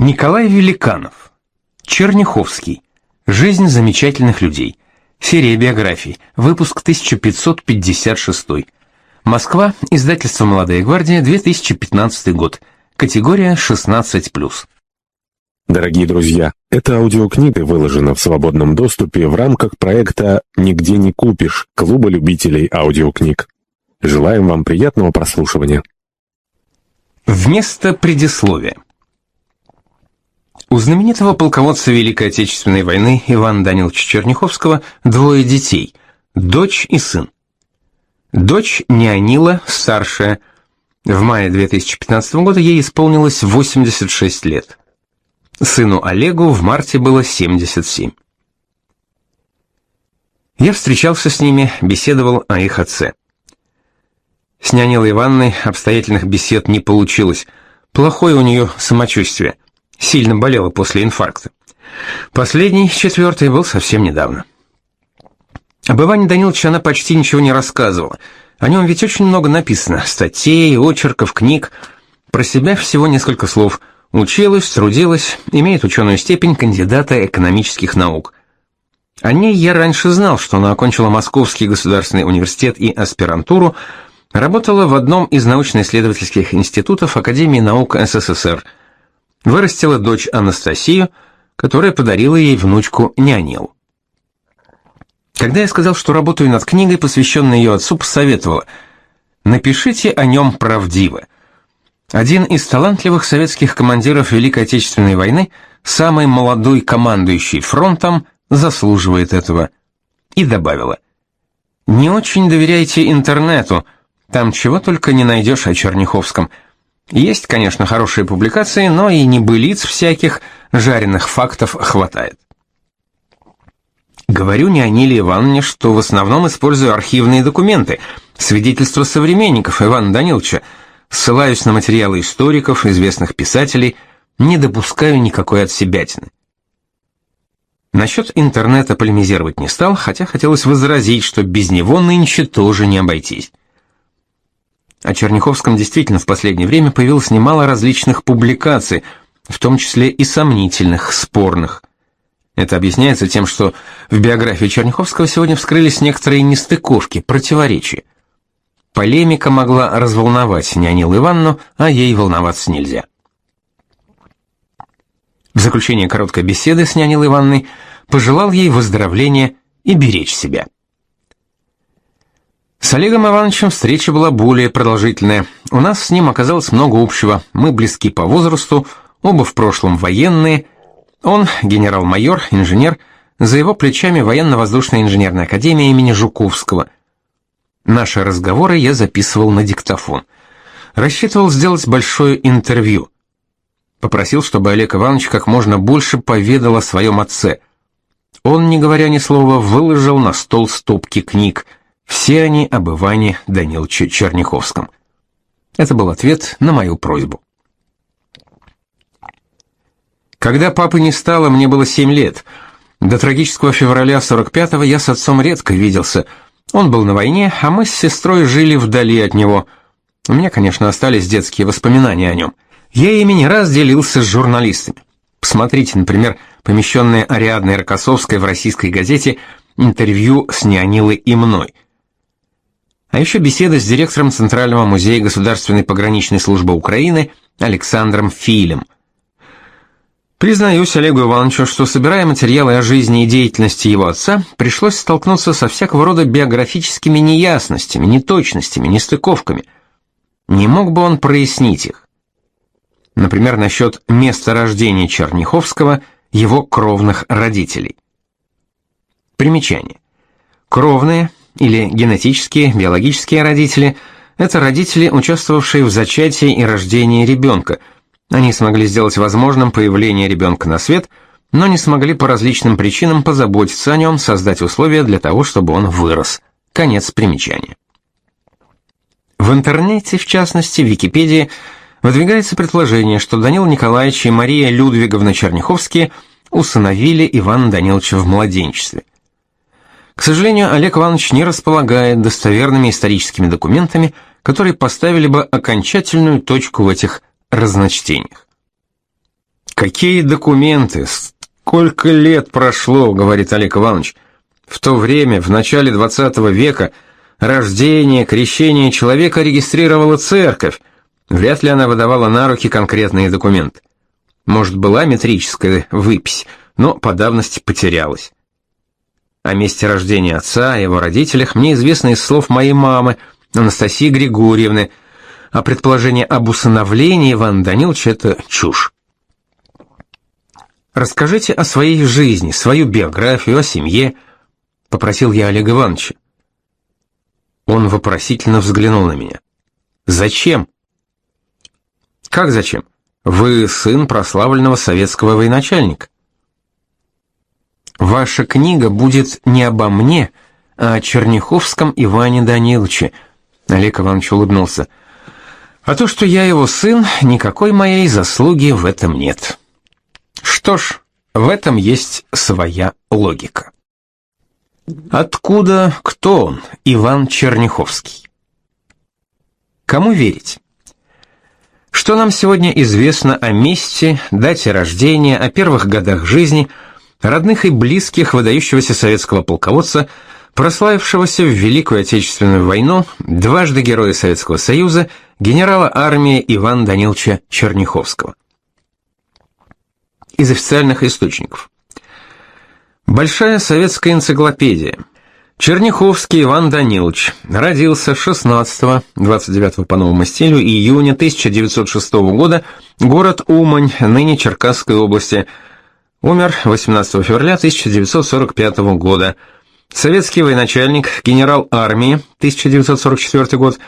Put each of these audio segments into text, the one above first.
Николай Великанов. Черняховский. Жизнь замечательных людей. Серия биографий. Выпуск 1556. Москва. Издательство «Молодая гвардия», 2015 год. Категория 16+. Дорогие друзья, эта аудиокнига выложена в свободном доступе в рамках проекта «Нигде не купишь» Клуба любителей аудиокниг. Желаем вам приятного прослушивания. Вместо предисловия. У знаменитого полководца Великой Отечественной войны Ивана Даниловича Черняховского двое детей – дочь и сын. Дочь Неонила, старшая. В мае 2015 года ей исполнилось 86 лет. Сыну Олегу в марте было 77. Я встречался с ними, беседовал о их отце. С Неонилой Ивановной обстоятельных бесед не получилось. Плохое у нее самочувствие – Сильно болела после инфаркта. Последний, четвертый, был совсем недавно. Об Иване Даниловиче она почти ничего не рассказывала. О нем ведь очень много написано. Статей, очерков, книг. Про себя всего несколько слов. Училась, трудилась, имеет ученую степень кандидата экономических наук. О ней я раньше знал, что она окончила Московский государственный университет и аспирантуру, работала в одном из научно-исследовательских институтов Академии наук СССР – Вырастила дочь Анастасию, которая подарила ей внучку Нянил. Когда я сказал, что работаю над книгой, посвященной ее отцу, посоветовала «Напишите о нем правдиво». Один из талантливых советских командиров Великой Отечественной войны, самый молодой командующий фронтом, заслуживает этого. И добавила «Не очень доверяйте интернету, там чего только не найдешь о Черняховском». Есть, конечно, хорошие публикации, но и небылиц всяких, жареных фактов хватает. Говорю не Ниле Ивановне, что в основном использую архивные документы, свидетельства современников Ивана Даниловича, ссылаюсь на материалы историков, известных писателей, не допускаю никакой отсебятины. Насчет интернета полемизировать не стал, хотя хотелось возразить, что без него нынче тоже не обойтись. О Черняховском действительно в последнее время появилось немало различных публикаций, в том числе и сомнительных, спорных. Это объясняется тем, что в биографии Черняховского сегодня вскрылись некоторые нестыковки, противоречия. Полемика могла разволновать Нянилу Ивановну, а ей волноваться нельзя. В заключение короткой беседы с Нянилой Ивановной пожелал ей выздоровления и беречь себя. С Олегом Ивановичем встреча была более продолжительная. У нас с ним оказалось много общего. Мы близки по возрасту, оба в прошлом военные. Он генерал-майор, инженер, за его плечами военно-воздушная инженерная академия имени Жуковского. Наши разговоры я записывал на диктофон. Рассчитывал сделать большое интервью. Попросил, чтобы Олег Иванович как можно больше поведал о своем отце. Он, не говоря ни слова, выложил на стол стопки книг – все они об Иване Даниловиче Черняховском. Это был ответ на мою просьбу. Когда папы не стало, мне было семь лет. До трагического февраля 45-го я с отцом редко виделся. Он был на войне, а мы с сестрой жили вдали от него. У меня, конечно, остались детские воспоминания о нем. Я ими не раз делился с журналистами. Посмотрите, например, помещенное Ариадной Рокоссовской в российской газете интервью с Неонилой и мной – а еще беседа с директором Центрального музея Государственной пограничной службы Украины Александром Филем. Признаюсь Олегу Ивановичу, что собирая материалы о жизни и деятельности его отца, пришлось столкнуться со всякого рода биографическими неясностями, неточностями, нестыковками. Не мог бы он прояснить их? Например, насчет места рождения Черняховского, его кровных родителей. Примечание. Кровные – или генетические, биологические родители – это родители, участвовавшие в зачатии и рождении ребенка. Они смогли сделать возможным появление ребенка на свет, но не смогли по различным причинам позаботиться о нем, создать условия для того, чтобы он вырос. Конец примечания. В интернете, в частности, в Википедии, выдвигается предположение, что Данил Николаевич и Мария Людвиговна Черняховские усыновили Ивана Даниловича в младенчестве. К сожалению, Олег Иванович не располагает достоверными историческими документами, которые поставили бы окончательную точку в этих разночтениях. Какие документы? Сколько лет прошло, говорит Олег Иванович. В то время, в начале 20 века, рождение, крещение человека регистрировала церковь. Вряд ли она выдавала на руки конкретные документы. Может, была метрическая выпись, но по давности потерялась. О месте рождения отца и его родителях мне известно из слов моей мамы, Анастасии Григорьевны, а предположение об усыновлении Ивана Даниловича – это чушь. «Расскажите о своей жизни, свою биографию, о семье», — попросил я Олега Ивановича. Он вопросительно взглянул на меня. «Зачем?» «Как зачем? Вы сын прославленного советского военачальника». «Ваша книга будет не обо мне, а о Черняховском Иване Даниловиче», — Олег Иванович улыбнулся. «А то, что я его сын, никакой моей заслуги в этом нет». Что ж, в этом есть своя логика. Откуда, кто он, Иван Черняховский? Кому верить? Что нам сегодня известно о месте, дате рождения, о первых годах жизни, родных и близких выдающегося советского полководца, прославившегося в Великую Отечественную войну, дважды Героя Советского Союза, генерала армии Ивана Даниловича Черняховского? из официальных источников. Большая советская энциклопедия. Черняховский Иван Данилович родился 16-29 по новому стилю июня 1906 года, город Умань, ныне Черкасской области. Умер 18 февраля 1945 года. Советский военачальник, генерал армии, 1944 год,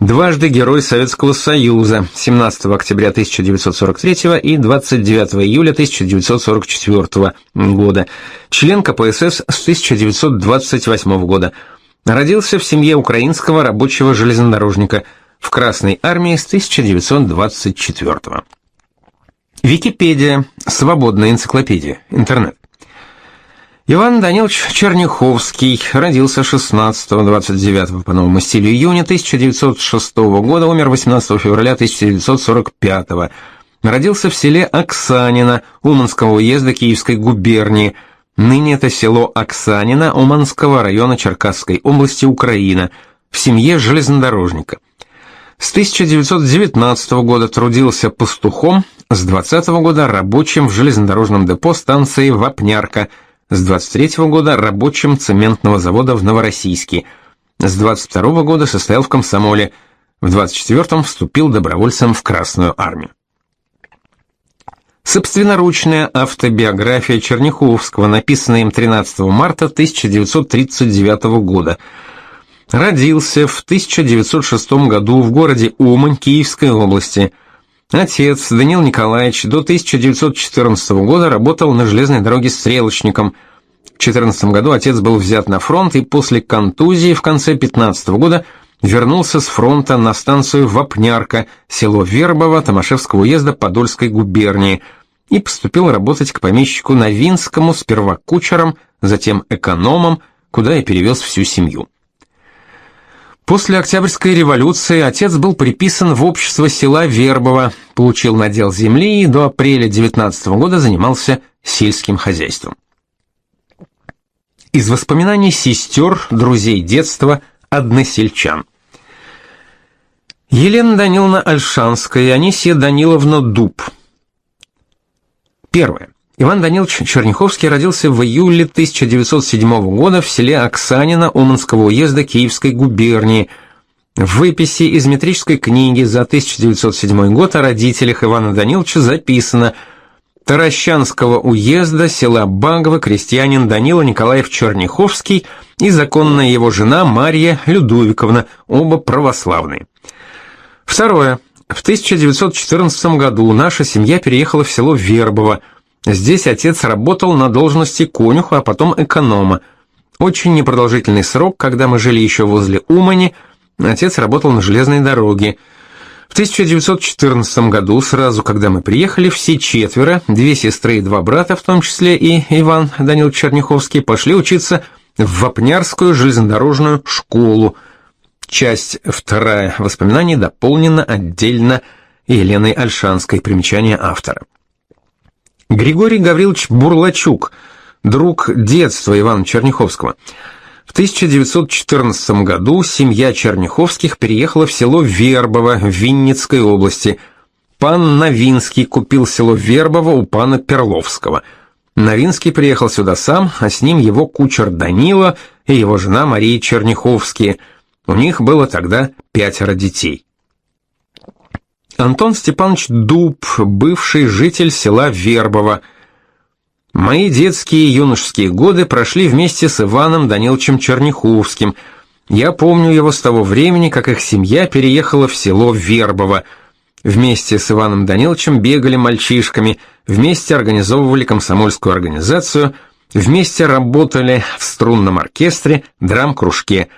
Дважды Герой Советского Союза 17 октября 1943 и 29 июля 1944 года. Член КПСС с 1928 года. Родился в семье украинского рабочего железнодорожника в Красной армии с 1924 Википедия. Свободная энциклопедия. Интернет. Иван Данилович Черняховский родился 16-29 по новому стилю июня 1906 года, умер 18 февраля 1945 Родился в селе Оксанина Уманского уезда Киевской губернии. Ныне это село Оксанина Уманского района Черкасской области, Украина, в семье железнодорожника. С 1919 года трудился пастухом, с 20 года рабочим в железнодорожном депо станции Вапнярка – с 23 -го года рабочим цементного завода в Новороссийске. С 22 -го года состоял в комсомоле. В 24-м вступил добровольцем в Красную армию. Собственноручная автобиография Черняховского, написанная им 13 марта 1939 года. Родился в 1906 году в городе Умань Киевской области – Отец, Данил Николаевич, до 1914 года работал на железной дороге стрелочником. В 14 году отец был взят на фронт и после контузии в конце 15 года вернулся с фронта на станцию Вапнярка, село Вербово Томашевского уезда Подольской губернии, и поступил работать к помещику Новинскому, сперва кучером, затем экономом, куда и перевез всю семью. После Октябрьской революции отец был приписан в общество села Вербово, получил надел земли и до апреля 19 года занимался сельским хозяйством. Из воспоминаний сестер, друзей детства, односельчан. Елена Даниловна Альшанская и Анисия Даниловна Дуб. Первое. Иван Данилович Черняховский родился в июле 1907 года в селе Оксанина Уманского уезда Киевской губернии. В выписи из метрической книги за 1907 год о родителях Ивана Даниловича записано Таращанского уезда, села Багово, крестьянин Данила Николаев Черняховский и законная его жена Марья Людовиковна, оба православные. Второе. В 1914 году наша семья переехала в село Вербово, Здесь отец работал на должности конюха, а потом эконома. Очень непродолжительный срок, когда мы жили еще возле Умани, отец работал на железной дороге. В 1914 году, сразу когда мы приехали, все четверо, две сестры и два брата, в том числе и Иван Данил Черняховский, пошли учиться в Вапнярскую железнодорожную школу. Часть вторая воспоминаний дополнена отдельно Еленой Альшанской, примечание автора. Григорий Гаврилович Бурлачук, друг детства Ивана Черняховского. В 1914 году семья Черняховских переехала в село Вербово в Винницкой области. Пан Новинский купил село Вербово у пана Перловского. Новинский приехал сюда сам, а с ним его кучер Данила и его жена Мария Черняховские. У них было тогда пятеро детей. Антон Степанович Дуб, бывший житель села Вербово. Мои детские и юношеские годы прошли вместе с Иваном Даниловичем Черняховским. Я помню его с того времени, как их семья переехала в село Вербово. Вместе с Иваном Даниловичем бегали мальчишками, вместе организовывали комсомольскую организацию, вместе работали в струнном оркестре, драм-кружке.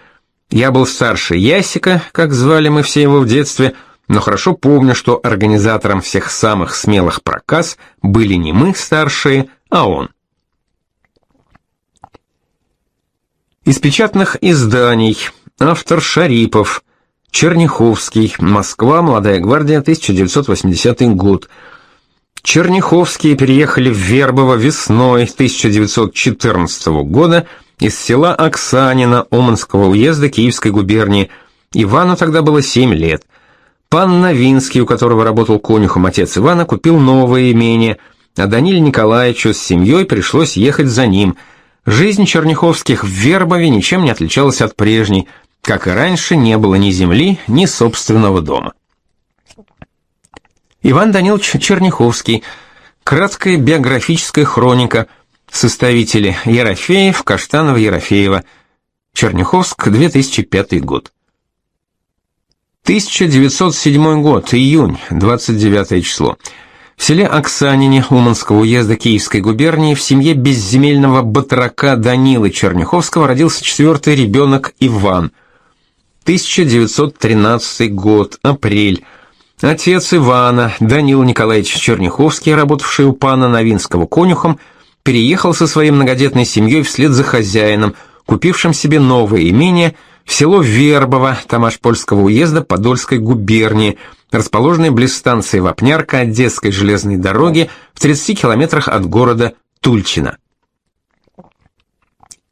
Я был старше Ясика, как звали мы все его в детстве, но хорошо помню, что организатором всех самых смелых проказ были не мы, старшие, а он. Из печатных изданий. Автор Шарипов. Черняховский. Москва. Молодая гвардия. 1980 год. Черняховские переехали в Вербово весной 1914 года из села Оксанина Оманского уезда Киевской губернии. Ивану тогда было 7 лет. Пан Новинский, у которого работал конюхом отец Ивана, купил новое имение, а Даниле Николаевичу с семьей пришлось ехать за ним. Жизнь Черняховских в Вербове ничем не отличалась от прежней. Как и раньше, не было ни земли, ни собственного дома. Иван Данилович Черняховский. Краткая биографическая хроника. Составители Ерофеев, Каштанов, Ерофеева. Черняховск, 2005 год. 1907 год, июнь, 29 число. В селе Оксанине Уманского уезда Киевской губернии в семье безземельного батрака Данилы Черняховского родился четвертый ребенок Иван. 1913 год, апрель. Отец Ивана, Данил Николаевич Черняховский, работавший у пана Новинского конюхом, переехал со своей многодетной семьей вслед за хозяином, купившим себе новое имение – в село Вербово Тамашпольского уезда Подольской губернии, расположенной близ станции Вапнярка Одесской железной дороги в 30 километрах от города Тульчина.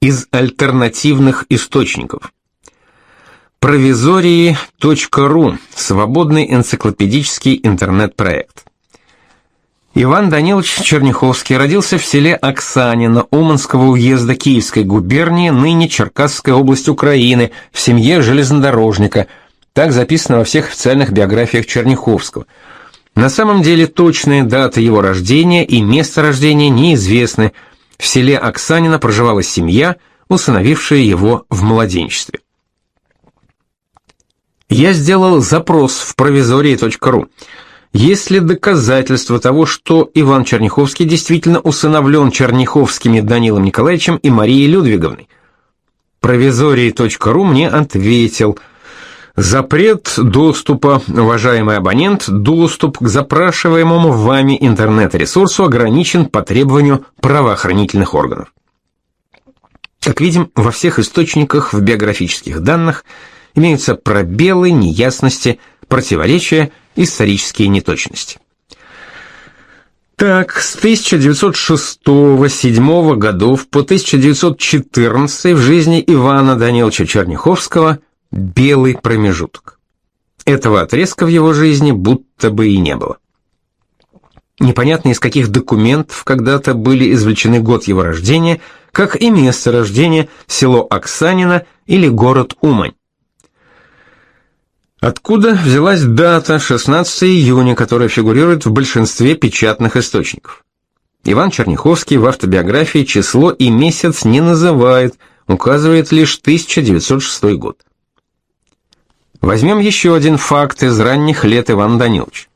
Из альтернативных источников. Провизории.ру – свободный энциклопедический интернет-проект. Иван Данилович Черняховский родился в селе Оксанино Уманского уезда Киевской губернии, ныне Черкасская область Украины, в семье железнодорожника. Так записано во всех официальных биографиях Черняховского. На самом деле точные даты его рождения и место рождения неизвестны. В селе Оксанино проживала семья, усыновившая его в младенчестве. Я сделал запрос в провизории.ру. Есть ли доказательства того, что Иван Черняховский действительно усыновлен Черняховскими Данилом Николаевичем и Марией Людвиговной? Провизорий.ру мне ответил – Запрет доступа, уважаемый абонент, доступ к запрашиваемому вами интернет-ресурсу ограничен по требованию правоохранительных органов. Как видим, во всех источниках в биографических данных имеются пробелы, неясности, противоречия исторические неточности. Так, с 1906-1907 годов по 1914 в жизни Ивана Даниловича Черняховского белый промежуток. Этого отрезка в его жизни будто бы и не было. Непонятно из каких документов когда-то были извлечены год его рождения, как и место рождения, село Оксанина или город Умань. Откуда взялась дата 16 июня, которая фигурирует в большинстве печатных источников? Иван Черняховский в автобиографии число и месяц не называет, указывает лишь 1906 год. Возьмем еще один факт из ранних лет Ивана Даниловича.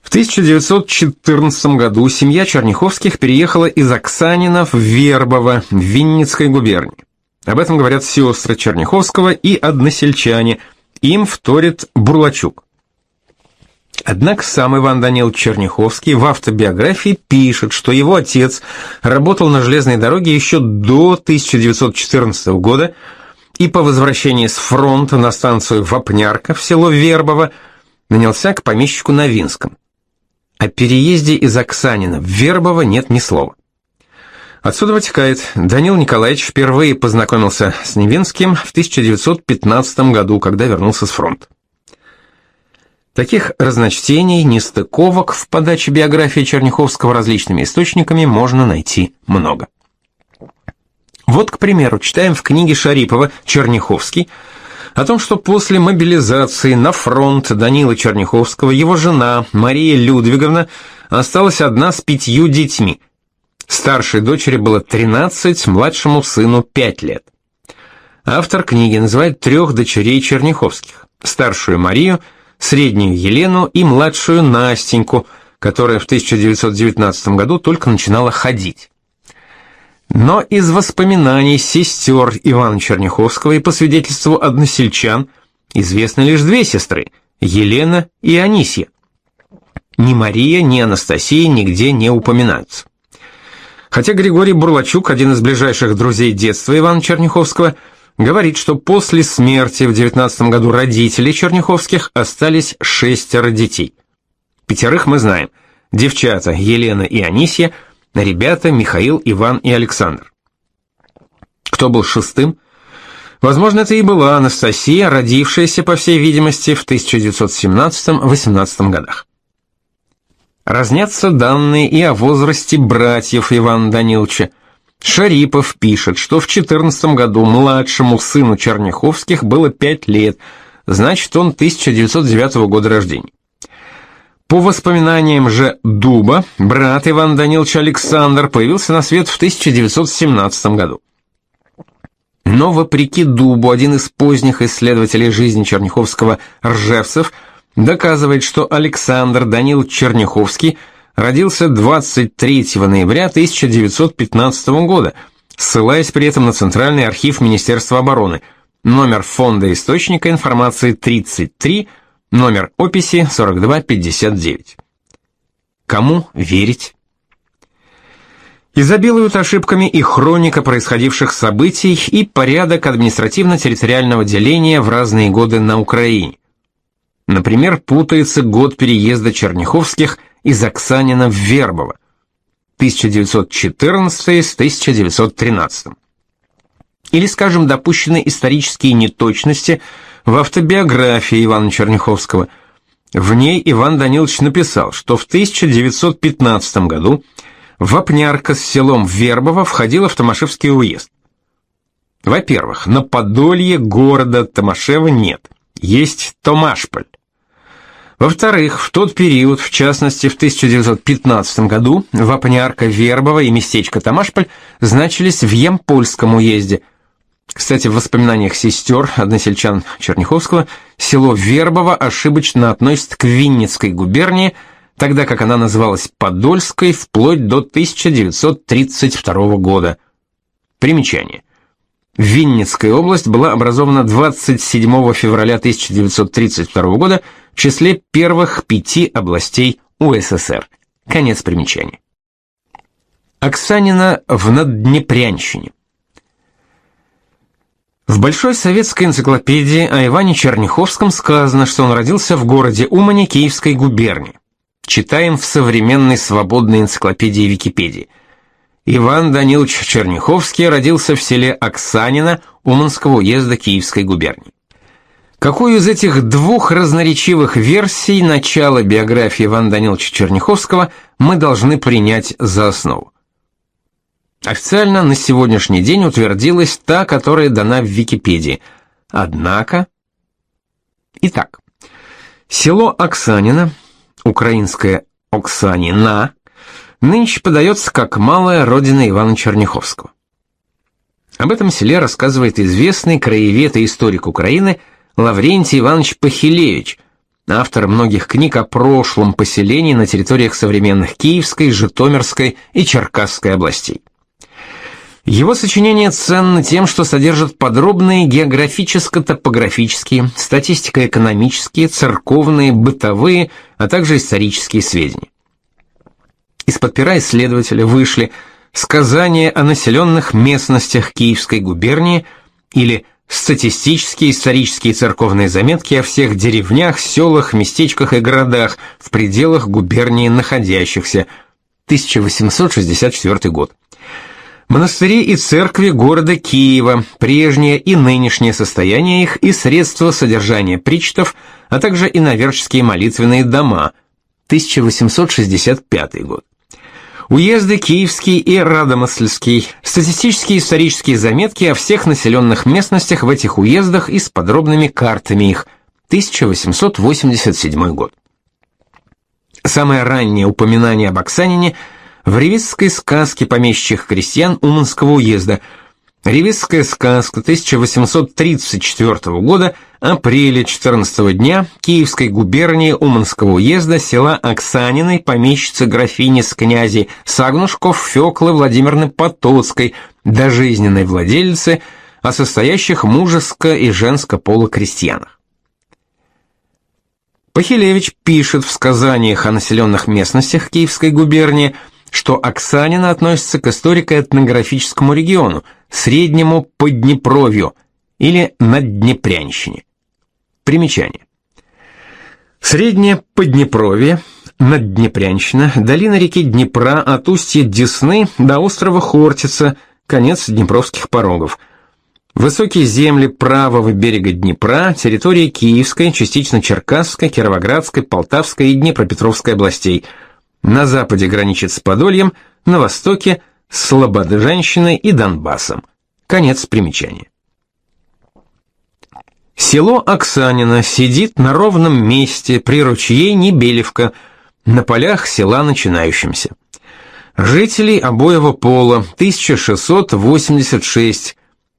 В 1914 году семья Черняховских переехала из Оксанина в Вербово, в Винницкой губернии. Об этом говорят сестры Черняховского и односельчане – им вторит Бурлачук. Однако сам Иван Данил Черняховский в автобиографии пишет, что его отец работал на железной дороге еще до 1914 года и по возвращении с фронта на станцию Вапнярка в село Вербово нанялся к помещику Новинском. О переезде из Оксанина в Вербово нет ни слова. Отсюда вытекает, Данил Николаевич впервые познакомился с Невинским в 1915 году, когда вернулся с фронта. Таких разночтений, нестыковок в подаче биографии Черняховского различными источниками можно найти много. Вот, к примеру, читаем в книге Шарипова «Черняховский» о том, что после мобилизации на фронт Данила Черняховского его жена Мария Людвиговна осталась одна с пятью детьми. Старшей дочери было 13, младшему сыну 5 лет. Автор книги называет трех дочерей Черняховских: старшую Марию, среднюю Елену и младшую Настеньку, которая в 1919 году только начинала ходить. Но из воспоминаний сестер Ивана Черняховского и по свидетельству односельчан известны лишь две сестры – Елена и Анисья. Ни Мария, ни Анастасия нигде не упоминаются. Хотя Григорий Бурлачук, один из ближайших друзей детства Ивана Черняховского, говорит, что после смерти в 19 году родителей Черняховских остались шестеро детей. Пятерых мы знаем – девчата Елена и Анисья – ребята Михаил, Иван и Александр. Кто был шестым? Возможно, это и была Анастасия, родившаяся, по всей видимости, в 1917-18 годах. Разнятся данные и о возрасте братьев Ивана Даниловича. Шарипов пишет, что в 14 году младшему сыну Черняховских было 5 лет, значит, он 1909 года рождения. По воспоминаниям же Дуба, брат Иван Данилович Александр появился на свет в 1917 году. Но вопреки Дубу, один из поздних исследователей жизни Черняховского Ржевцев доказывает, что Александр Данил Черняховский родился 23 ноября 1915 года, ссылаясь при этом на Центральный архив Министерства обороны, номер фонда источника информации 33 Номер описи 4259. Кому верить? Изобилуют ошибками и хроника происходивших событий, и порядок административно-территориального деления в разные годы на Украине. Например, путается год переезда Черняховских из Оксанина в Вербово. 1914 с 1913. Или, скажем, допущены исторические неточности – в автобиографии Ивана Черняховского. В ней Иван Данилович написал, что в 1915 году Вапнярка с селом Вербово входила в Томашевский уезд. Во-первых, на Подолье города Томашева нет, есть Томашполь. Во-вторых, в тот период, в частности в 1915 году, Вапнярка, Вербово и местечко Томашполь значились в Ямпольском уезде – кстати, в воспоминаниях сестер, односельчан Черняховского, село Вербово ошибочно относят к Винницкой губернии, тогда как она называлась Подольской вплоть до 1932 года. Примечание. Винницкая область была образована 27 февраля 1932 года в числе первых пяти областей УССР. Конец примечания. Оксанина в Надднепрянщине. В Большой советской энциклопедии о Иване Черняховском сказано, что он родился в городе Умане Киевской губернии. Читаем в современной свободной энциклопедии Википедии. Иван Данилович Черняховский родился в селе Оксанина Уманского уезда Киевской губернии. Какую из этих двух разноречивых версий начала биографии Ивана Даниловича Черняховского мы должны принять за основу? Официально на сегодняшний день утвердилась та, которая дана в Википедии. Однако... Итак, село Оксанина, украинское Оксанина, нынче подается как малая родина Ивана Черняховского. Об этом селе рассказывает известный краевед и историк Украины Лаврентий Иванович Пахилевич, автор многих книг о прошлом поселении на территориях современных Киевской, Житомирской и Черкасской областей. Его сочинение ценно тем, что содержит подробные географическо-топографические, статистико-экономические, церковные, бытовые, а также исторические сведения. Из-под пера исследователя вышли сказания о населенных местностях Киевской губернии или статистические, исторические церковные заметки о всех деревнях, селах, местечках и городах в пределах губернии находящихся. 1864 год. Монастыри и церкви города Киева, прежнее и нынешнее состояние их и средства содержания причтов, а также иноверческие молитвенные дома. 1865 год. Уезды Киевский и Радомысльский. Статистические и исторические заметки о всех населенных местностях в этих уездах и с подробными картами их. 1887 год. Самое раннее упоминание об Оксанине в ревизской сказке помещичьих крестьян Уманского уезда – Ревизская сказка 1834 года, апреля 14 дня, Киевской губернии Уманского уезда, села Оксаниной, помещицы графини с князей Сагнушков Фёклы Владимировны Потоцкой, дожизненной владельцы, о состоящих мужеско- и женско-поло крестьянах. Пахилевич пишет в сказаниях о населенных местностях Киевской губернии – что Оксанина относится к историко-этнографическому региону, Среднему Поднепровью или Надднепрянщине. Примечание. Среднее Поднепровье, Надднепрянщина, долина реки Днепра от устья Десны до острова Хортица, конец Днепровских порогов. Высокие земли правого берега Днепра, территории Киевской, частично Черкасской, Кировоградской, Полтавской и Днепропетровской областей – на западе граничит с Подольем, на востоке – с Слободожанщиной и Донбассом. Конец примечания. Село Оксанина сидит на ровном месте при ручье Небелевка, на полях села начинающимся. Жителей обоего пола 1686,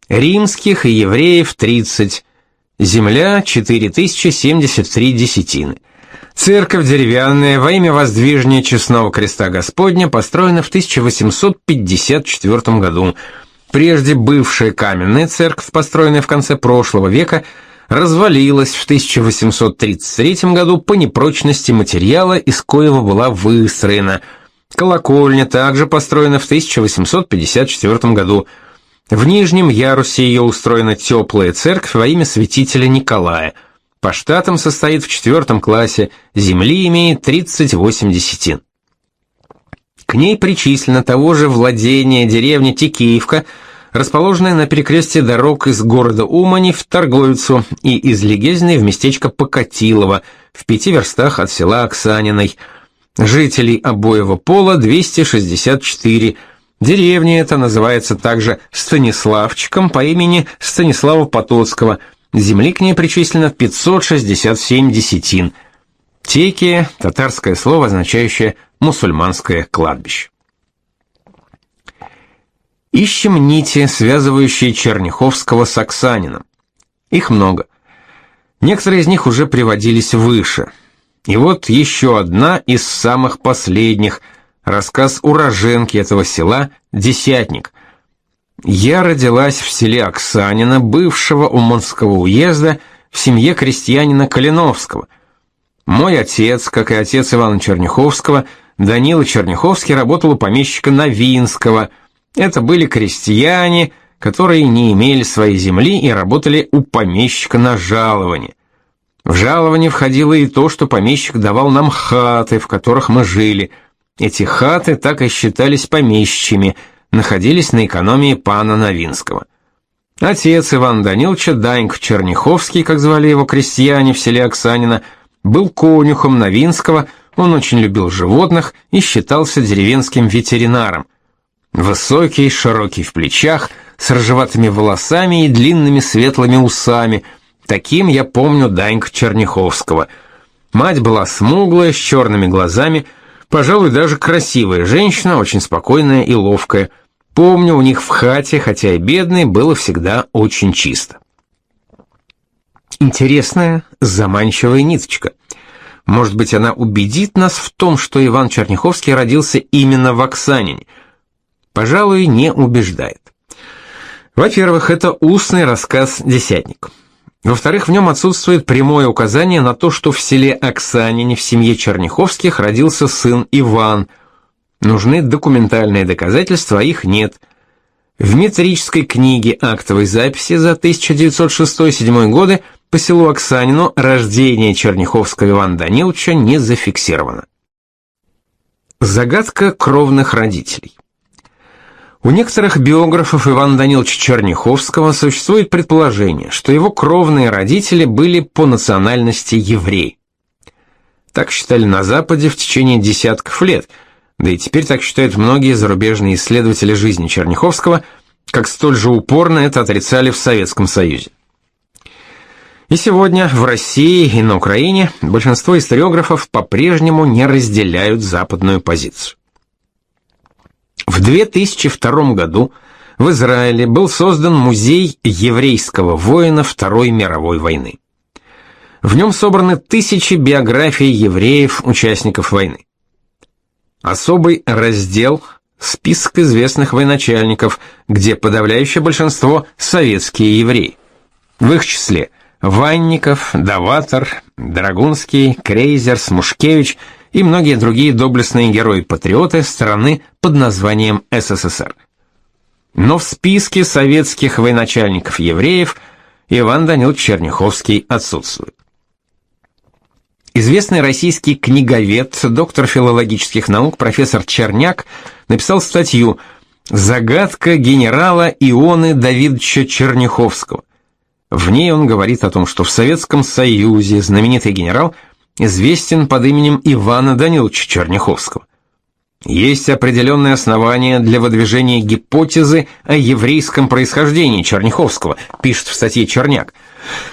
римских и евреев 30, земля 4073 десятины. Церковь деревянная во имя воздвижения честного креста Господня построена в 1854 году. Прежде бывшая каменная церковь, построенная в конце прошлого века, развалилась в 1833 году по непрочности материала, из коего была выстроена. Колокольня также построена в 1854 году. В нижнем ярусе ее устроена теплая церковь во имя святителя Николая – по штатам состоит в четвертом классе, земли имеет 38 десятин. К ней причислено того же владение деревня Тикеевка, расположенная на перекрестье дорог из города Умани в Торговицу и из Легезной в местечко Покатилово, в пяти верстах от села Оксаниной. Жителей обоего пола 264. Деревня эта называется также Станиславчиком по имени Станислава Потоцкого – Земли к ней причислено 567 десятин. Теки – татарское слово, означающее «мусульманское кладбище». Ищем нити, связывающие Черняховского с Оксанином. Их много. Некоторые из них уже приводились выше. И вот еще одна из самых последних – рассказ уроженки этого села «Десятник», я родилась в селе Оксанина, бывшего Уманского уезда, в семье крестьянина Калиновского. Мой отец, как и отец Ивана Черняховского, Данила Черняховский работал у помещика Новинского. Это были крестьяне, которые не имели своей земли и работали у помещика на жалование. В жалование входило и то, что помещик давал нам хаты, в которых мы жили. Эти хаты так и считались помещичьими – находились на экономии пана Новинского. Отец Иван Даниловича, Даньк Черняховский, как звали его крестьяне в селе Оксанина, был конюхом Новинского, он очень любил животных и считался деревенским ветеринаром. Высокий, широкий в плечах, с рыжеватыми волосами и длинными светлыми усами. Таким я помню Данька Черняховского. Мать была смуглая, с черными глазами, Пожалуй, даже красивая женщина, очень спокойная и ловкая. Помню, у них в хате, хотя и бедной, было всегда очень чисто. Интересная, заманчивая ниточка. Может быть, она убедит нас в том, что Иван Черняховский родился именно в Оксанине. Пожалуй, не убеждает. Во-первых, это устный рассказ «Десятник». Во-вторых, в нем отсутствует прямое указание на то, что в селе Оксанине в семье Черняховских родился сын Иван. Нужны документальные доказательства, а их нет. В метрической книге актовой записи за 1906-1907 годы по селу Оксанину рождение Черняховского Ивана Даниловича не зафиксировано. Загадка кровных родителей. У некоторых биографов Ивана Даниловича Черняховского существует предположение, что его кровные родители были по национальности евреи. Так считали на Западе в течение десятков лет, да и теперь так считают многие зарубежные исследователи жизни Черняховского, как столь же упорно это отрицали в Советском Союзе. И сегодня в России и на Украине большинство историографов по-прежнему не разделяют западную позицию. В 2002 году в Израиле был создан музей еврейского воина Второй мировой войны. В нем собраны тысячи биографий евреев, участников войны. Особый раздел список известных военачальников, где подавляющее большинство советские евреи. В их числе Ванников, Даватор, Драгунский, Крейзер, Смушкевич и многие другие доблестные герои-патриоты страны под названием СССР. Но в списке советских военачальников-евреев Иван Данилович Черняховский отсутствует. Известный российский книговед, доктор филологических наук профессор Черняк написал статью «Загадка генерала Ионы Давидовича Черняховского». В ней он говорит о том, что в Советском Союзе знаменитый генерал известен под именем Ивана Даниловича Черняховского. Есть определенные основания для выдвижения гипотезы о еврейском происхождении Черняховского, пишет в статье Черняк.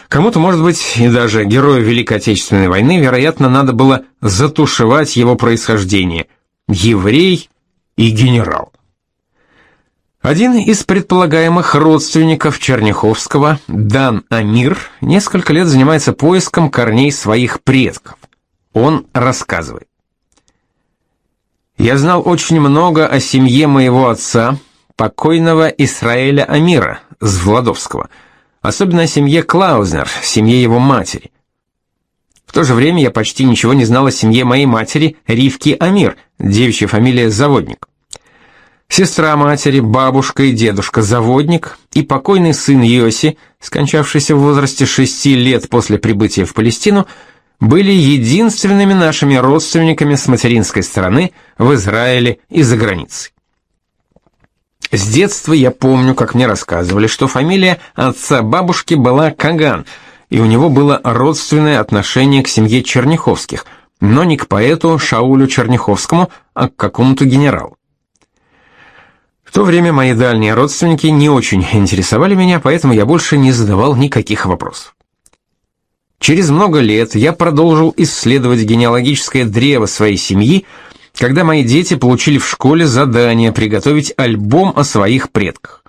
Кому-то, может быть, и даже герою Великой Отечественной войны, вероятно, надо было затушевать его происхождение. Еврей и генерал. Один из предполагаемых родственников Черняховского, Дан Амир, несколько лет занимается поиском корней своих предков. Он рассказывает. «Я знал очень много о семье моего отца, покойного Исраэля Амира, с Владовского, особенно о семье Клаузнер, семье его матери. В то же время я почти ничего не знал о семье моей матери, Ривки Амир, девичья фамилия Заводник. Сестра матери, бабушка и дедушка заводник и покойный сын Йоси, скончавшийся в возрасте шести лет после прибытия в Палестину, были единственными нашими родственниками с материнской стороны в Израиле и за границей. С детства я помню, как мне рассказывали, что фамилия отца бабушки была Каган, и у него было родственное отношение к семье Черняховских, но не к поэту Шаулю Черняховскому, а к какому-то генералу. То время мои дальние родственники не очень интересовали меня, поэтому я больше не задавал никаких вопросов. Через много лет я продолжил исследовать генеалогическое древо своей семьи, когда мои дети получили в школе задание приготовить альбом о своих предках.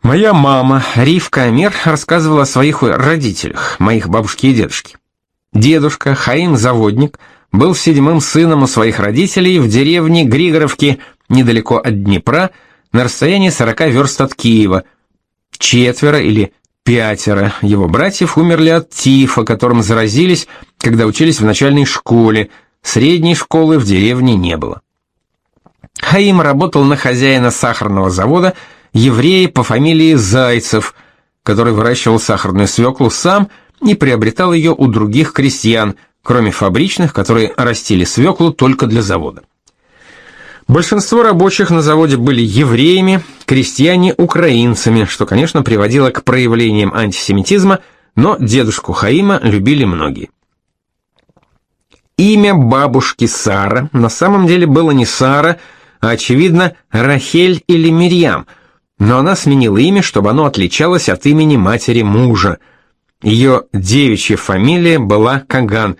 Моя мама, Ривка Амир, рассказывала о своих родителях, моих бабушке и дедушке. Дедушка, Хаим Заводник, был седьмым сыном у своих родителей в деревне Григоровки недалеко от Днепра, на расстоянии 40 верст от Киева. Четверо или пятеро его братьев умерли от тифа, которым заразились, когда учились в начальной школе. Средней школы в деревне не было. Хаим работал на хозяина сахарного завода, еврея по фамилии Зайцев, который выращивал сахарную свеклу сам и приобретал ее у других крестьян, кроме фабричных, которые растили свеклу только для завода. Большинство рабочих на заводе были евреями, крестьяне – украинцами, что, конечно, приводило к проявлениям антисемитизма, но дедушку Хаима любили многие. Имя бабушки Сара на самом деле было не Сара, а, очевидно, Рахель или Мирьям, но она сменила имя, чтобы оно отличалось от имени матери мужа. Ее девичья фамилия была Каган.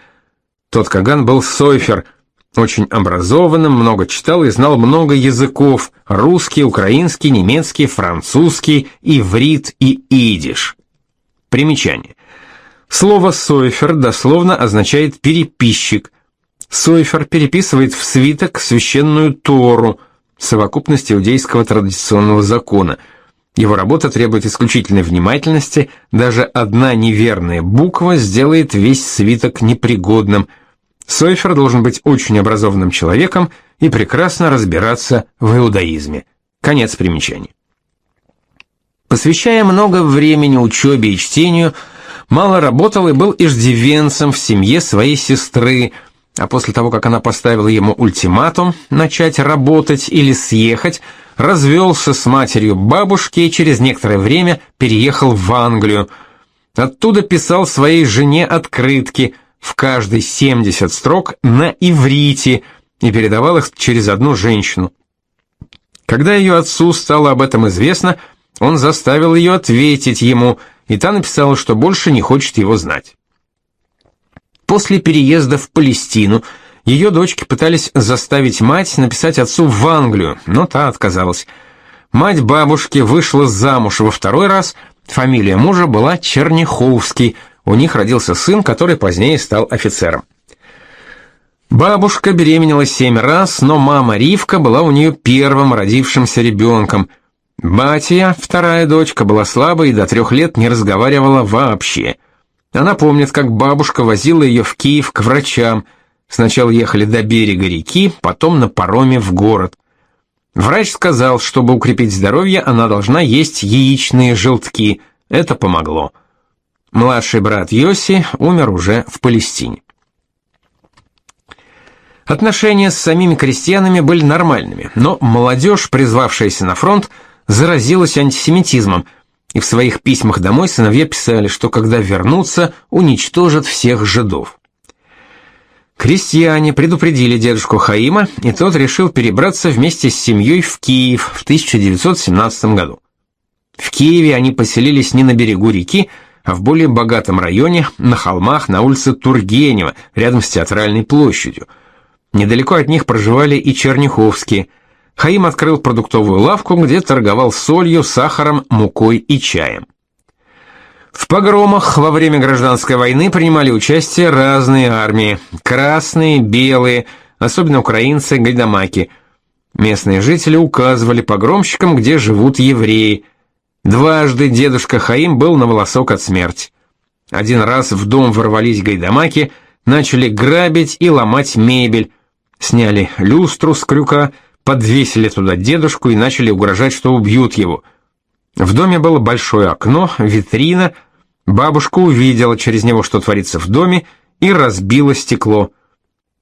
Тот Каган был Сойфер – очень образованным, много читал и знал много языков: русский, украинский, немецкий, французский, иврит и идиш. Примечание. Слово сойфер дословно означает переписчик. Сойфер переписывает в свиток священную Тору, совокупность иудейского традиционного закона. Его работа требует исключительной внимательности, даже одна неверная буква сделает весь свиток непригодным – Сойфер должен быть очень образованным человеком и прекрасно разбираться в иудаизме. Конец примечания. Посвящая много времени учебе и чтению, мало работал и был иждивенцем в семье своей сестры, а после того, как она поставила ему ультиматум начать работать или съехать, развелся с матерью бабушки и через некоторое время переехал в Англию. Оттуда писал своей жене открытки, в каждой 70 строк на иврите, и передавал их через одну женщину. Когда ее отцу стало об этом известно, он заставил ее ответить ему, и та написала, что больше не хочет его знать. После переезда в Палестину ее дочки пытались заставить мать написать отцу в Англию, но та отказалась. Мать бабушки вышла замуж во второй раз, фамилия мужа была Черняховский, у них родился сын, который позднее стал офицером. Бабушка беременела семь раз, но мама Ривка была у нее первым родившимся ребенком. Батия, вторая дочка, была слабой и до трех лет не разговаривала вообще. Она помнит, как бабушка возила ее в Киев к врачам. Сначала ехали до берега реки, потом на пароме в город. Врач сказал, чтобы укрепить здоровье, она должна есть яичные желтки. Это помогло. Младший брат Йоси умер уже в Палестине. Отношения с самими крестьянами были нормальными, но молодежь, призвавшаяся на фронт, заразилась антисемитизмом, и в своих письмах домой сыновья писали, что когда вернутся, уничтожат всех жидов. Крестьяне предупредили дедушку Хаима, и тот решил перебраться вместе с семьей в Киев в 1917 году. В Киеве они поселились не на берегу реки, а в более богатом районе, на холмах на улице Тургенева, рядом с театральной площадью – Недалеко от них проживали и Черняховские. Хаим открыл продуктовую лавку, где торговал солью, сахаром, мукой и чаем. В погромах во время гражданской войны принимали участие разные армии: красные, белые, особенно украинцы, гайдамаки. Местные жители указывали погромщикам, где живут евреи. Дважды дедушка Хаим был на волосок от смерти. Один раз в дом ворвались гайдамаки, начали грабить и ломать мебель сняли люстру с крюка, подвесили туда дедушку и начали угрожать, что убьют его. В доме было большое окно, витрина. Бабушка увидела через него, что творится в доме, и разбила стекло.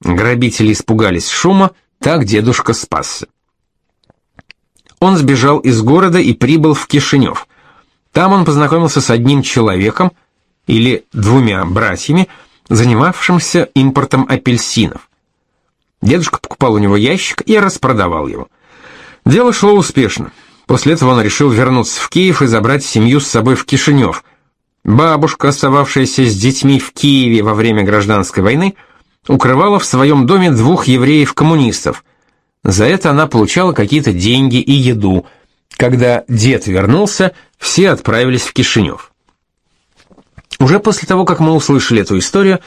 Грабители испугались шума, так дедушка спасся. Он сбежал из города и прибыл в Кишинев. Там он познакомился с одним человеком или двумя братьями, занимавшимся импортом апельсинов. Дедушка покупал у него ящик и распродавал его. Дело шло успешно. После этого он решил вернуться в Киев и забрать семью с собой в Кишинев. Бабушка, остававшаяся с детьми в Киеве во время гражданской войны, укрывала в своем доме двух евреев-коммунистов. За это она получала какие-то деньги и еду. Когда дед вернулся, все отправились в Кишинев. Уже после того, как мы услышали эту историю,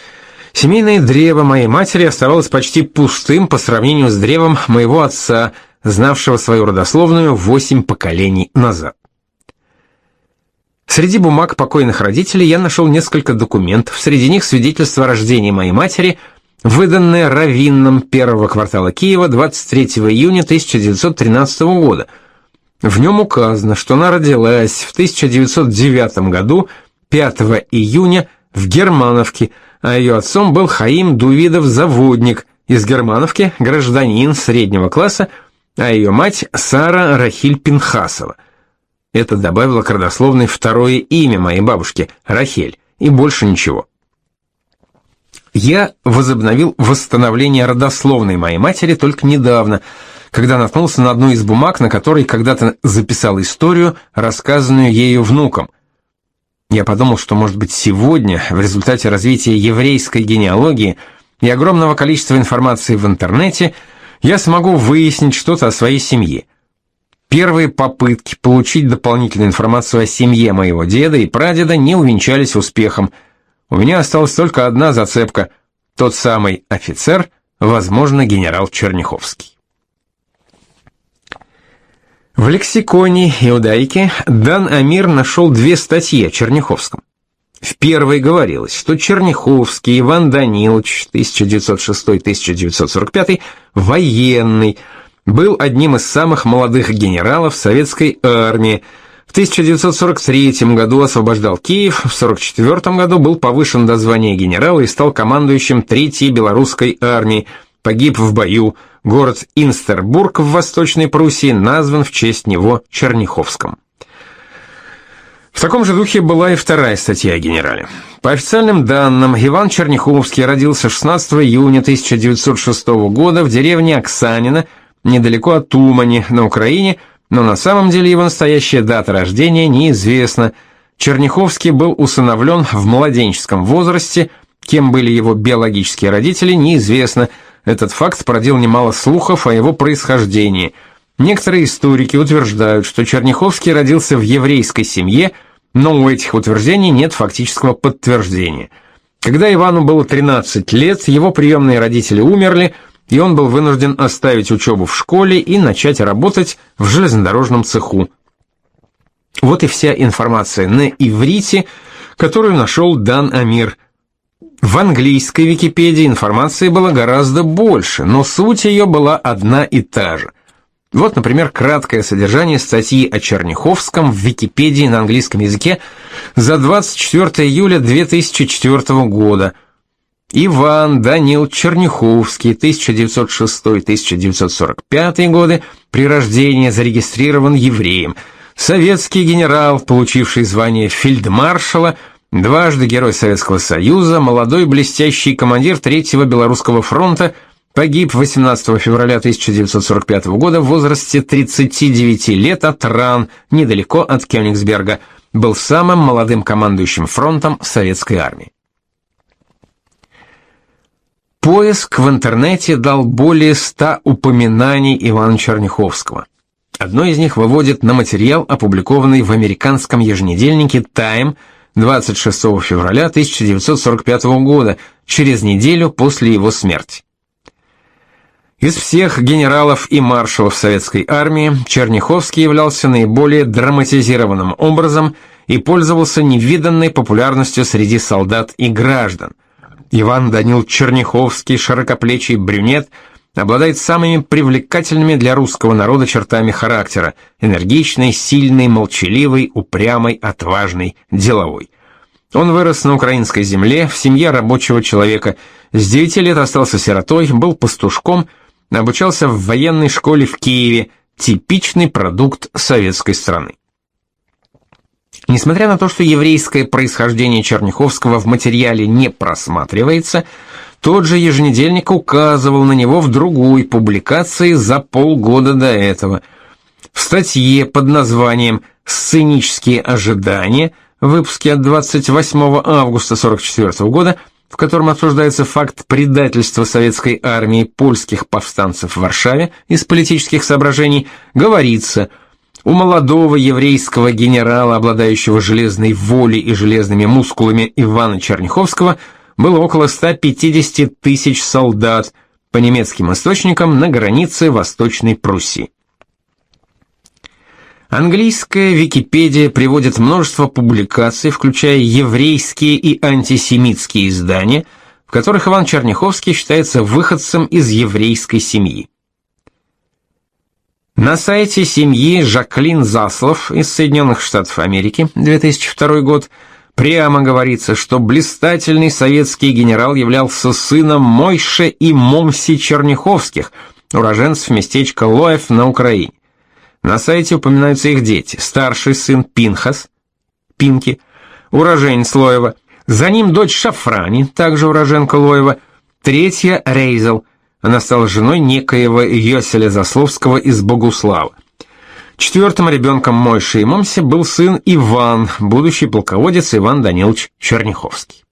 Семейное древо моей матери оставалось почти пустым по сравнению с древом моего отца, знавшего свою родословную восемь поколений назад. Среди бумаг покойных родителей я нашел несколько документов, среди них свидетельство о рождении моей матери, выданное раввином первого квартала Киева 23 июня 1913 года. В нем указано, что она родилась в 1909 году 5 июня в Германовке, а ее отцом был Хаим Дувидов-заводник из Германовки, гражданин среднего класса, а ее мать Сара Рахиль Пинхасова. Это добавило к родословной второе имя моей бабушки, Рахель, и больше ничего. Я возобновил восстановление родословной моей матери только недавно, когда наткнулся на одну из бумаг, на которой когда-то записал историю, рассказанную ею внукам – я подумал, что, может быть, сегодня, в результате развития еврейской генеалогии и огромного количества информации в интернете, я смогу выяснить что-то о своей семье. Первые попытки получить дополнительную информацию о семье моего деда и прадеда не увенчались успехом. У меня осталась только одна зацепка – тот самый офицер, возможно, генерал Черняховский. В лексиконе иудаики Дан Амир нашел две статьи о Черняховском. В первой говорилось, что Черняховский Иван Данилович 1906-1945 военный, был одним из самых молодых генералов советской армии. В 1943 году освобождал Киев, в 1944 году был повышен до звания генерала и стал командующим Третьей белорусской армии, погиб в бою, город Инстербург в Восточной Пруссии назван в честь него Черняховском. В таком же духе была и вторая статья о генерале. По официальным данным, Иван Черняховский родился 16 июня 1906 года в деревне Оксанина, недалеко от Тумани, на Украине, но на самом деле его настоящая дата рождения неизвестна. Черняховский был усыновлен в младенческом возрасте, кем были его биологические родители, неизвестно. Этот факт породил немало слухов о его происхождении – Некоторые историки утверждают, что Черняховский родился в еврейской семье, но у этих утверждений нет фактического подтверждения. Когда Ивану было 13 лет, его приемные родители умерли, и он был вынужден оставить учебу в школе и начать работать в железнодорожном цеху. Вот и вся информация на иврите, которую нашел Дан Амир. В английской Википедии информации было гораздо больше, но суть ее была одна и та же – вот, например, краткое содержание статьи о Черняховском в Википедии на английском языке за 24 июля 2004 года. Иван Данил Черняховский, 1906-1945 годы, при рождении зарегистрирован евреем. Советский генерал, получивший звание фельдмаршала, дважды Герой Советского Союза, молодой блестящий командир Третьего Белорусского фронта – Погиб 18 февраля 1945 года в возрасте 39 лет от ран недалеко от Кёнигсберга. Был самым молодым командующим фронтом советской армии. Поиск в интернете дал более 100 упоминаний Ивана Черняховского. Одно из них выводит на материал, опубликованный в американском еженедельнике Time 26 февраля 1945 года, через неделю после его смерти. Из всех генералов и маршалов советской армии Черняховский являлся наиболее драматизированным образом и пользовался невиданной популярностью среди солдат и граждан. Иван Данил Черняховский, широкоплечий брюнет, обладает самыми привлекательными для русского народа чертами характера: энергичный, сильный, молчаливый, упрямый, отважный, деловой. Он вырос на украинской земле, в семье рабочего человека. С девяти лет остался сиротой, был пастушком – обучался в военной школе в Киеве, типичный продукт советской страны. Несмотря на то, что еврейское происхождение Черняховского в материале не просматривается, тот же еженедельник указывал на него в другой публикации за полгода до этого. В статье под названием «Сценические ожидания» в выпуске от 28 августа 1944 года – в котором обсуждается факт предательства советской армии польских повстанцев в Варшаве из политических соображений, говорится у молодого еврейского генерала, обладающего железной волей и железными мускулами Ивана Черняховского, было около 150 тысяч солдат, по немецким источникам, на границе Восточной Пруссии. Английская Википедия приводит множество публикаций, включая еврейские и антисемитские издания, в которых Иван Черняховский считается выходцем из еврейской семьи. На сайте семьи Жаклин Заслов из Соединенных Штатов Америки, 2002 год, прямо говорится, что блистательный советский генерал являлся сыном Мойше и Момси Черняховских, уроженцев местечка Лоев на Украине. На сайте упоминаются их дети. Старший сын Пинхас, Пинки, уроженец Лоева. За ним дочь Шафрани, также уроженка Лоева. Третья Рейзел. Она стала женой некоего Йоселя Засловского из Богуслава. Четвертым ребенком Мойши и Момси был сын Иван, будущий полководец Иван Данилович Черняховский.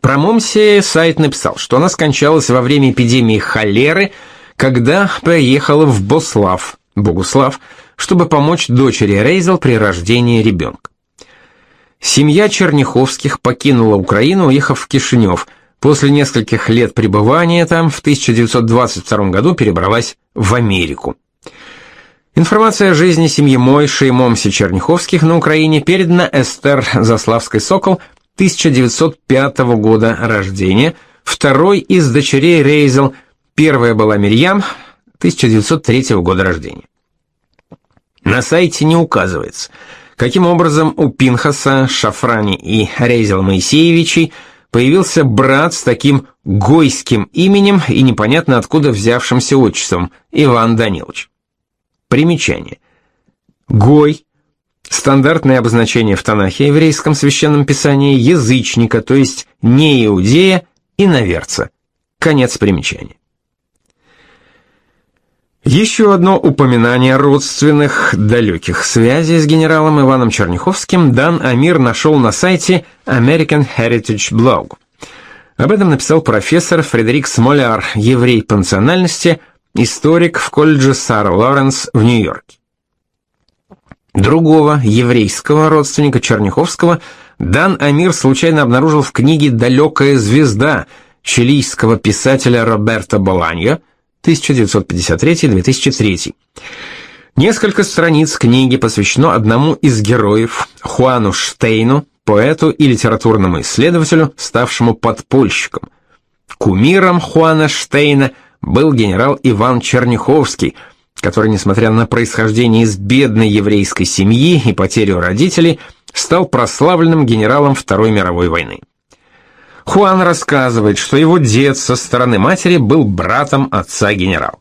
Про Момси сайт написал, что она скончалась во время эпидемии холеры, когда поехала в Бослав, Богуслав, чтобы помочь дочери Рейзел при рождении ребенка. Семья Черняховских покинула Украину, уехав в Кишинев. После нескольких лет пребывания там в 1922 году перебралась в Америку. Информация о жизни семьи Мойши и Момси Черняховских на Украине передана Эстер Заславской Сокол 1905 года рождения, второй из дочерей Рейзел. Первая была Мирьям, 1903 года рождения. На сайте не указывается, каким образом у Пинхаса, Шафрани и Рейзел Моисеевичей появился брат с таким гойским именем и непонятно откуда взявшимся отчеством Иван Данилович. Примечание. Гой – стандартное обозначение в Танахе, еврейском священном писании, язычника, то есть не иудея, иноверца. Конец примечания. Еще одно упоминание родственных далеких связей с генералом Иваном Черняховским Дан Амир нашел на сайте American Heritage Blog. Об этом написал профессор Фредерик Смоляр, еврей по национальности, историк в колледже Сара Лоренс в Нью-Йорке. Другого еврейского родственника Черняховского Дан Амир случайно обнаружил в книге «Далекая звезда» чилийского писателя Роберто Боланьо – 1953-2003. Несколько страниц книги посвящено одному из героев, Хуану Штейну, поэту и литературному исследователю, ставшему подпольщиком. Кумиром Хуана Штейна был генерал Иван Черняховский, который, несмотря на происхождение из бедной еврейской семьи и потерю родителей, стал прославленным генералом Второй мировой войны. Хуан рассказывает, что его дед со стороны матери был братом отца генерал.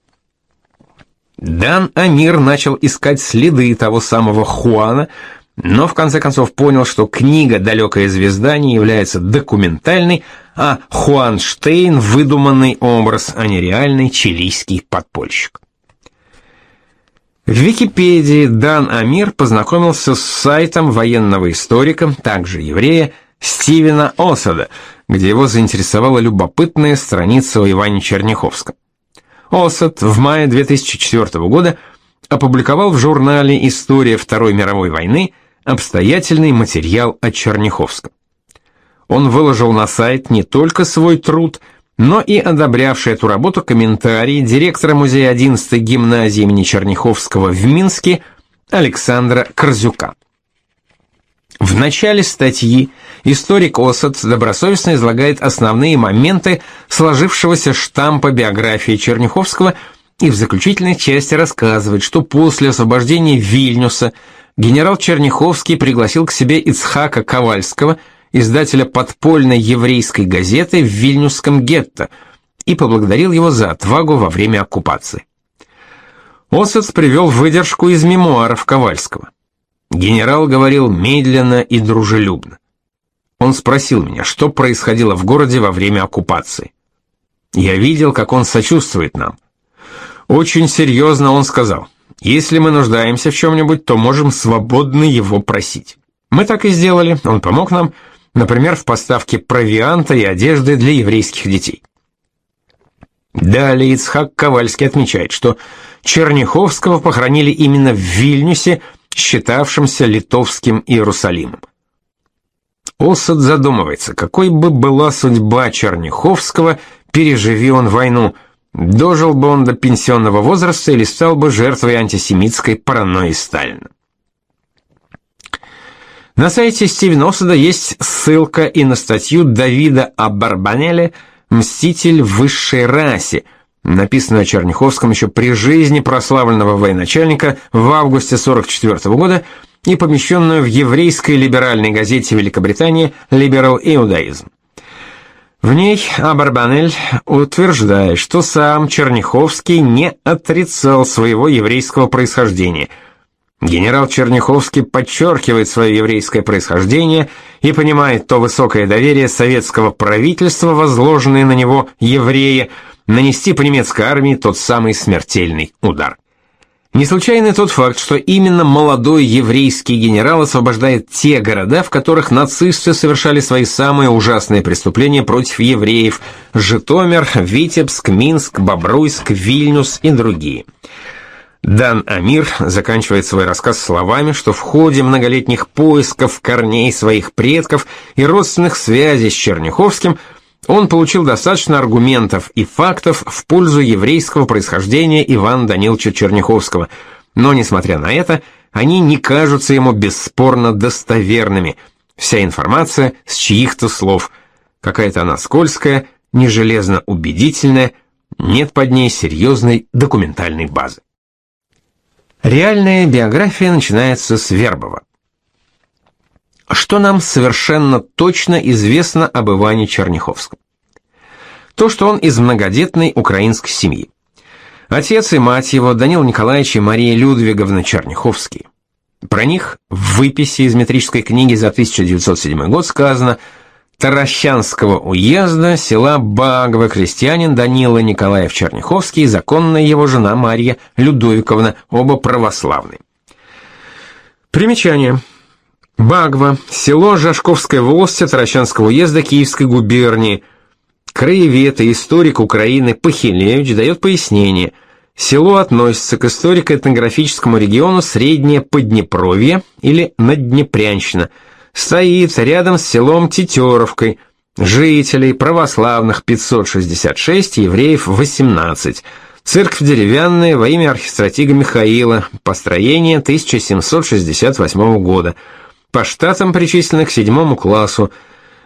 Дан Амир начал искать следы того самого Хуана, но в конце концов понял, что книга «Далекая звезда» не является документальной, а Хуан Штейн – выдуманный образ, а не реальный чилийский подпольщик. В Википедии Дан Амир познакомился с сайтом военного историка, также еврея, Стивена Осада, где его заинтересовала любопытная страница о Иване Черняховском. Осад в мае 2004 года опубликовал в журнале «История Второй мировой войны» обстоятельный материал о Черняховском. Он выложил на сайт не только свой труд, но и одобрявший эту работу комментарии директора музея 11-й гимназии имени Черняховского в Минске Александра Корзюка. В начале статьи историк Осад добросовестно излагает основные моменты сложившегося штампа биографии Черняховского и в заключительной части рассказывает, что после освобождения Вильнюса генерал Черняховский пригласил к себе Ицхака Ковальского, издателя подпольной еврейской газеты в Вильнюсском гетто, и поблагодарил его за отвагу во время оккупации. Осад привел выдержку из мемуаров Ковальского. Генерал говорил медленно и дружелюбно. Он спросил меня, что происходило в городе во время оккупации. Я видел, как он сочувствует нам. Очень серьезно он сказал, если мы нуждаемся в чем-нибудь, то можем свободно его просить. Мы так и сделали, он помог нам, например, в поставке провианта и одежды для еврейских детей. Далее Ицхак Ковальский отмечает, что Черняховского похоронили именно в Вильнюсе, считавшимся литовским Иерусалимом. Осад задумывается, какой бы была судьба Черняховского, переживи он войну, дожил бы он до пенсионного возраста или стал бы жертвой антисемитской паранойи Сталина. На сайте Стивена Осада есть ссылка и на статью Давида Абарбанеля «Мститель в высшей расе», написанную Черняховском еще при жизни прославленного военачальника в августе 44 -го года и помещенную в еврейской либеральной газете Великобритании «Liberal Иудаизм». В ней Абарбанель утверждает, что сам Черняховский не отрицал своего еврейского происхождения. Генерал Черняховский подчеркивает свое еврейское происхождение и понимает то высокое доверие советского правительства, возложенное на него еврея, нанести по немецкой армии тот самый смертельный удар. Не случайный тот факт, что именно молодой еврейский генерал освобождает те города, в которых нацисты совершали свои самые ужасные преступления против евреев – Житомир, Витебск, Минск, Бобруйск, Вильнюс и другие. Дан Амир заканчивает свой рассказ словами, что в ходе многолетних поисков корней своих предков и родственных связей с Черняховским – он получил достаточно аргументов и фактов в пользу еврейского происхождения Ивана Даниловича Черняховского, но, несмотря на это, они не кажутся ему бесспорно достоверными. Вся информация с чьих-то слов. Какая-то она скользкая, не железно убедительная, нет под ней серьезной документальной базы. Реальная биография начинается с Вербова. Что нам совершенно точно известно об Иване Черняховском? То, что он из многодетной украинской семьи. Отец и мать его, Данил Николаевич и Мария Людвиговна Черняховские. Про них в выписи из метрической книги за 1907 год сказано Таращанского уезда, села Багово, крестьянин Данила Николаев Черняховский, законная его жена Мария Людовиковна, оба православные. Примечание. Багва, село Жашковское волости Таращанского уезда Киевской губернии. Краевед и историк Украины Пахилевич дает пояснение. Село относится к историко-этнографическому региону Среднее Поднепровье или Наднепрянщина. Стоит рядом с селом Тетеровкой. Жителей православных 566, евреев 18. Церковь деревянная во имя архистратига Михаила. Построение 1768 года по штатам причислена к седьмому классу.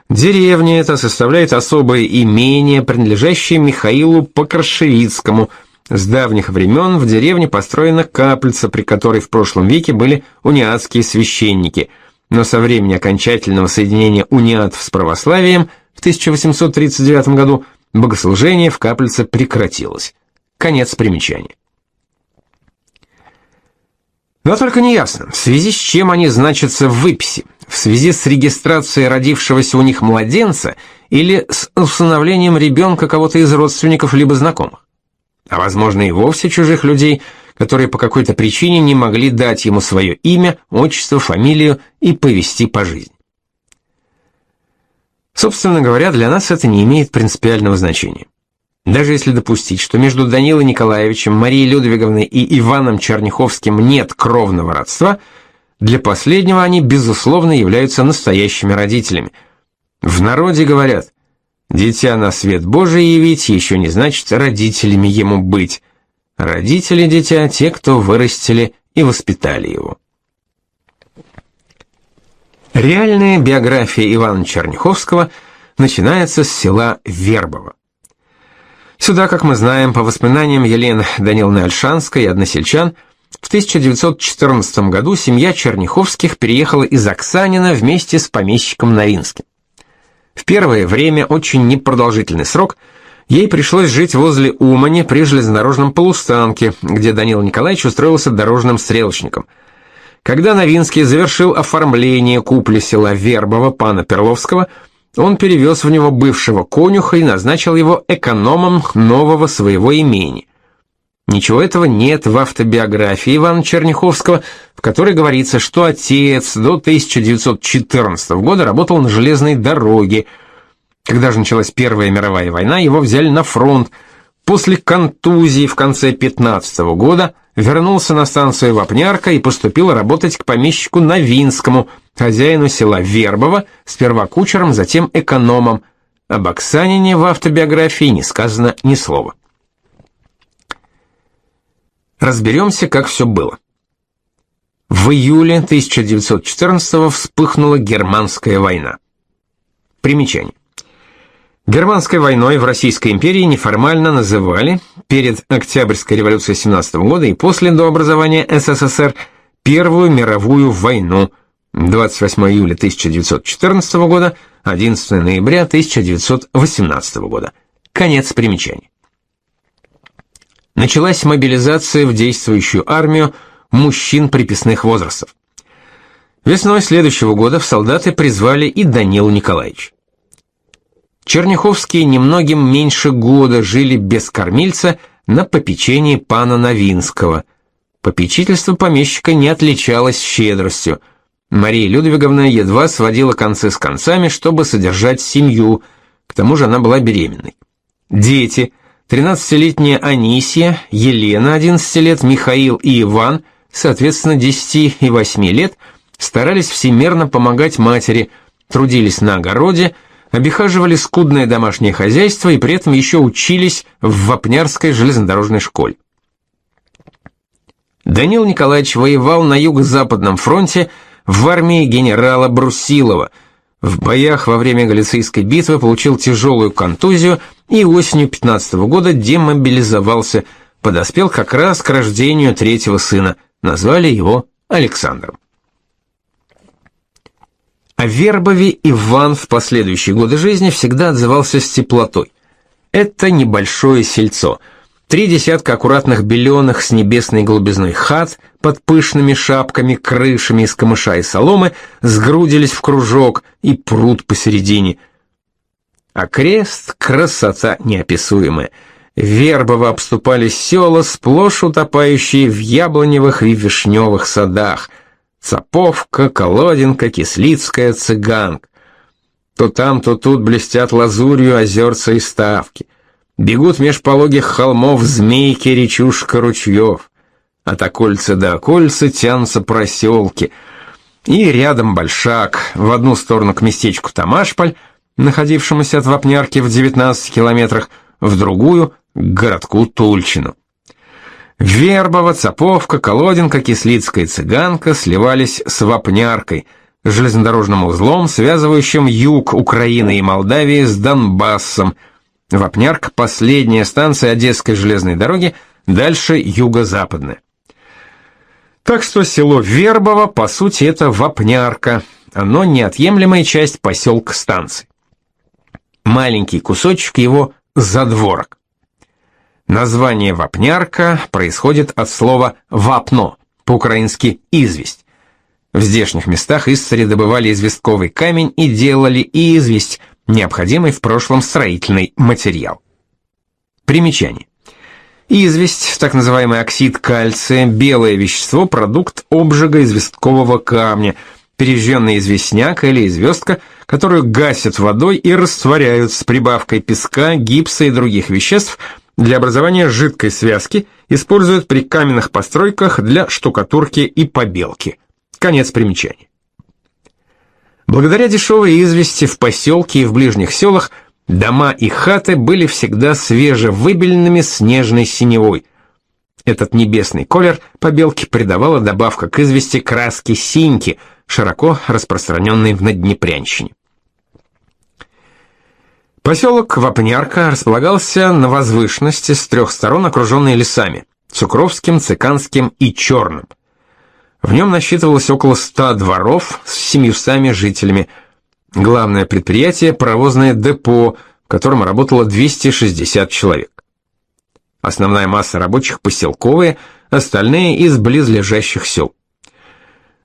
Деревня эта составляет особое имение, принадлежащее Михаилу Покрошевицкому. С давних времен в деревне построена каплица, при которой в прошлом веке были униатские священники. Но со времени окончательного соединения униатов с православием в 1839 году богослужение в каплице прекратилось. Конец примечания. Но только неясно, в связи с чем они значатся в выписи, в связи с регистрацией родившегося у них младенца или с усыновлением ребенка кого-то из родственников либо знакомых. А возможно и вовсе чужих людей, которые по какой-то причине не могли дать ему свое имя, отчество, фамилию и повести по жизни. Собственно говоря, для нас это не имеет принципиального значения. Даже если допустить, что между Данилой Николаевичем, Марией Людвиговной и Иваном Черняховским нет кровного родства, для последнего они, безусловно, являются настоящими родителями. В народе говорят, «Дитя на свет Божий явить еще не значит родителями ему быть. Родители дитя – те, кто вырастили и воспитали его». Реальная биография Ивана Черняховского начинается с села Вербово. Сюда, как мы знаем, по воспоминаниям Елены Даниловны Альшанской и односельчан, в 1914 году семья Черняховских переехала из Оксанина вместе с помещиком Новинским. В первое время, очень непродолжительный срок, ей пришлось жить возле Умани при железнодорожном полустанке, где Данил Николаевич устроился дорожным стрелочником. Когда Новинский завершил оформление купли села Вербово пана Перловского – он перевез в него бывшего конюха и назначил его экономом нового своего имени. Ничего этого нет в автобиографии Ивана Черняховского, в которой говорится, что отец до 1914 года работал на железной дороге. Когда же началась Первая мировая война, его взяли на фронт. После контузии в конце 15 года вернулся на станцию Вапнярка и поступил работать к помещику Новинскому – хозяину села Вербово, сперва кучером, затем экономом. Об Оксанине в автобиографии не сказано ни слова. Разберемся, как все было. В июле 1914 вспыхнула германская война. Примечание. Германской войной в Российской империи неформально называли перед Октябрьской революцией 17 года и после до образования СССР Первую мировую войну – 28 июля 1914 года, 11 ноября 1918 года. Конец примечаний. Началась мобилизация в действующую армию мужчин приписных возрастов. Весной следующего года в солдаты призвали и Данилу Николаевич. Черняховские немногим меньше года жили без кормильца на попечении пана Новинского. Попечительство помещика не отличалось щедростью – Мария Людвиговна едва сводила концы с концами, чтобы содержать семью, к тому же она была беременной. Дети, 13-летняя Анисия, Елена, 11 лет, Михаил и Иван, соответственно, 10 и 8 лет, старались всемерно помогать матери, трудились на огороде, обихаживали скудное домашнее хозяйство и при этом еще учились в Вапнярской железнодорожной школе. Данил Николаевич воевал на юго-западном фронте в армии генерала Брусилова, В боях во время Галицийской битвы получил тяжелую контузию и осенью 15 -го года демобилизовался, подоспел как раз к рождению третьего сына, назвали его Александром. О Вербове Иван в последующие годы жизни всегда отзывался с теплотой. Это небольшое сельцо. Три десятка аккуратных беленых с небесной голубизной хат под пышными шапками, крышами из камыша и соломы сгрудились в кружок и пруд посередине. А крест — красота неописуемая. Вербово обступали села, сплошь утопающие в яблоневых и вишневых садах — Цаповка, Колодинка, Кислицкая, Цыганка. То там, то тут блестят лазурью озерца и ставки. Бегут меж пологих холмов змейки, речушка ручьев. От окольца до окольца тянутся проселки. И рядом Большак, в одну сторону к местечку Тамашполь, находившемуся от Вапнярки в 19 километрах, в другую — к городку Тульчину. Вербова, Цаповка, Колодинка, Кислицкая Цыганка сливались с Вапняркой, железнодорожным узлом, связывающим юг Украины и Молдавии с Донбассом. Вапнярка — последняя станция Одесской железной дороги, дальше юго-западная. Так что село Вербово, по сути, это Вапнярка, оно неотъемлемая часть поселка станции. Маленький кусочек его — задворок. Название Вапнярка происходит от слова «вапно», по-украински «известь». В здешних местах истори добывали известковый камень и делали известь, необходимый в прошлом строительный материал. Примечание. Известь, так называемый оксид кальция, белое вещество, продукт обжига известкового камня, пережженный известняк или известка, которую гасят водой и растворяют с прибавкой песка, гипса и других веществ – для образования жидкой связки используют при каменных постройках для штукатурки и побелки. Конец примечания. Благодаря дешевой извести в поселке и в ближних селах дома и хаты были всегда свежевыбеленными снежной синевой. Этот небесный колер побелки придавала добавка к извести краски синьки, широко распространенной в Наднепрянщине. Поселок Вапнярка располагался на возвышенности с трех сторон, окруженной лесами – Цукровским, Цыканским и Черным. В нем насчитывалось около ста дворов с семьюстами жителями. Главное предприятие – паровозное депо, в котором работало 260 человек. Основная масса рабочих поселковые, остальные из близлежащих сел.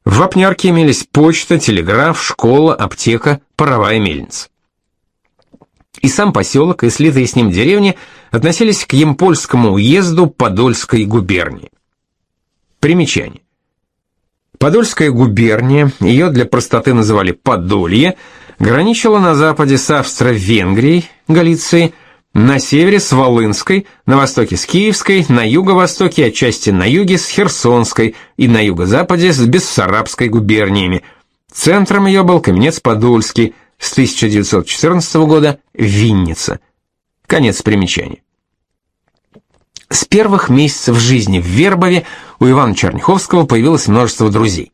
В Вапнярке имелись почта, телеграф, школа, аптека, паровая мельница и сам поселок, и слитые с ним деревни относились к Емпольскому уезду Подольской губернии. Примечание. Подольская губерния, ее для простоты называли Подолье, граничила на западе с Австро-Венгрией, Галицией, на севере с Волынской, на востоке с Киевской, на юго-востоке, отчасти на юге с Херсонской и на юго-западе с Бессарабской губерниями. Центром ее был Каменец-Подольский, с 1914 года Винница. Конец примечания. С первых месяцев жизни в Вербове у Ивана Черняховского появилось множество друзей.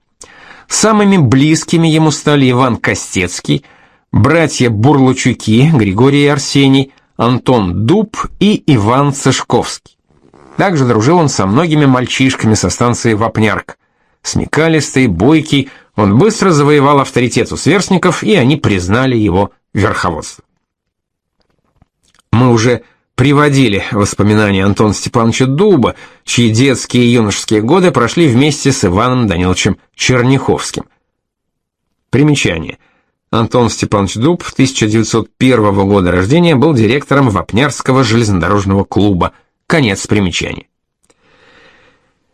Самыми близкими ему стали Иван Костецкий, братья Бурлучуки, Григорий и Арсений, Антон Дуб и Иван Цышковский. Также дружил он со многими мальчишками со станции Вапнярка. Смекалистый, бойкий, он быстро завоевал авторитет у сверстников, и они признали его верховодство. Мы уже приводили воспоминания Антона Степановича Дуба, чьи детские и юношеские годы прошли вместе с Иваном Даниловичем Черняховским. Примечание. Антон Степанович Дуб, 1901 года рождения, был директором Вапнярского железнодорожного клуба. Конец примечания.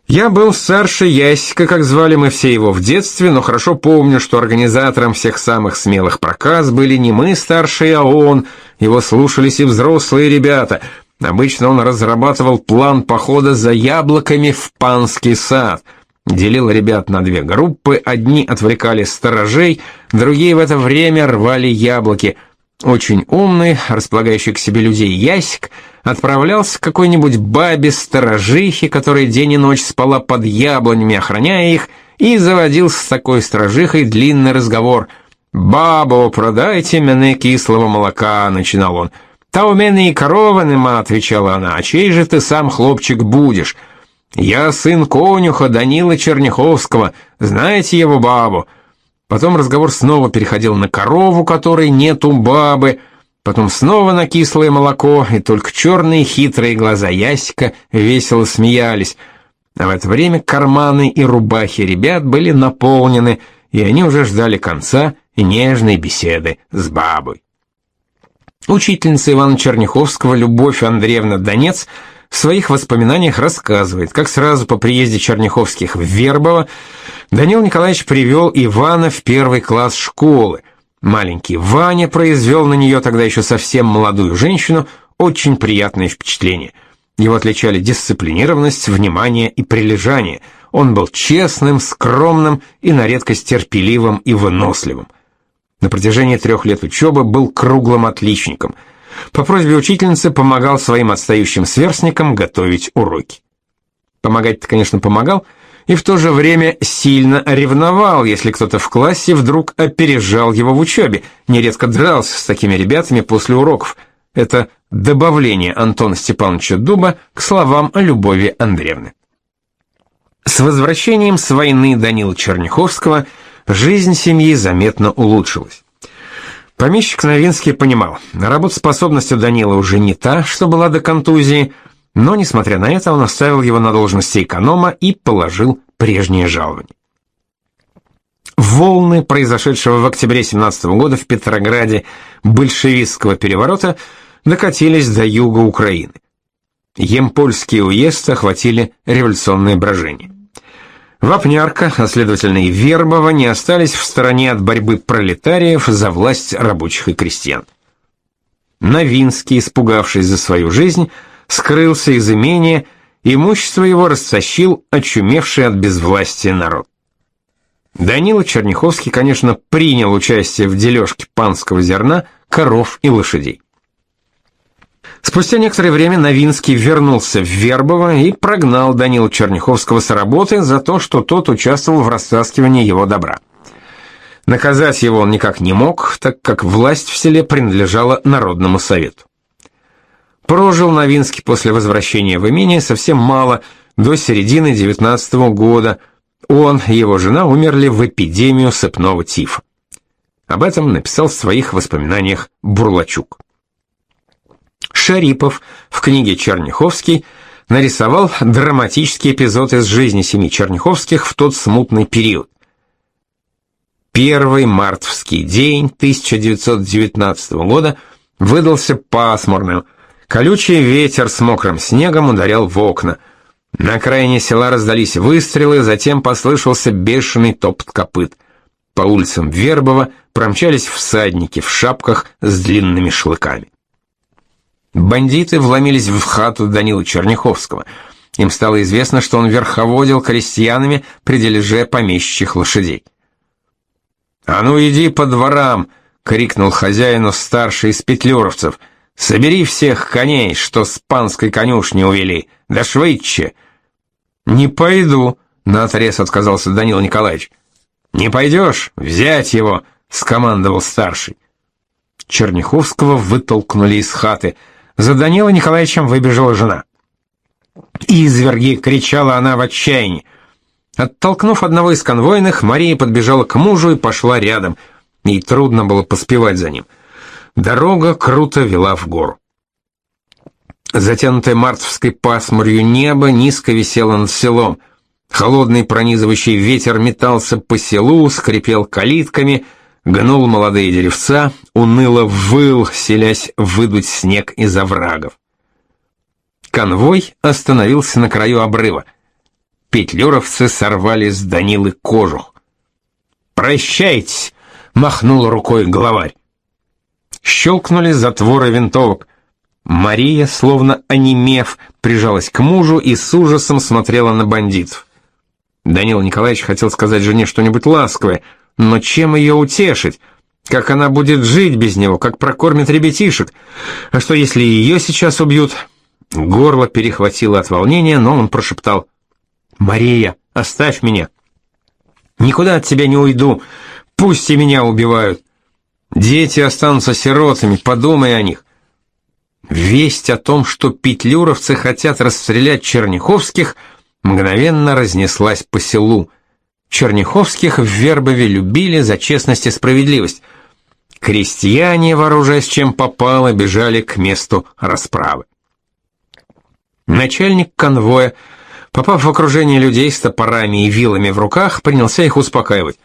Я был старше Ясика, как звали мы все его в детстве, но хорошо помню, что организатором всех самых смелых проказ были не мы старшие, а он. Его слушались и взрослые ребята. Обычно он разрабатывал план похода за яблоками в панский сад. Делил ребят на две группы, одни отвлекали сторожей, другие в это время рвали яблоки. Очень умный, располагающий к себе людей Ясик — отправлялся к какой-нибудь бабе-сторожихе, которая день и ночь спала под яблонями, охраняя их, и заводил с такой сторожихой длинный разговор. «Бабо, продайте мене кислого молока», — начинал он. «Та у мене и корова нема», — отвечала она. «А чей же ты сам, хлопчик, будешь?» «Я сын конюха Данила Черняховского. Знаете его бабу?» Потом разговор снова переходил на корову, которой нету бабы, потом снова на кислое молоко, и только черные хитрые глаза Ясика весело смеялись. А в это время карманы и рубахи ребят были наполнены, и они уже ждали конца нежной беседы с бабой. Учительница Ивана Черняховского Любовь Андреевна Донец в своих воспоминаниях рассказывает, как сразу по приезде Черняховских в Вербово Данил Николаевич привел Ивана в первый класс школы. Маленький Ваня произвел на нее тогда еще совсем молодую женщину очень приятное впечатление. Его отличали дисциплинированность, внимание и прилежание. Он был честным, скромным и на редкость терпеливым и выносливым. На протяжении трех лет учебы был круглым отличником. По просьбе учительницы помогал своим отстающим сверстникам готовить уроки. Помогать-то, конечно, помогал, и в то же время сильно ревновал, если кто-то в классе вдруг опережал его в учебе, нередко дрался с такими ребятами после уроков. Это добавление Антона Степановича Дуба к словам о Любови Андреевны. С возвращением с войны Данила Черняховского жизнь семьи заметно улучшилась. Помещик Новинский понимал, работоспособность у Данила уже не та, что была до контузии, но, несмотря на это, он оставил его на должности эконома и положил прежнее жалование. Волны произошедшего в октябре 17 года в Петрограде большевистского переворота докатились до юга Украины. Емпольский уезд охватили революционные брожения. Вапнярка, а следовательно и Вербова, не остались в стороне от борьбы пролетариев за власть рабочих и крестьян. Новинский, испугавшись за свою жизнь, скрылся из имения, имущество его растащил очумевший от безвластия народ. Данила Черняховский, конечно, принял участие в дележке панского зерна, коров и лошадей. Спустя некоторое время Новинский вернулся в Вербово и прогнал Данила Черняховского с работы за то, что тот участвовал в растаскивании его добра. Наказать его он никак не мог, так как власть в селе принадлежала Народному совету. Прожил Новинский после возвращения в имение совсем мало, до середины 19 -го года. Он и его жена умерли в эпидемию сыпного тифа. Об этом написал в своих воспоминаниях Бурлачук. Шарипов в книге Черняховский нарисовал драматический эпизод из жизни семьи Черняховских в тот смутный период. Первый мартовский день 1919 года выдался пасмурным, Колючий ветер с мокрым снегом ударял в окна. На окраине села раздались выстрелы, затем послышался бешеный топот копыт. По улицам Вербова промчались всадники в шапках с длинными шлыками. Бандиты вломились в хату Данила Черняховского. Им стало известно, что он верховодил крестьянами при дележе помещичьих лошадей. «А ну иди по дворам!» — крикнул хозяину старший из петлюровцев — Собери всех коней, что с панской конюшни увели, да швыдче. Не пойду, наотрез отказался Данил Николаевич. Не пойдешь? Взять его, скомандовал старший. Черняховского вытолкнули из хаты. За Данила Николаевичем выбежала жена. «Изверги!» — кричала она в отчаянии. Оттолкнув одного из конвойных, Мария подбежала к мужу и пошла рядом. Ей трудно было поспевать за ним. Дорога круто вела в гору. Затянутое мартовской пасмурью небо низко висело над селом. Холодный пронизывающий ветер метался по селу, скрипел калитками, гнул молодые деревца, уныло выл, селясь выдуть снег из оврагов. Конвой остановился на краю обрыва. Петлюровцы сорвали с Данилы кожух. «Прощайте!» — махнул рукой главарь. Щелкнули затворы винтовок. Мария, словно онемев, прижалась к мужу и с ужасом смотрела на бандитов. Данил Николаевич хотел сказать жене что-нибудь ласковое, но чем ее утешить? Как она будет жить без него, как прокормит ребятишек? А что, если ее сейчас убьют? Горло перехватило от волнения, но он прошептал. «Мария, оставь меня!» «Никуда от тебя не уйду, пусть и меня убивают!» Дети останутся сиротами, подумай о них. Весть о том, что петлюровцы хотят расстрелять Черняховских, мгновенно разнеслась по селу. Черняховских в Вербове любили за честность и справедливость. Крестьяне, вооружаясь чем попало, бежали к месту расправы. Начальник конвоя, попав в окружение людей с топорами и вилами в руках, принялся их успокаивать.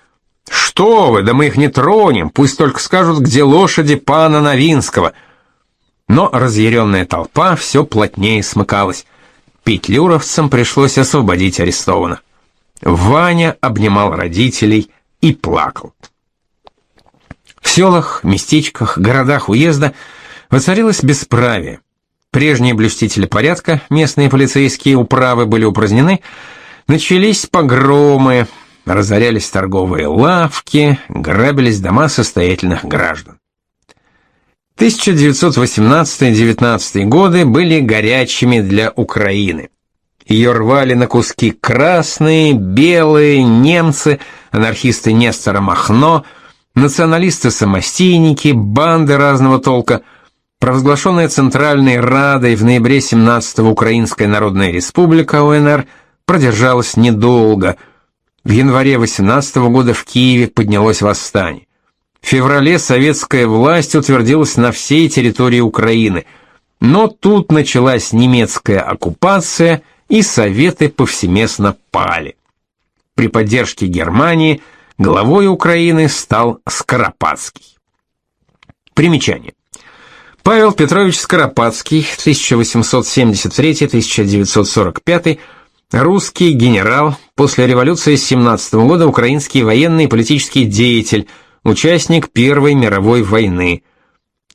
«Что вы, да мы их не тронем, пусть только скажут, где лошади пана Новинского». Но разъяренная толпа все плотнее смыкалась. Петлюровцам пришлось освободить арестованных. Ваня обнимал родителей и плакал. В селах, местечках, городах уезда воцарилось бесправие. Прежние блюстители порядка, местные полицейские управы были упразднены, начались погромы, разорялись торговые лавки, грабились дома состоятельных граждан. 1918-19 годы были горячими для Украины. Ее рвали на куски красные, белые, немцы, анархисты Нестора Махно, националисты-самостийники, банды разного толка. Провозглашенная Центральной Радой в ноябре 17-го Украинская Народная Республика УНР продержалась недолго. В январе 18 -го года в Киеве поднялось восстание. В феврале советская власть утвердилась на всей территории Украины. Но тут началась немецкая оккупация – и советы повсеместно пали. При поддержке Германии главой Украины стал Скоропадский. Примечание. Павел Петрович Скоропадский, 1873-1945, русский генерал, после революции 17 года украинский военный и политический деятель, участник Первой мировой войны.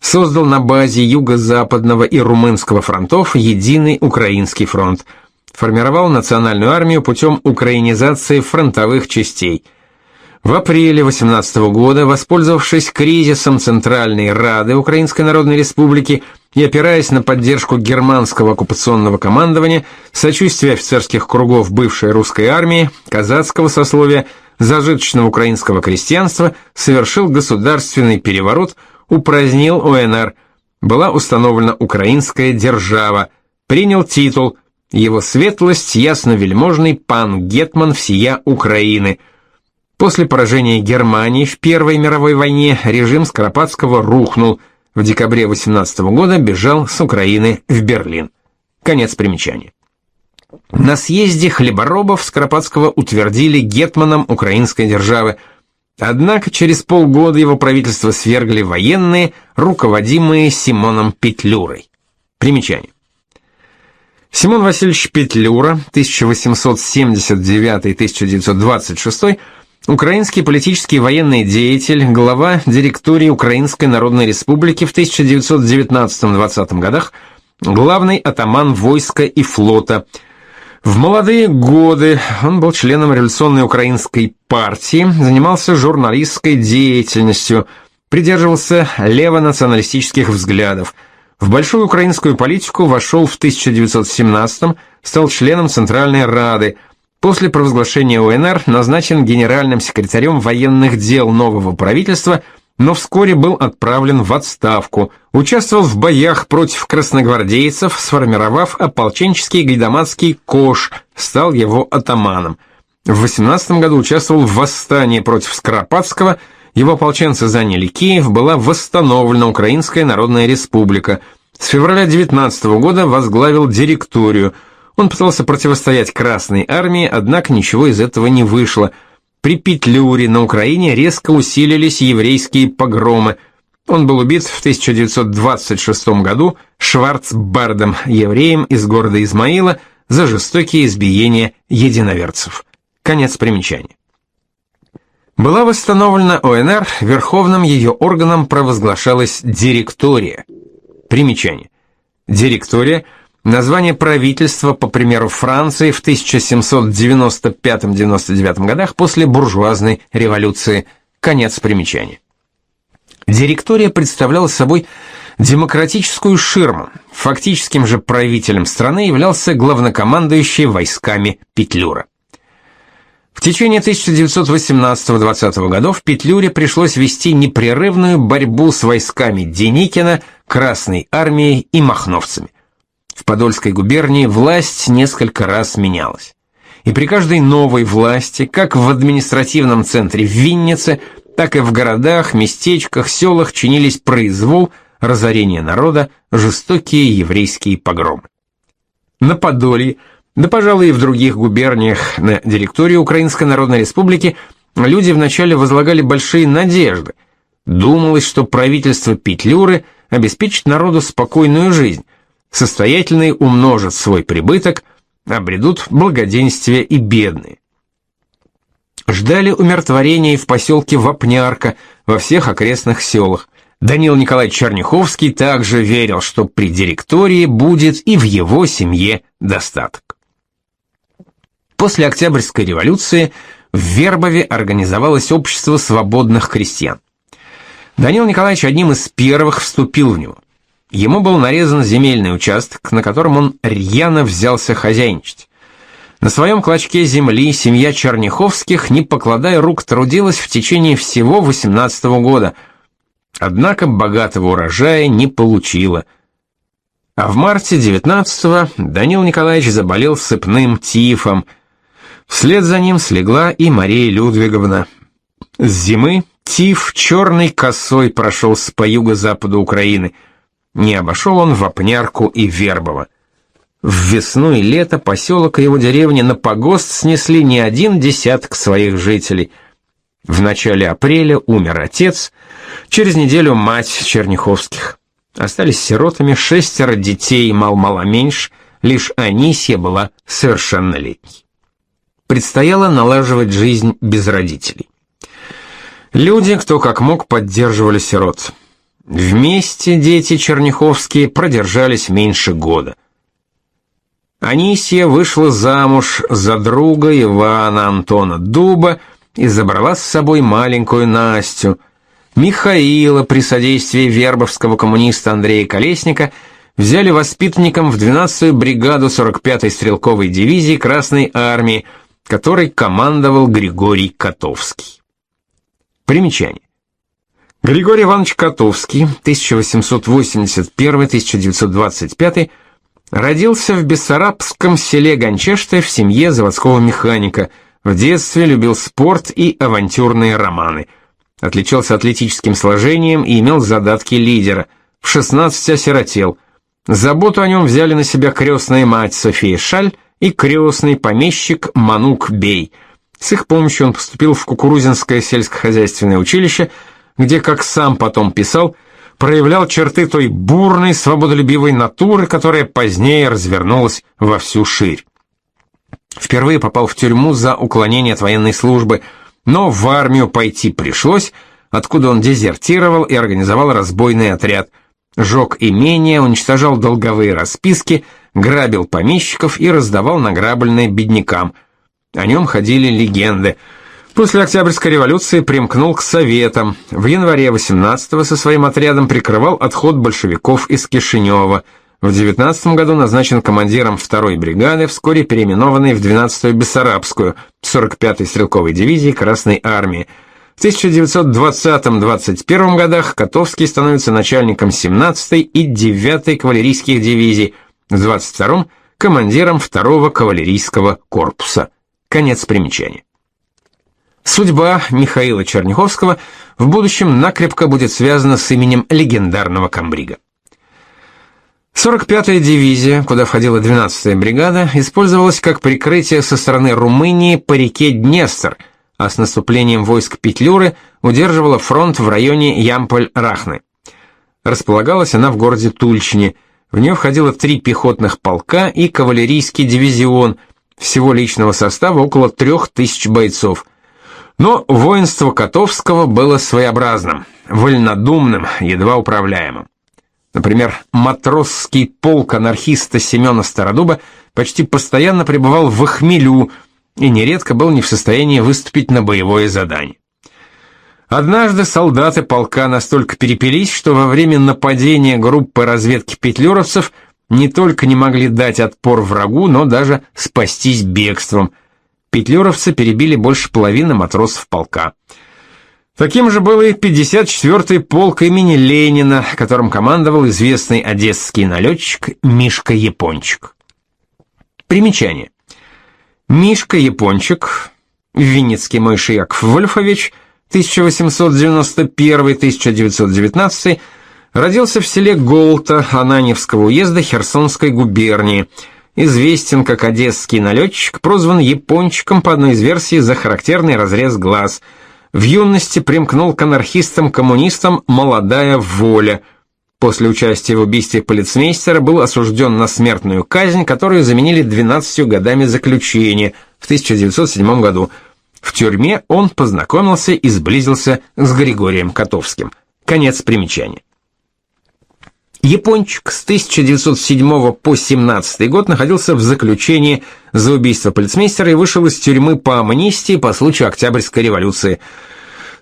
Создал на базе Юго-Западного и Румынского фронтов единый Украинский фронт – формировал национальную армию путем украинизации фронтовых частей. В апреле 18 года, воспользовавшись кризисом Центральной Рады Украинской Народной Республики и опираясь на поддержку германского оккупационного командования, сочувствие офицерских кругов бывшей русской армии, казацкого сословия, зажиточного украинского крестьянства, совершил государственный переворот, упразднил УНР, была установлена украинская держава, принял титул – его светлость ясновельможный пан Гетман всея Украины. После поражения Германии в Первой мировой войне режим Скоропадского рухнул. В декабре 18 года бежал с Украины в Берлин. Конец примечания. На съезде хлеборобов Скоропадского утвердили гетманом украинской державы. Однако через полгода его правительство свергли военные, руководимые Симоном Петлюрой. Примечание. Симон Васильевич Петлюра, 1879-1926, украинский политический военный деятель, глава директории Украинской Народной Республики в 1919-20 годах, главный атаман войска и флота. В молодые годы он был членом революционной украинской партии, занимался журналистской деятельностью, придерживался левонационалистических взглядов – в большую украинскую политику вошел в 1917 стал членом Центральной Рады. После провозглашения УНР назначен генеральным секретарем военных дел нового правительства, но вскоре был отправлен в отставку. Участвовал в боях против красногвардейцев, сформировав ополченческий гайдамацкий кош, стал его атаманом. В 18 году участвовал в восстании против Скоропадского – его ополченцы заняли Киев, была восстановлена Украинская Народная Республика. С февраля 19 года возглавил директорию. Он пытался противостоять Красной армии, однако ничего из этого не вышло. При Петлюре на Украине резко усилились еврейские погромы. Он был убит в 1926 году Шварцбардом, евреем из города Измаила, за жестокие избиения единоверцев. Конец примечания. Была восстановлена ОНР, верховным ее органом провозглашалась директория. Примечание. Директория – название правительства, по примеру Франции, в 1795-99 годах после буржуазной революции. Конец примечания. Директория представляла собой демократическую ширму. Фактическим же правителем страны являлся главнокомандующий войсками Петлюра. В течение 1918-20 годов Петлюре пришлось вести непрерывную борьбу с войсками Деникина, Красной армией и махновцами. В Подольской губернии власть несколько раз менялась. И при каждой новой власти, как в административном центре в Виннице, так и в городах, местечках, селах чинились произвол, разорение народа, жестокие еврейские погромы. На Подолье – да, пожалуй, и в других губерниях на директории Украинской Народной Республики люди вначале возлагали большие надежды. Думалось, что правительство Петлюры обеспечит народу спокойную жизнь, состоятельные умножат свой прибыток, обретут благоденствие и бедные. Ждали умиротворения в поселке Вапнярка, во всех окрестных селах. Данил Николаевич Черняховский также верил, что при директории будет и в его семье достаток. После Октябрьской революции в Вербове организовалось общество свободных крестьян. Данил Николаевич одним из первых вступил в него. Ему был нарезан земельный участок, на котором он рьяно взялся хозяйничать. На своем клочке земли семья Черняховских, не покладая рук, трудилась в течение всего 18 -го года, однако богатого урожая не получила. А в марте 19-го Данил Николаевич заболел сыпным тифом – Вслед за ним слегла и Мария Людвиговна. С зимы тиф черной косой прошелся по юго-западу Украины. Не обошел он Вапнярку и Вербово. В весну и лето поселок и его деревни на погост снесли не один десяток своих жителей. В начале апреля умер отец, через неделю мать Черняховских. Остались сиротами шестеро детей, мал-мало меньше, лишь Анисья была совершеннолетней предстояло налаживать жизнь без родителей. Люди, кто как мог, поддерживали сирот. Вместе дети Черняховские продержались меньше года. Анисия вышла замуж за друга Ивана Антона Дуба и забрала с собой маленькую Настю. Михаила при содействии вербовского коммуниста Андрея Колесника взяли воспитанником в 12-ю бригаду 45-й стрелковой дивизии Красной армии – которой командовал Григорий Котовский. Примечание. Григорий Иванович Котовский, 1881-1925, родился в Бессарабском селе Гончеште в семье заводского механика. В детстве любил спорт и авантюрные романы. Отличался атлетическим сложением и имел задатки лидера. В 16 осиротел. Заботу о нем взяли на себя крестная мать София Шаль и крестный помещик Манук Бей. С их помощью он поступил в Кукурузинское сельскохозяйственное училище, где, как сам потом писал, проявлял черты той бурной, свободолюбивой натуры, которая позднее развернулась во всю ширь. Впервые попал в тюрьму за уклонение от военной службы, но в армию пойти пришлось, откуда он дезертировал и организовал разбойный отряд – жег имения, уничтожал долговые расписки, грабил помещиков и раздавал награбленное беднякам. О нем ходили легенды. После Октябрьской революции примкнул к советам. В январе 18-го со своим отрядом прикрывал отход большевиков из Кишинева. В 19 году назначен командиром 2-й бригады, вскоре переименованной в 12-ю Бессарабскую, 45-й стрелковой дивизии Красной армии. В 1920-21 годах Котовский становится начальником 17-й и 9-й кавалерийских дивизий, 22-м – командиром 2-го кавалерийского корпуса. Конец примечания. Судьба Михаила Черняховского в будущем накрепко будет связана с именем легендарного комбрига. 45-я дивизия, куда входила 12-я бригада, использовалась как прикрытие со стороны Румынии по реке Днестр – а с наступлением войск Петлюры удерживала фронт в районе Ямполь-Рахны. Располагалась она в городе Тульчине. В нее входило три пехотных полка и кавалерийский дивизион, всего личного состава около трех тысяч бойцов. Но воинство Котовского было своеобразным, вольнодумным, едва управляемым. Например, матросский полк анархиста Семена Стародуба почти постоянно пребывал в хмелю, и нередко был не в состоянии выступить на боевое задание. Однажды солдаты полка настолько перепились, что во время нападения группы разведки петлюровцев не только не могли дать отпор врагу, но даже спастись бегством. Петлюровцы перебили больше половины матросов полка. Таким же был и 54-й полк имени Ленина, которым командовал известный одесский налетчик Мишка Япончик. Примечание. Мишка Япончик, Винницкий Мойши Яков Вольфович, 1891-1919, родился в селе Голта Ананевского уезда Херсонской губернии. Известен как одесский налетчик, прозван Япончиком по одной из версий за характерный разрез глаз – в юности примкнул к анархистам-коммунистам «Молодая воля». После участия в убийстве полицмейстера был осужден на смертную казнь, которую заменили 12 годами заключения в 1907 году. В тюрьме он познакомился и сблизился с Григорием Котовским. Конец примечания. Япончик с 1907 по 17 год находился в заключении за убийство полицмейстера и вышел из тюрьмы по амнистии по случаю Октябрьской революции.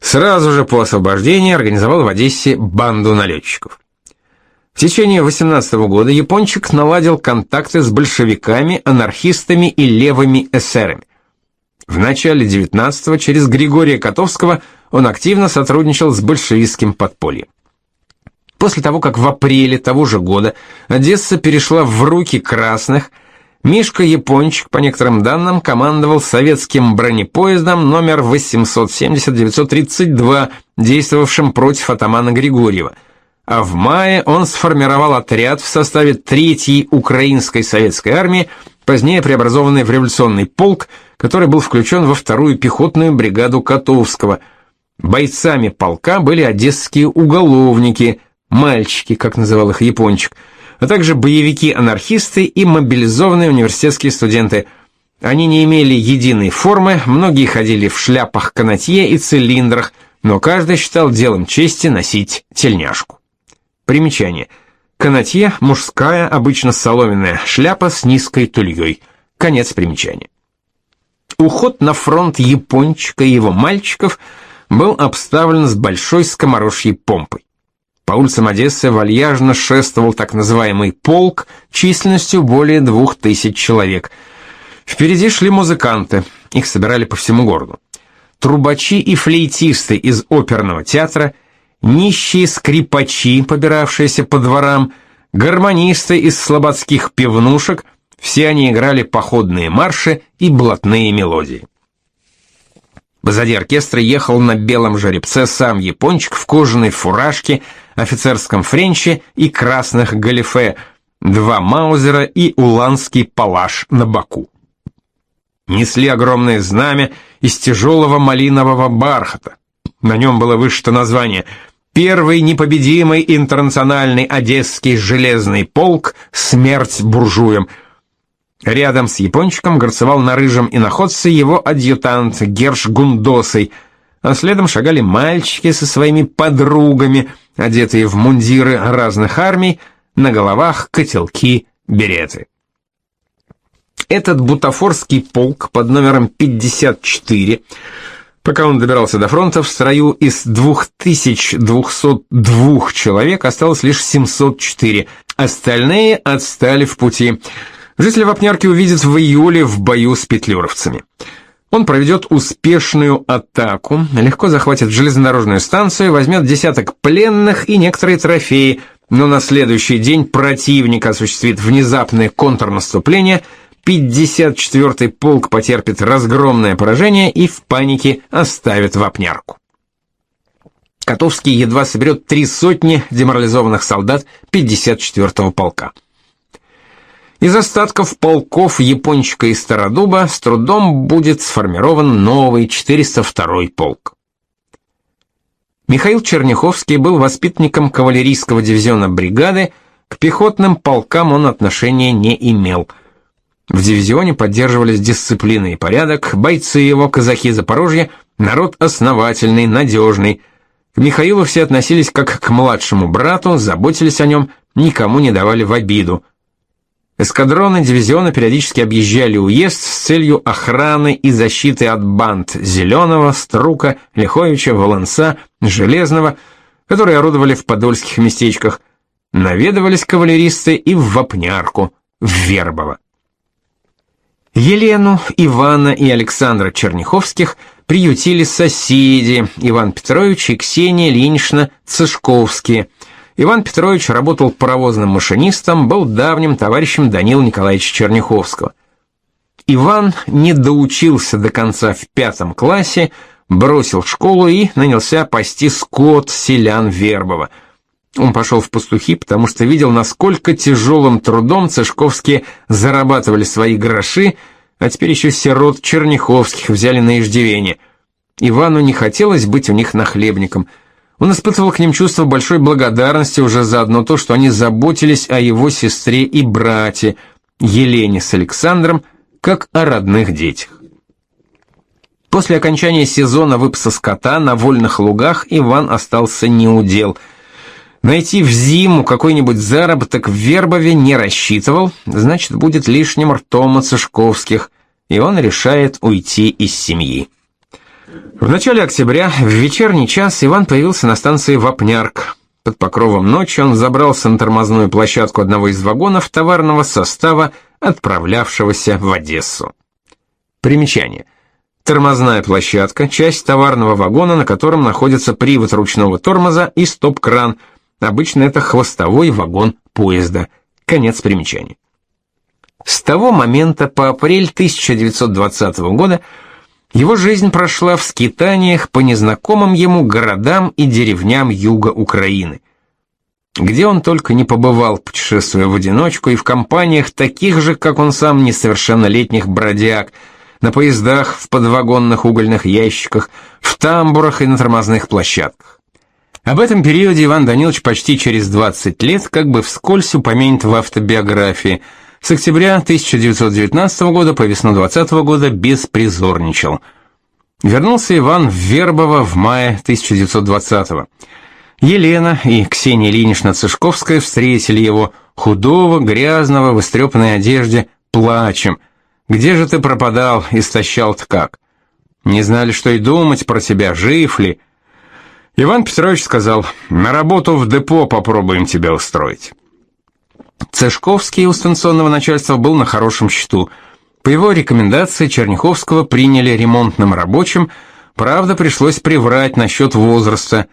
Сразу же по освобождении организовал в Одессе банду налетчиков. В течение 18 года Япончик наладил контакты с большевиками, анархистами и левыми эсерами. В начале 19 через Григория Котовского он активно сотрудничал с большевистским подпольем. После того, как в апреле того же года Одесса перешла в руки красных, Мишка Япончик, по некоторым данным, командовал советским бронепоездом номер 870-932, действовавшим против атамана Григорьева. А в мае он сформировал отряд в составе 3-й Украинской советской армии, позднее преобразованный в революционный полк, который был включен во вторую пехотную бригаду Котовского. Бойцами полка были одесские уголовники – мальчики, как называл их Япончик, а также боевики-анархисты и мобилизованные университетские студенты. Они не имели единой формы, многие ходили в шляпах канатье и цилиндрах, но каждый считал делом чести носить тельняшку. Примечание. Канатье – мужская, обычно соломенная шляпа с низкой тульей. Конец примечания. Уход на фронт Япончика и его мальчиков был обставлен с большой скоморожьей помпой. По улицам Одессы вальяжно шествовал так называемый полк численностью более двух тысяч человек. Впереди шли музыканты, их собирали по всему городу. Трубачи и флейтисты из оперного театра, нищие скрипачи, побиравшиеся по дворам, гармонисты из слободских пивнушек, все они играли походные марши и блатные мелодии. Позади оркестра ехал на белом жеребце сам япончик в кожаной фуражке, офицерском френче и красных галифе, два маузера и уланский палаш на боку. Несли огромное знамя из тяжелого малинового бархата. На нем было вышито название «Первый непобедимый интернациональный одесский железный полк «Смерть буржуям», Рядом с япончиком горцевал на рыжем иноходце его адъютант Герш Гундосой, а следом шагали мальчики со своими подругами, одетые в мундиры разных армий, на головах котелки, береты. Этот бутафорский полк под номером 54, пока он добирался до фронта, в строю из 2202 человек осталось лишь 704, остальные отстали в пути – Жители Вапнярки увидят в июле в бою с петлюровцами. Он проведет успешную атаку, легко захватит железнодорожную станцию, возьмет десяток пленных и некоторые трофеи, но на следующий день противник осуществит внезапное контрнаступление, 54-й полк потерпит разгромное поражение и в панике оставит Вапнярку. Котовский едва соберет три сотни деморализованных солдат 54-го полка. Из остатков полков Япончика и Стародуба с трудом будет сформирован новый 402-й полк. Михаил Черняховский был воспитанником кавалерийского дивизиона бригады, к пехотным полкам он отношения не имел. В дивизионе поддерживались дисциплина и порядок, бойцы его, казаки Запорожья, народ основательный, надежный. К Михаилу все относились как к младшему брату, заботились о нем, никому не давали в обиду. Эскадроны дивизиона периодически объезжали уезд с целью охраны и защиты от банд Зеленого, Струка, Лиховича, Волонца, Железного, которые орудовали в подольских местечках. Наведывались кавалеристы и в Вапнярку, в Вербово. Елену, Ивана и Александра Черняховских приютили соседи Иван Петрович и Ксения Ильинична Цышковские. Иван Петрович работал паровозным машинистом, был давним товарищем Данила Николаевича Черняховского. Иван не доучился до конца в пятом классе, бросил школу и нанялся пасти скот селян Вербова. Он пошел в пастухи, потому что видел, насколько тяжелым трудом цышковские зарабатывали свои гроши, а теперь еще сирот Черняховских взяли на иждивение. Ивану не хотелось быть у них нахлебником. Он испытывал к ним чувство большой благодарности уже за одно то, что они заботились о его сестре и брате, Елене с Александром, как о родных детях. После окончания сезона выпаса скота на вольных лугах Иван остался неудел. Найти в зиму какой-нибудь заработок в Вербове не рассчитывал, значит, будет лишним ртом от Сышковских, и он решает уйти из семьи. В начале октября, в вечерний час, Иван появился на станции Вапнярк. Под покровом ночи он забрался на тормозную площадку одного из вагонов товарного состава, отправлявшегося в Одессу. Примечание. Тормозная площадка – часть товарного вагона, на котором находится привод ручного тормоза и стоп-кран. Обычно это хвостовой вагон поезда. Конец примечания. С того момента по апрель 1920 года его жизнь прошла в скитаниях по незнакомым ему городам и деревням юга Украины. Где он только не побывал, путешествуя в одиночку и в компаниях таких же, как он сам, несовершеннолетних бродяг – на поездах, в подвагонных угольных ящиках, в тамбурах и на тормозных площадках. Об этом периоде Иван Данилович почти через 20 лет как бы вскользь упомянет в автобиографии. С октября 1919 года по весну 20 года беспризорничал. Вернулся Иван Вербово в мае 1920 -го. Елена и Ксения Ильинична Цышковская встретили его, худого, грязного, в истрепанной одежде, плачем – где же ты пропадал, истощал-то как? Не знали, что и думать про тебя, жив ли? Иван Петрович сказал, на работу в депо попробуем тебя устроить. Цешковский у станционного начальства был на хорошем счету. По его рекомендации Черняховского приняли ремонтным рабочим, правда, пришлось приврать насчет возраста.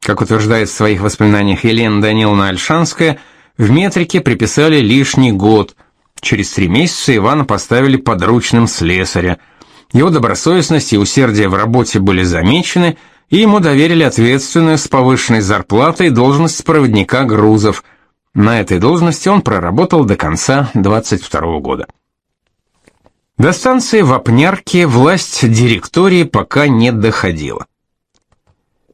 Как утверждает в своих воспоминаниях Елена Даниловна Альшанская, в метрике приписали лишний год – Через три месяца Ивана поставили подручным слесаря. Его добросовестность и усердие в работе были замечены, и ему доверили ответственную с повышенной зарплатой должность проводника грузов. На этой должности он проработал до конца 22 года. До станции в Апнярке власть директории пока не доходила.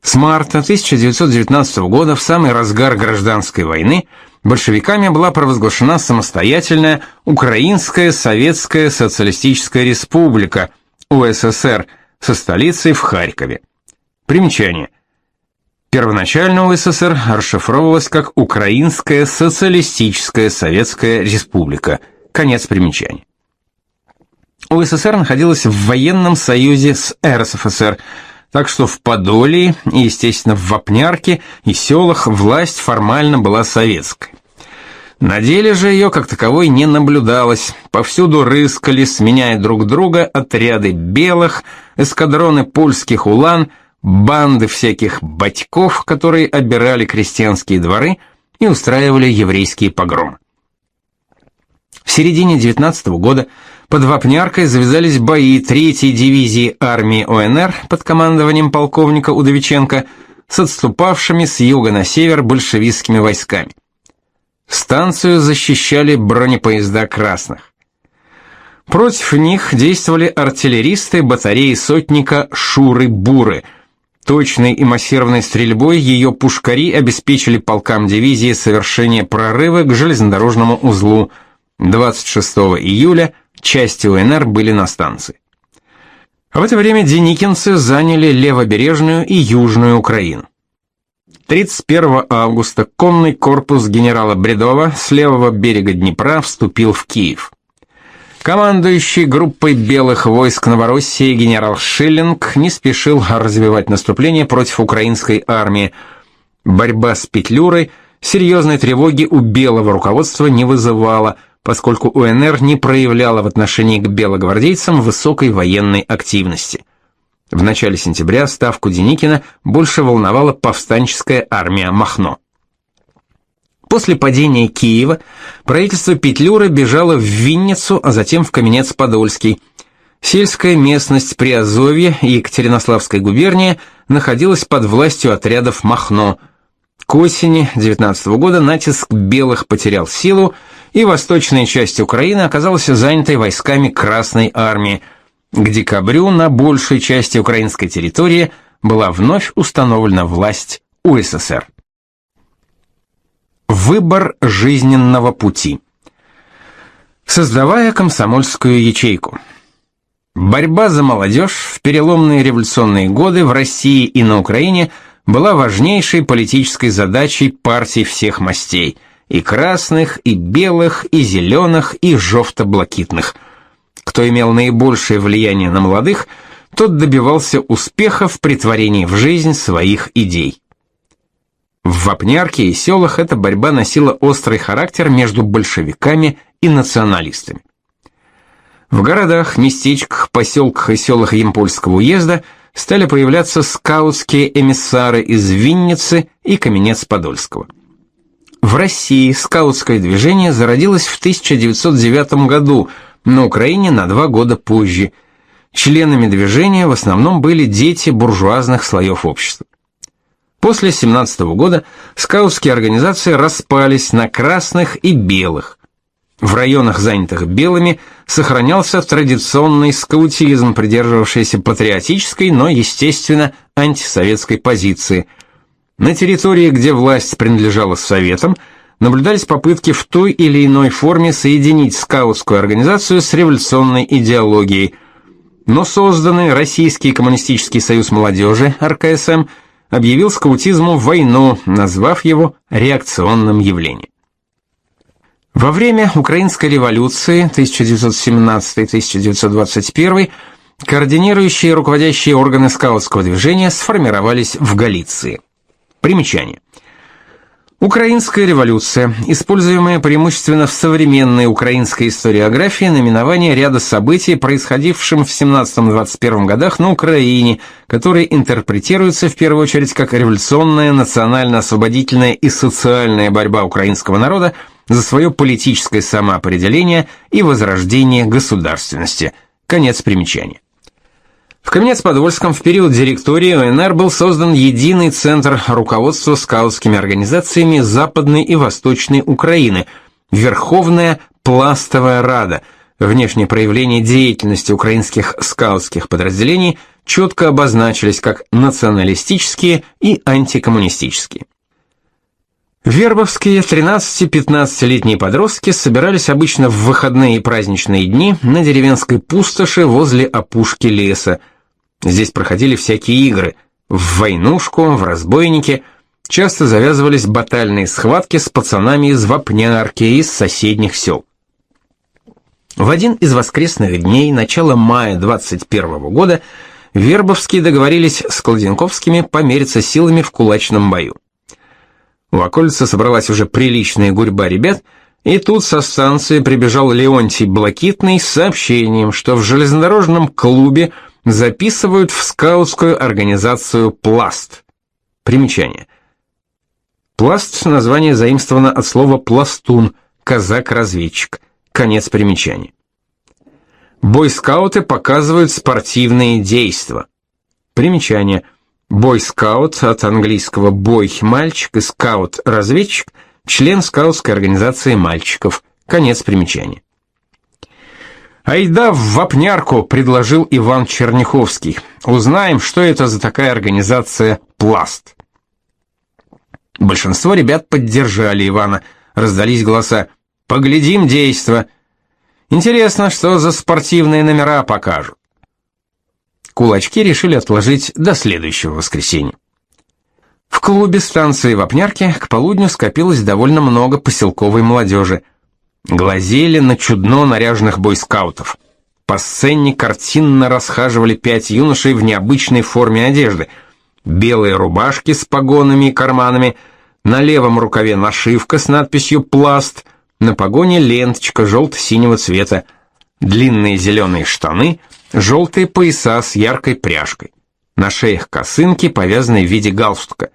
С марта 1919 года, в самый разгар гражданской войны, большевиками была провозглашена самостоятельная Украинская Советская Социалистическая Республика, УССР, со столицей в Харькове. Примечание. Первоначально УССР расшифровывалась как Украинская Социалистическая Советская Республика. Конец примечания. УССР находилась в военном союзе с РСФСР – так что в Подолии и, естественно, в Вапнярке и селах власть формально была советской. На деле же ее как таковой не наблюдалось. Повсюду рыскали, сменяя друг друга, отряды белых, эскадроны польских улан, банды всяких батьков, которые обирали крестьянские дворы и устраивали еврейские погромы. В середине 19 года под Вапняркой завязались бои 3-й дивизии армии ОНР под командованием полковника Удовиченко с отступавшими с юга на север большевистскими войсками. Станцию защищали бронепоезда красных. Против них действовали артиллеристы батареи сотника Шуры-Буры. Точной и массированной стрельбой ее пушкари обеспечили полкам дивизии совершение прорыва к железнодорожному узлу 26 июля части УНР были на станции. В это время деникинцы заняли левобережную и южную Украину. 31 августа конный корпус генерала Бредова с левого берега Днепра вступил в Киев. Командующий группой белых войск Новороссии генерал Шиллинг не спешил развивать наступление против украинской армии. Борьба с Петлюрой серьезной тревоги у белого руководства не вызывала – поскольку УНР не проявляла в отношении к белогвардейцам высокой военной активности. В начале сентября ставку Деникина больше волновала повстанческая армия Махно. После падения Киева правительство Петлюры бежало в Винницу, а затем в Каменец-Подольский. Сельская местность Приазовье и Екатеринославской губернии находилась под властью отрядов Махно. К осени 19 года натиск белых потерял силу, и восточная часть Украины оказалась занятой войсками Красной армии. К декабрю на большей части украинской территории была вновь установлена власть УССР. Выбор жизненного пути. Создавая комсомольскую ячейку. Борьба за молодежь в переломные революционные годы в России и на Украине была важнейшей политической задачей партий всех мастей – и красных, и белых, и зеленых, и жовто-блакитных. Кто имел наибольшее влияние на молодых, тот добивался успеха в притворении в жизнь своих идей. В Вапнярке и селах эта борьба носила острый характер между большевиками и националистами. В городах, местечках, поселках и селах Емпольского уезда стали появляться скаутские эмиссары из Винницы и Каменец-Подольского. В России скаутское движение зародилось в 1909 году, на Украине на два года позже. Членами движения в основном были дети буржуазных слоев общества. После 17 года скаутские организации распались на красных и белых. В районах, занятых белыми, сохранялся традиционный скаутизм, придерживавшийся патриотической, но, естественно, антисоветской позиции. На территории, где власть принадлежала советам, наблюдались попытки в той или иной форме соединить скаутскую организацию с революционной идеологией. Но созданный Российский коммунистический союз молодежи, РКСМ, объявил скаутизму войну, назвав его реакционным явлением. Во время Украинской революции 1917-1921 координирующие и руководящие органы скаутского движения сформировались в Галиции. Примечание. Украинская революция, используемая преимущественно в современной украинской историографии наименование ряда событий, происходившим в 17-21 годах на Украине, которые интерпретируются в первую очередь как революционная, национально-освободительная и социальная борьба украинского народа за свое политическое самоопределение и возрождение государственности. Конец примечания. В Каменец-Подольском в период директории ОНР был создан единый центр руководства скаутскими организациями Западной и Восточной Украины, Верховная Пластовая Рада. Внешние проявления деятельности украинских скаутских подразделений четко обозначились как националистические и антикоммунистические. Вербовские 13-15-летние подростки собирались обычно в выходные и праздничные дни на деревенской пустоши возле опушки леса. Здесь проходили всякие игры в войнушку, в разбойники, часто завязывались батальные схватки с пацанами из Вапнярки и из соседних сел. В один из воскресных дней начала мая 21 года Вербовские договорились с Кладенковскими помериться силами в кулачном бою. У околицы собралась уже приличная гурьба ребят, и тут со станции прибежал Леонтий Блакитный с сообщением, что в железнодорожном клубе записывают в скаутскую организацию «Пласт». Примечание. «Пласт» — название заимствовано от слова «пластун», «казак-разведчик». Конец примечания. Бойскауты показывают спортивные действия. Примечание — Бойскаут от английского бой мальчик и скаут разведчик, член скаутской организации мальчиков. Конец примечания. Айда в Вапнярку, предложил Иван Черняховский. Узнаем, что это за такая организация Пласт. Большинство ребят поддержали Ивана. Раздались голоса: "Поглядим действо". Интересно, что за спортивные номера покажут. Кулачки решили отложить до следующего воскресенья. В клубе станции Вапнярки к полудню скопилось довольно много поселковой молодежи. Глазели на чудно наряженных бойскаутов. По сцене картинно расхаживали пять юношей в необычной форме одежды. Белые рубашки с погонами и карманами, на левом рукаве нашивка с надписью «Пласт», на погоне ленточка желто-синего цвета, длинные зеленые штаны, желтые пояса с яркой пряжкой. На шеях косынки, повязанные в виде галстука.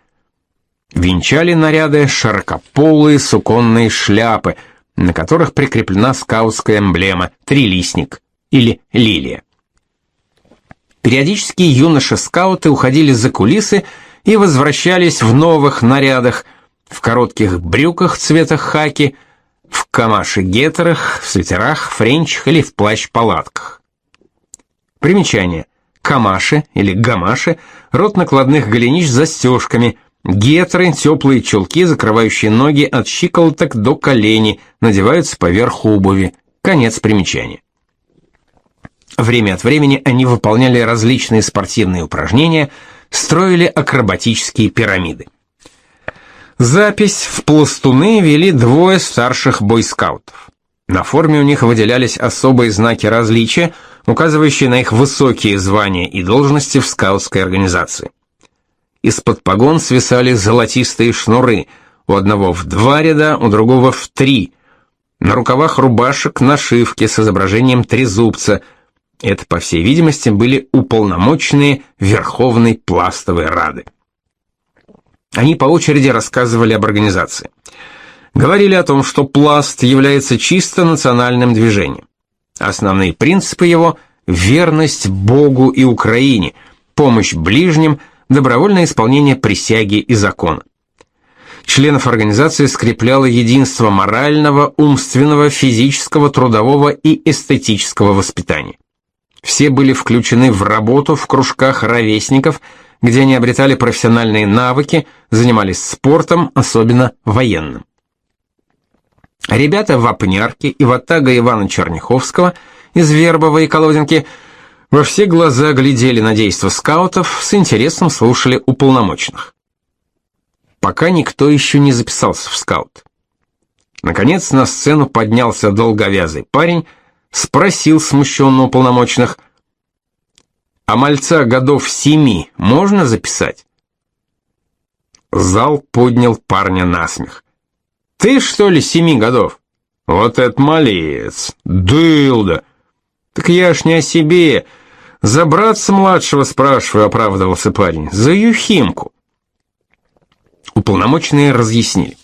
Венчали наряды широкополые суконные шляпы, на которых прикреплена скаутская эмблема трилистник или лилия. Периодически юноши-скауты уходили за кулисы и возвращались в новых нарядах, в коротких брюках цвета хаки, в камаши-гетерах, в свитерах, френчах или в плащ-палатках. Примечание. Камаши или гамаши – рот накладных голенищ с застежками, гетры – теплые чулки, закрывающие ноги от щиколоток до колени, надеваются поверх обуви. Конец примечания. Время от времени они выполняли различные спортивные упражнения, строили акробатические пирамиды. Запись в пластуны вели двое старших бойскаутов. На форме у них выделялись особые знаки различия, указывающие на их высокие звания и должности в скаутской организации. Из-под погон свисали золотистые шнуры, у одного в два ряда, у другого в три. На рукавах рубашек нашивки с изображением трезубца – это, по всей видимости, были уполномоченные Верховной Пластовой Рады. Они по очереди рассказывали об организации. Говорили о том, что пласт является чисто национальным движением. Основные принципы его – верность Богу и Украине, помощь ближним, добровольное исполнение присяги и закона. Членов организации скрепляло единство морального, умственного, физического, трудового и эстетического воспитания. Все были включены в работу в кружках ровесников, где они обретали профессиональные навыки, занимались спортом, особенно военным. Ребята в Апнярке и Ватага Ивана Черняховского из Вербова и Колодинки во все глаза глядели на действия скаутов, с интересом слушали уполномоченных. Пока никто еще не записался в скаут. Наконец на сцену поднялся долговязый парень, спросил смущенно уполномоченных, «А мальца годов семи можно записать?» Зал поднял парня на смех. «Ты, что ли, семи годов?» «Вот это малец! Дылда!» «Так я ж не о себе. За братца младшего спрашиваю», — оправдывался парень. «За Юхимку». Уполномоченные разъяснили.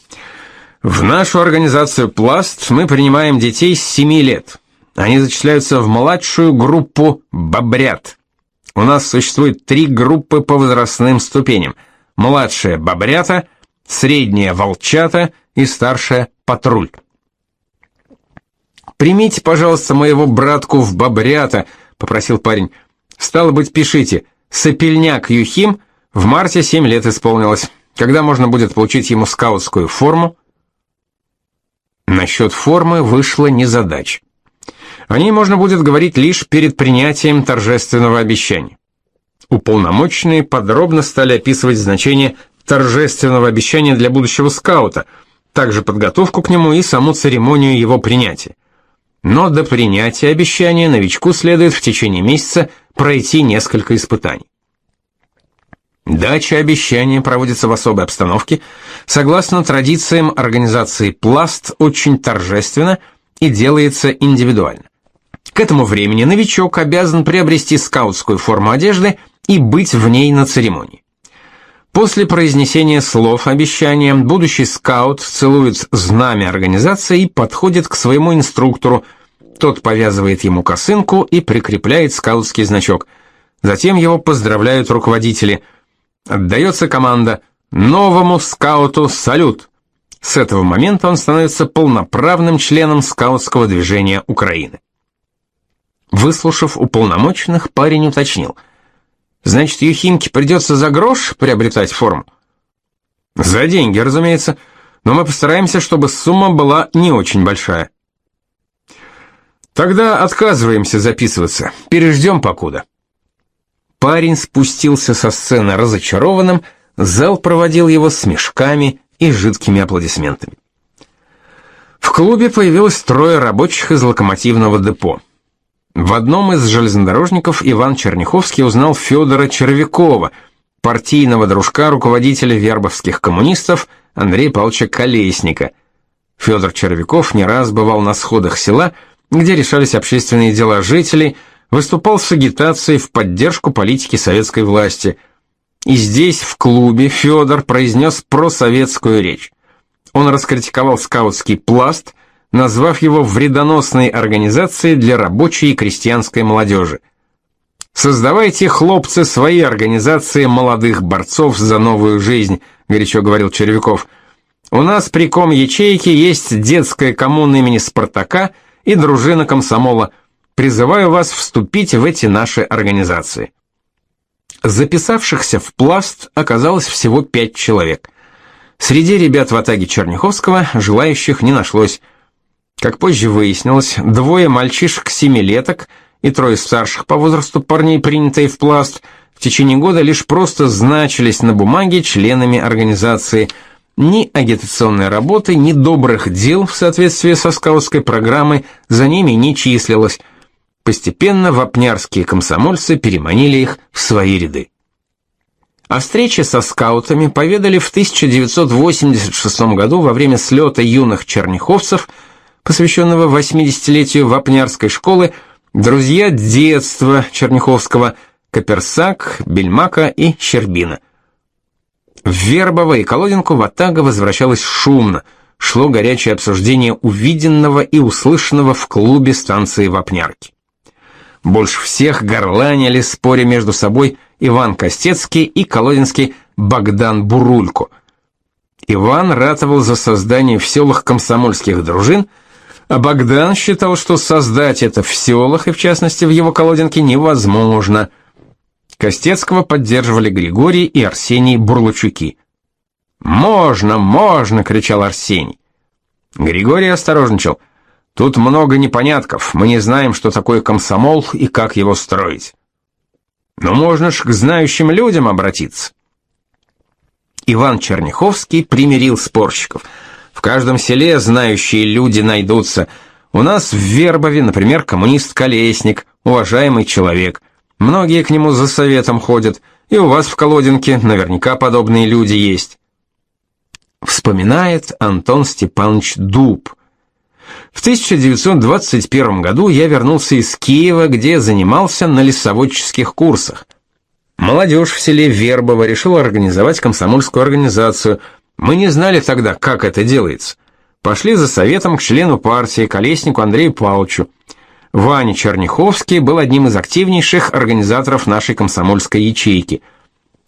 «В нашу организацию «Пласт» мы принимаем детей с семи лет. Они зачисляются в младшую группу «Бобрят». У нас существует три группы по возрастным ступеням. Младшая «Бобрята», средняя «Волчата» и старшая «Патруль». «Примите, пожалуйста, моего братку в «Бобрята», — попросил парень. «Стало быть, пишите. Сапельняк Юхим, в марте семь лет исполнилось. Когда можно будет получить ему скаутскую форму?» Насчет формы вышла незадача. О ней можно будет говорить лишь перед принятием торжественного обещания. Уполномоченные подробно стали описывать значение торжественного обещания для будущего скаута, также подготовку к нему и саму церемонию его принятия. Но до принятия обещания новичку следует в течение месяца пройти несколько испытаний. Дача обещания проводится в особой обстановке, согласно традициям организации «Пласт» очень торжественно и делается индивидуально. К этому времени новичок обязан приобрести скаутскую форму одежды и быть в ней на церемонии. После произнесения слов обещания будущий скаут целует знамя организации и подходит к своему инструктору. Тот повязывает ему косынку и прикрепляет скаутский значок. Затем его поздравляют руководители. Отдается команда «Новому скауту салют!». С этого момента он становится полноправным членом скаутского движения Украины. Выслушав уполномоченных, парень уточнил. «Значит, Юхимке придется за грош приобретать форму?» «За деньги, разумеется, но мы постараемся, чтобы сумма была не очень большая». «Тогда отказываемся записываться, переждем покуда». Парень спустился со сцены разочарованным, зал проводил его с мешками и жидкими аплодисментами. В клубе появилось трое рабочих из локомотивного депо. В одном из железнодорожников Иван Черняховский узнал Федора Червякова, партийного дружка руководителя вербовских коммунистов Андрея Павловича Колесника. Федор Червяков не раз бывал на сходах села, где решались общественные дела жителей, выступал с агитацией в поддержку политики советской власти. И здесь, в клубе, Федор произнес просоветскую речь. Он раскритиковал скаутский пласт, назвав его вредоносной организацией для рабочей и крестьянской молодежи. «Создавайте, хлопцы, свои организации молодых борцов за новую жизнь», — горячо говорил Червяков. «У нас при ком ячейки есть детская коммуна имени Спартака и дружина комсомола. Призываю вас вступить в эти наши организации». Записавшихся в пласт оказалось всего пять человек. Среди ребят в атаге Черняховского желающих не нашлось. Как позже выяснилось, двое мальчишек-семилеток и трое старших по возрасту парней, принятые в пласт, в течение года лишь просто значились на бумаге членами организации. Ни агитационной работы, ни добрых дел в соответствии со скаутской программой за ними не числилось. Постепенно вапнярские комсомольцы переманили их в свои ряды. О встрече со скаутами поведали в 1986 году во время слета юных черняховцев, посвященного 80-летию Вапнярской школы, друзья детства Черняховского Каперсак, Бельмака и Щербина. В Вербово и Колодинку Ватага возвращалась шумно, шло горячее обсуждение увиденного и услышанного в клубе станции Вапнярки. Больше всех горланили, споря между собой, Иван Костецкий и колодинский Богдан Бурулько. Иван ратовал за создание в селах комсомольских дружин, Богдан считал, что создать это в селах, и в частности в его колодинке, невозможно. Костецкого поддерживали Григорий и Арсений Бурлачуки. «Можно, можно!» — кричал Арсений. Григорий осторожничал — Тут много непонятков, мы не знаем, что такое комсомол и как его строить. Но можно ж к знающим людям обратиться. Иван Черняховский примирил спорщиков. В каждом селе знающие люди найдутся. У нас в Вербове, например, коммунист Колесник, уважаемый человек. Многие к нему за советом ходят, и у вас в Колодинке наверняка подобные люди есть. Вспоминает Антон Степанович Дуб – в 1921 году я вернулся из Киева, где занимался на лесоводческих курсах. Молодежь в селе Вербово решила организовать комсомольскую организацию. Мы не знали тогда, как это делается. Пошли за советом к члену партии, колеснику Андрею Павловичу. Ваня Черняховский был одним из активнейших организаторов нашей комсомольской ячейки.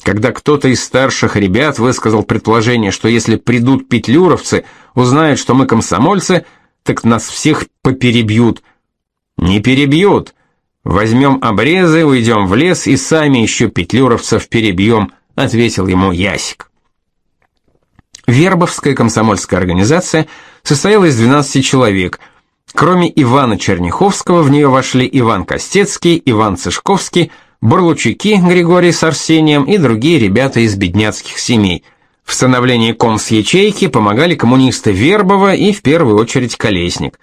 Когда кто-то из старших ребят высказал предположение, что если придут петлюровцы, узнают, что мы комсомольцы – так нас всех поперебьют. Не перебьют. Возьмем обрезы, уйдем в лес и сами еще петлюровцев перебьем, ответил ему Ясик. Вербовская комсомольская организация состояла из 12 человек. Кроме Ивана Черняховского в нее вошли Иван Костецкий, Иван Цышковский, Бурлучики Григорий с Арсением и другие ребята из бедняцких семей – в становлении конс-ячейки помогали коммунисты Вербова и в первую очередь Колесник.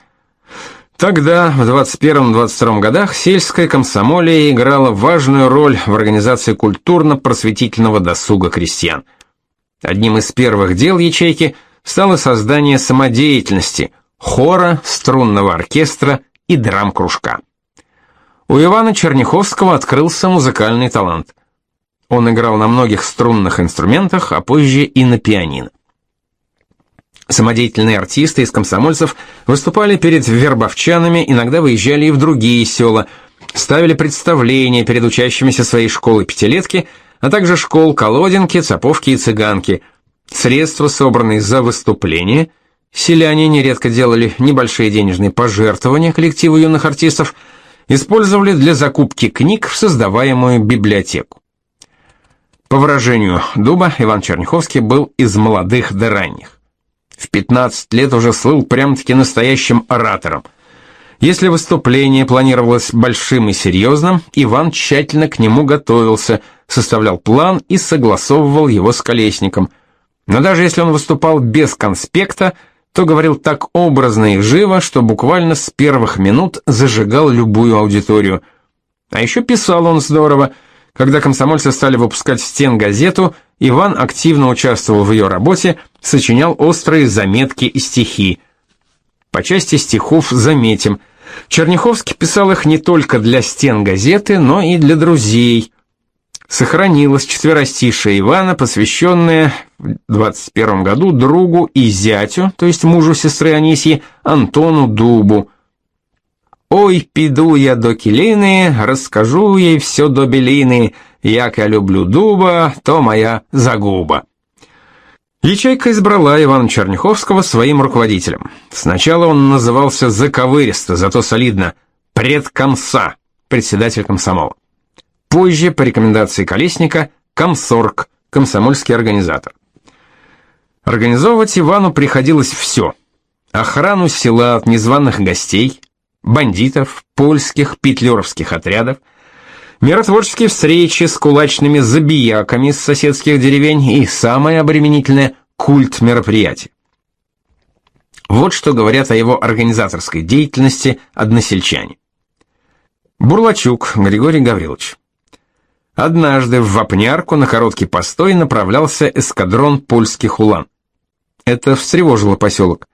Тогда, в 21-22 годах, сельская комсомолия играла важную роль в организации культурно-просветительного досуга крестьян. Одним из первых дел ячейки стало создание самодеятельности, хора, струнного оркестра и драм-кружка. У Ивана Черняховского открылся музыкальный талант. Он играл на многих струнных инструментах, а позже и на пианино. Самодеятельные артисты из комсомольцев выступали перед вербовчанами, иногда выезжали и в другие села, ставили представления перед учащимися своей школы пятилетки, а также школ Колодинки, Цаповки и Цыганки. Средства, собранные за выступление, селяне нередко делали небольшие денежные пожертвования коллективу юных артистов, использовали для закупки книг в создаваемую библиотеку. По выражению Дуба, Иван Черняховский был из молодых до ранних. В 15 лет уже слыл прям-таки настоящим оратором. Если выступление планировалось большим и серьезным, Иван тщательно к нему готовился, составлял план и согласовывал его с Колесником. Но даже если он выступал без конспекта, то говорил так образно и живо, что буквально с первых минут зажигал любую аудиторию. А еще писал он здорово – когда комсомольцы стали выпускать «Стен» газету, Иван активно участвовал в ее работе, сочинял острые заметки и стихи. По части стихов заметим. Черняховский писал их не только для стен газеты, но и для друзей. Сохранилось четверостишее Ивана, посвященное в 21 году другу и зятю, то есть мужу сестры Анисьи, Антону Дубу. «Ой, піду я до Килины, расскажу ей все до белины, як я люблю дуба, то моя загуба». Ячейка избрала Ивана Черняховского своим руководителем. Сначала он назывался заковыристо, зато солидно «предкомса», председатель комсомола. Позже, по рекомендации Колесника, комсорг, комсомольский организатор. Организовывать Ивану приходилось все. Охрану села от незваных гостей, бандитов, польских, петлюровских отрядов, миротворческие встречи с кулачными забияками из соседских деревень и, самое обременительное, культ мероприятий. Вот что говорят о его организаторской деятельности односельчане. Бурлачук Григорий Гаврилович. Однажды в Вапнярку на короткий постой направлялся эскадрон польских улан. Это встревожило поселок.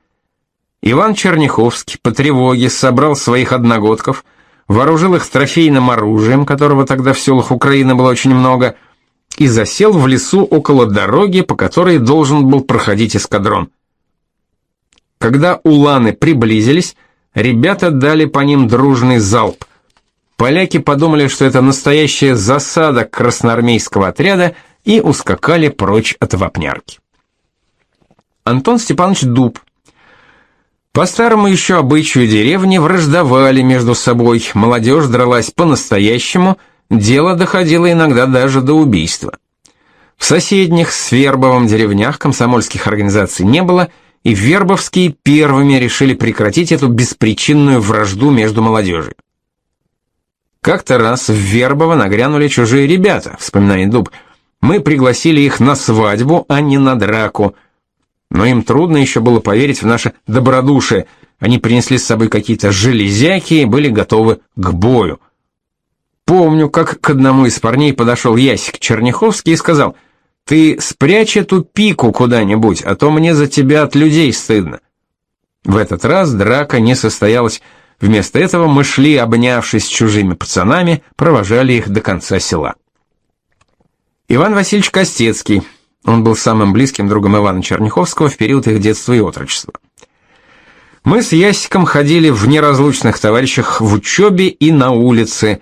Иван Черняховский по тревоге собрал своих одногодков – вооружил их трофейным оружием, которого тогда в селах Украины было очень много, и засел в лесу около дороги, по которой должен был проходить эскадрон. Когда уланы приблизились, ребята дали по ним дружный залп. Поляки подумали, что это настоящая засада красноармейского отряда и ускакали прочь от вапнярки. Антон Степанович Дуб по старому еще обычаю деревни враждовали между собой, молодежь дралась по-настоящему, дело доходило иногда даже до убийства. В соседних с Вербовым деревнях комсомольских организаций не было, и вербовские первыми решили прекратить эту беспричинную вражду между молодежью. Как-то раз в Вербово нагрянули чужие ребята, вспоминает Дуб. Мы пригласили их на свадьбу, а не на драку – но им трудно еще было поверить в наше добродушие. Они принесли с собой какие-то железяки и были готовы к бою. Помню, как к одному из парней подошел Ясик Черняховский и сказал, «Ты спрячь эту пику куда-нибудь, а то мне за тебя от людей стыдно». В этот раз драка не состоялась. Вместо этого мы шли, обнявшись с чужими пацанами, провожали их до конца села. Иван Васильевич Костецкий, он был самым близким другом Ивана Черняховского в период их детства и отрочества. Мы с Ясиком ходили в неразлучных товарищах в учебе и на улице.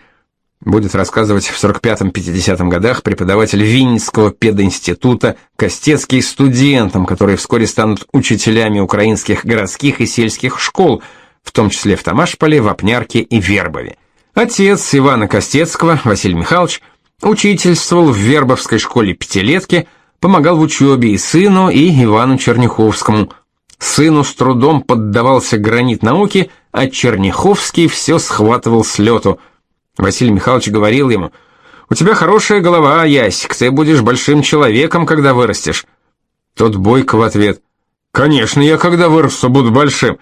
Будет рассказывать в 45-50 годах преподаватель Винницкого пединститута Костецкий студентам, которые вскоре станут учителями украинских городских и сельских школ, в том числе в Тамашполе, Вапнярке и Вербове. Отец Ивана Костецкого, Василий Михайлович, учительствовал в Вербовской школе пятилетки – помогал в учебе и сыну, и Ивану Черняховскому. Сыну с трудом поддавался гранит науки, а Черняховский все схватывал с лету. Василий Михайлович говорил ему, «У тебя хорошая голова, Ясик, ты будешь большим человеком, когда вырастешь». Тот Бойко в ответ, «Конечно, я когда вырасту буду большим».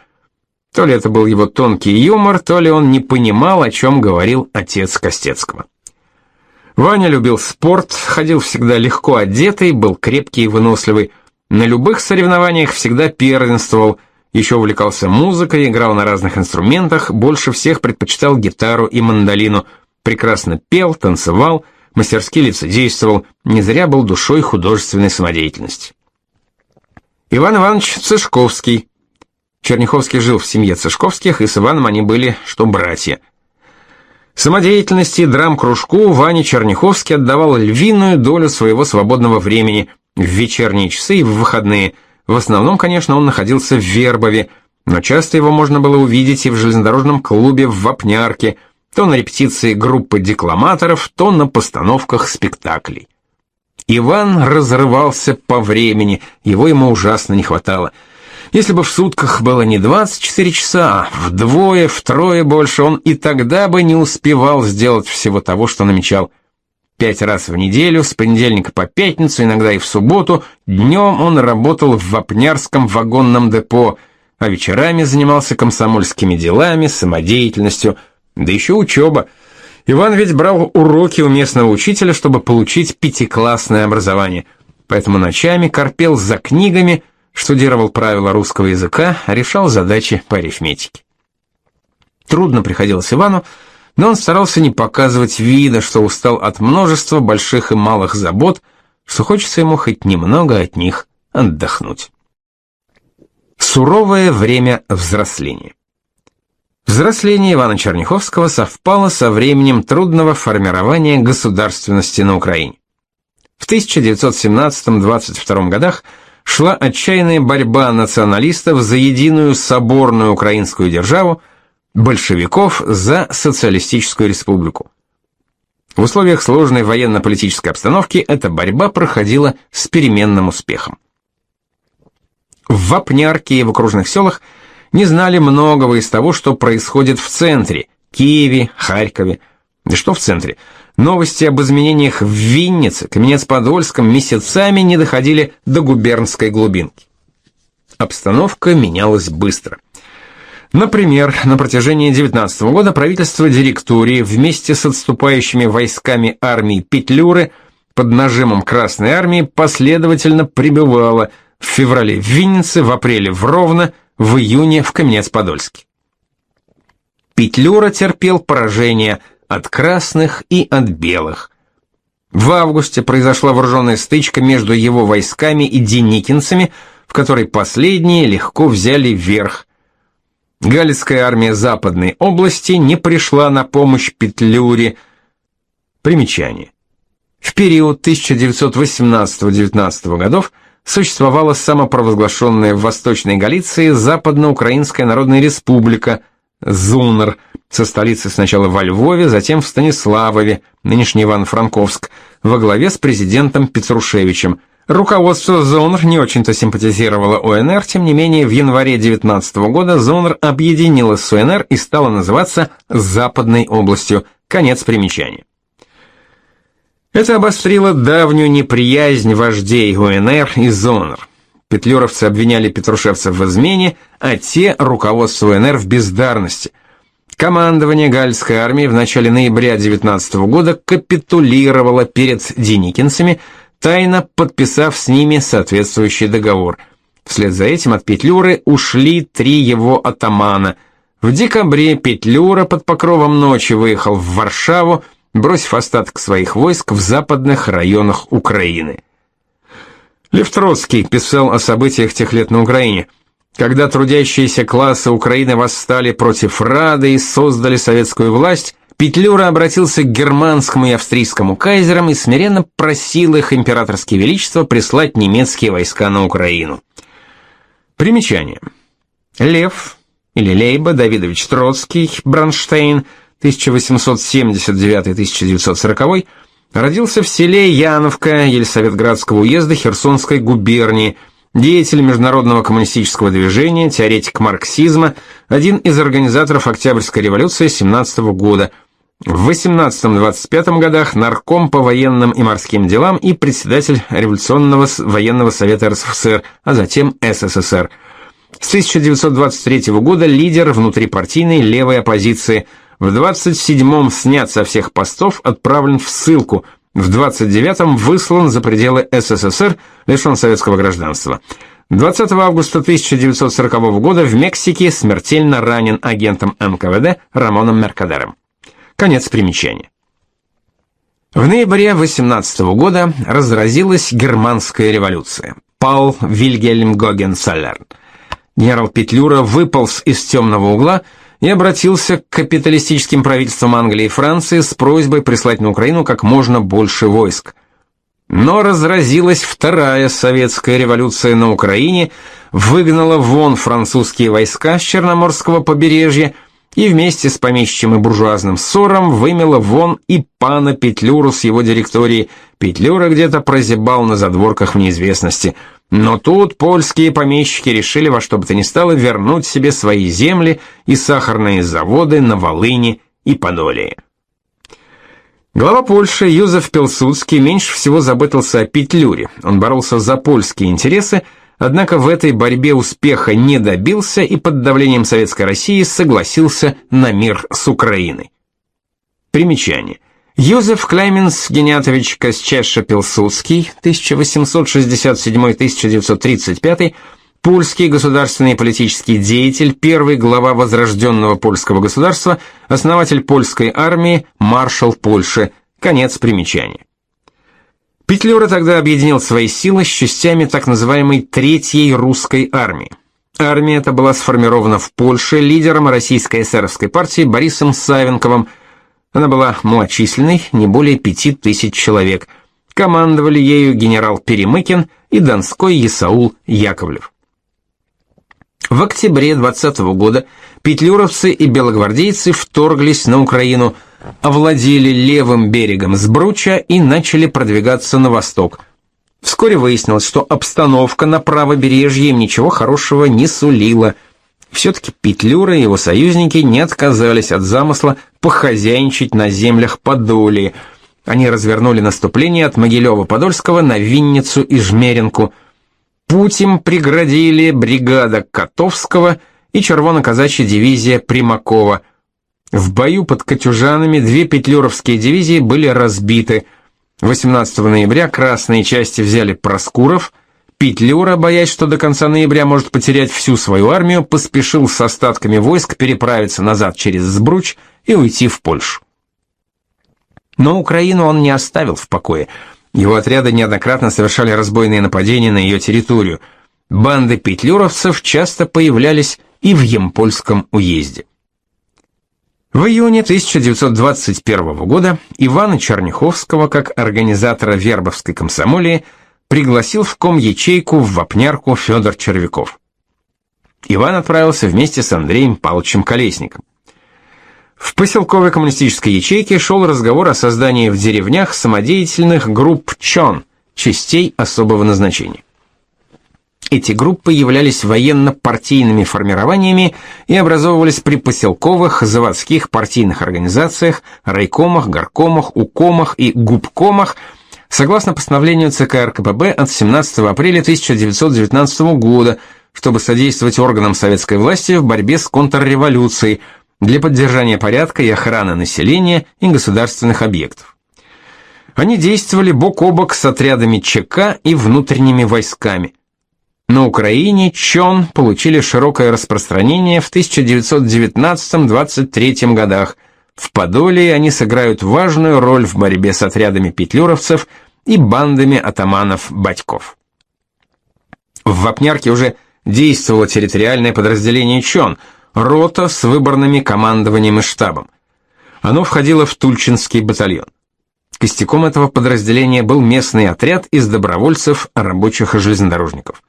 То ли это был его тонкий юмор, то ли он не понимал, о чем говорил отец Костецкого. Ваня любил спорт, ходил всегда легко одетый, был крепкий и выносливый. На любых соревнованиях всегда первенствовал, еще увлекался музыкой, играл на разных инструментах, больше всех предпочитал гитару и мандолину. Прекрасно пел, танцевал, мастерски лицедействовал, не зря был душой художественной самодеятельности. Иван Иванович Цышковский. Черняховский жил в семье Цышковских, и с Иваном они были, что братья – Самодеятельности драм-кружку Ваня Черняховский отдавал львиную долю своего свободного времени в вечерние часы и в выходные. В основном, конечно, он находился в Вербове, но часто его можно было увидеть и в железнодорожном клубе в Вапнярке, то на репетиции группы декламаторов, то на постановках спектаклей. Иван разрывался по времени, его ему ужасно не хватало – если бы в сутках было не 24 часа, а вдвое, втрое больше, он и тогда бы не успевал сделать всего того, что намечал. Пять раз в неделю, с понедельника по пятницу, иногда и в субботу, днем он работал в Вапнярском вагонном депо, а вечерами занимался комсомольскими делами, самодеятельностью, да еще учеба. Иван ведь брал уроки у местного учителя, чтобы получить пятиклассное образование, поэтому ночами корпел за книгами, штудировал правила русского языка, решал задачи по арифметике. Трудно приходилось Ивану, но он старался не показывать вида, что устал от множества больших и малых забот, что хочется ему хоть немного от них отдохнуть. Суровое время взросления. Взросление Ивана Черняховского совпало со временем трудного формирования государственности на Украине. В 1917-22 годах шла отчаянная борьба националистов за единую соборную украинскую державу, большевиков за социалистическую республику. В условиях сложной военно-политической обстановки эта борьба проходила с переменным успехом. В Вапнярке и в окружных селах не знали многого из того, что происходит в центре, Киеве, Харькове. Да что в центре? Новости об изменениях в Виннице, Каменец-Подольском месяцами не доходили до губернской глубинки. Обстановка менялась быстро. Например, на протяжении 19 года правительство директории вместе с отступающими войсками армии Петлюры под нажимом Красной армии последовательно прибывало в феврале в Виннице, в апреле в Ровно, в июне в Каменец-Подольске. Петлюра терпел поражение от красных и от белых. В августе произошла вооруженная стычка между его войсками и деникинцами, в которой последние легко взяли верх – Галицкая армия Западной области не пришла на помощь Петлюре. Примечание. В период 1918-19 годов существовала самопровозглашенная в Восточной Галиции Западноукраинская Народная Республика ЗУНР, со столицей сначала во Львове, затем в Станиславове, нынешний Иван-Франковск, во главе с президентом Петрушевичем – Руководство ЗОНР не очень-то симпатизировало УНР, тем не менее в январе 19 года ЗОНР объединилась с УНР и стала называться Западной областью. Конец примечания. Это обострило давнюю неприязнь вождей УНР и ЗОНР. Петлюровцы обвиняли петрушевцев в измене, а те – руководство УНР в бездарности. Командование Гальской армии в начале ноября 19 года капитулировало перед деникинцами – тайно подписав с ними соответствующий договор. Вслед за этим от Петлюры ушли три его атамана. В декабре Петлюра под покровом ночи выехал в Варшаву, бросив остаток своих войск в западных районах Украины. Лев Троцкий писал о событиях тех лет на Украине, когда трудящиеся классы Украины восстали против Рады и создали советскую власть, Петлюра обратился к германскому и австрийскому кайзерам и смиренно просил их императорское величество прислать немецкие войска на Украину. Примечание. Лев или Лейба Давидович Троцкий, Бронштейн, 1879-1940, родился в селе Яновка Елисаветградского уезда Херсонской губернии, деятель международного коммунистического движения, теоретик марксизма, один из организаторов Октябрьской революции 17 года – в 18-25 годах нарком по военным и морским делам и председатель Революционного военного совета РСФСР, а затем СССР. С 1923 года лидер внутрипартийной левой оппозиции. В 27-м снят со всех постов, отправлен в ссылку. В 29-м выслан за пределы СССР, лишен советского гражданства. 20 августа 1940 года в Мексике смертельно ранен агентом НКВД Рамоном Меркадером. Конец примечания. В ноябре 18 года разразилась германская революция. Пал Вильгельм Гогенцоллерн. Генерал Петлюра выполз из темного угла и обратился к капиталистическим правительствам Англии и Франции с просьбой прислать на Украину как можно больше войск. Но разразилась вторая советская революция на Украине, выгнала вон французские войска с Черноморского побережья и вместе с помещичьим и буржуазным ссором вымела вон и пана Петлюру с его директории. Петлюра где-то прозябал на задворках в неизвестности. Но тут польские помещики решили во что бы то ни стало вернуть себе свои земли и сахарные заводы на Волыни и Подоле. Глава Польши Юзеф Пилсудский меньше всего заботился о Петлюре. Он боролся за польские интересы, Однако в этой борьбе успеха не добился и под давлением Советской России согласился на мир с Украиной. Примечание. Юзеф Клеменс Генятович Косчеша-Пилсудский, 1867-1935, польский государственный и политический деятель, первый глава возрожденного польского государства, основатель польской армии, маршал Польши. Конец примечания. Петлюра тогда объединил свои силы с частями так называемой Третьей русской армии. Армия эта была сформирована в Польше лидером российской эсеровской партии Борисом Савенковым. Она была малочисленной, не более пяти тысяч человек. Командовали ею генерал Перемыкин и донской Исаул Яковлев. В октябре 20 -го года петлюровцы и белогвардейцы вторглись на Украину, овладели левым берегом Сбруча и начали продвигаться на восток. Вскоре выяснилось, что обстановка на правобережье им ничего хорошего не сулила. Все-таки Петлюра и его союзники не отказались от замысла похозяйничать на землях Подолии. Они развернули наступление от Могилева-Подольского на Винницу и Жмеринку. Путь им преградили бригада Котовского и червоно-казачья дивизия Примакова. В бою под Катюжанами две петлюровские дивизии были разбиты. 18 ноября красные части взяли Проскуров, Петлюра, боясь, что до конца ноября может потерять всю свою армию, поспешил с остатками войск переправиться назад через Сбруч и уйти в Польшу. Но Украину он не оставил в покое – его отряды неоднократно совершали разбойные нападения на ее территорию. Банды петлюровцев часто появлялись и в Емпольском уезде. В июне 1921 года Ивана Черняховского, как организатора Вербовской комсомолии, пригласил в ком-ячейку в Вапнярку Федор Червяков. Иван отправился вместе с Андреем Павловичем Колесником. В поселковой коммунистической ячейке шел разговор о создании в деревнях самодеятельных групп ЧОН, частей особого назначения. Эти группы являлись военно-партийными формированиями и образовывались при поселковых, заводских партийных организациях, райкомах, горкомах, укомах и губкомах, согласно постановлению ЦК РКПБ от 17 апреля 1919 года, чтобы содействовать органам советской власти в борьбе с контрреволюцией – для поддержания порядка и охраны населения и государственных объектов. Они действовали бок о бок с отрядами ЧК и внутренними войсками. На Украине ЧОН получили широкое распространение в 1919-23 годах. В Подоле они сыграют важную роль в борьбе с отрядами петлюровцев и бандами атаманов-батьков. В Вапнярке уже действовало территориальное подразделение ЧОН – рота с выборными командованием и штабом. Оно входило в Тульчинский батальон. Костяком этого подразделения был местный отряд из добровольцев, рабочих и железнодорожников.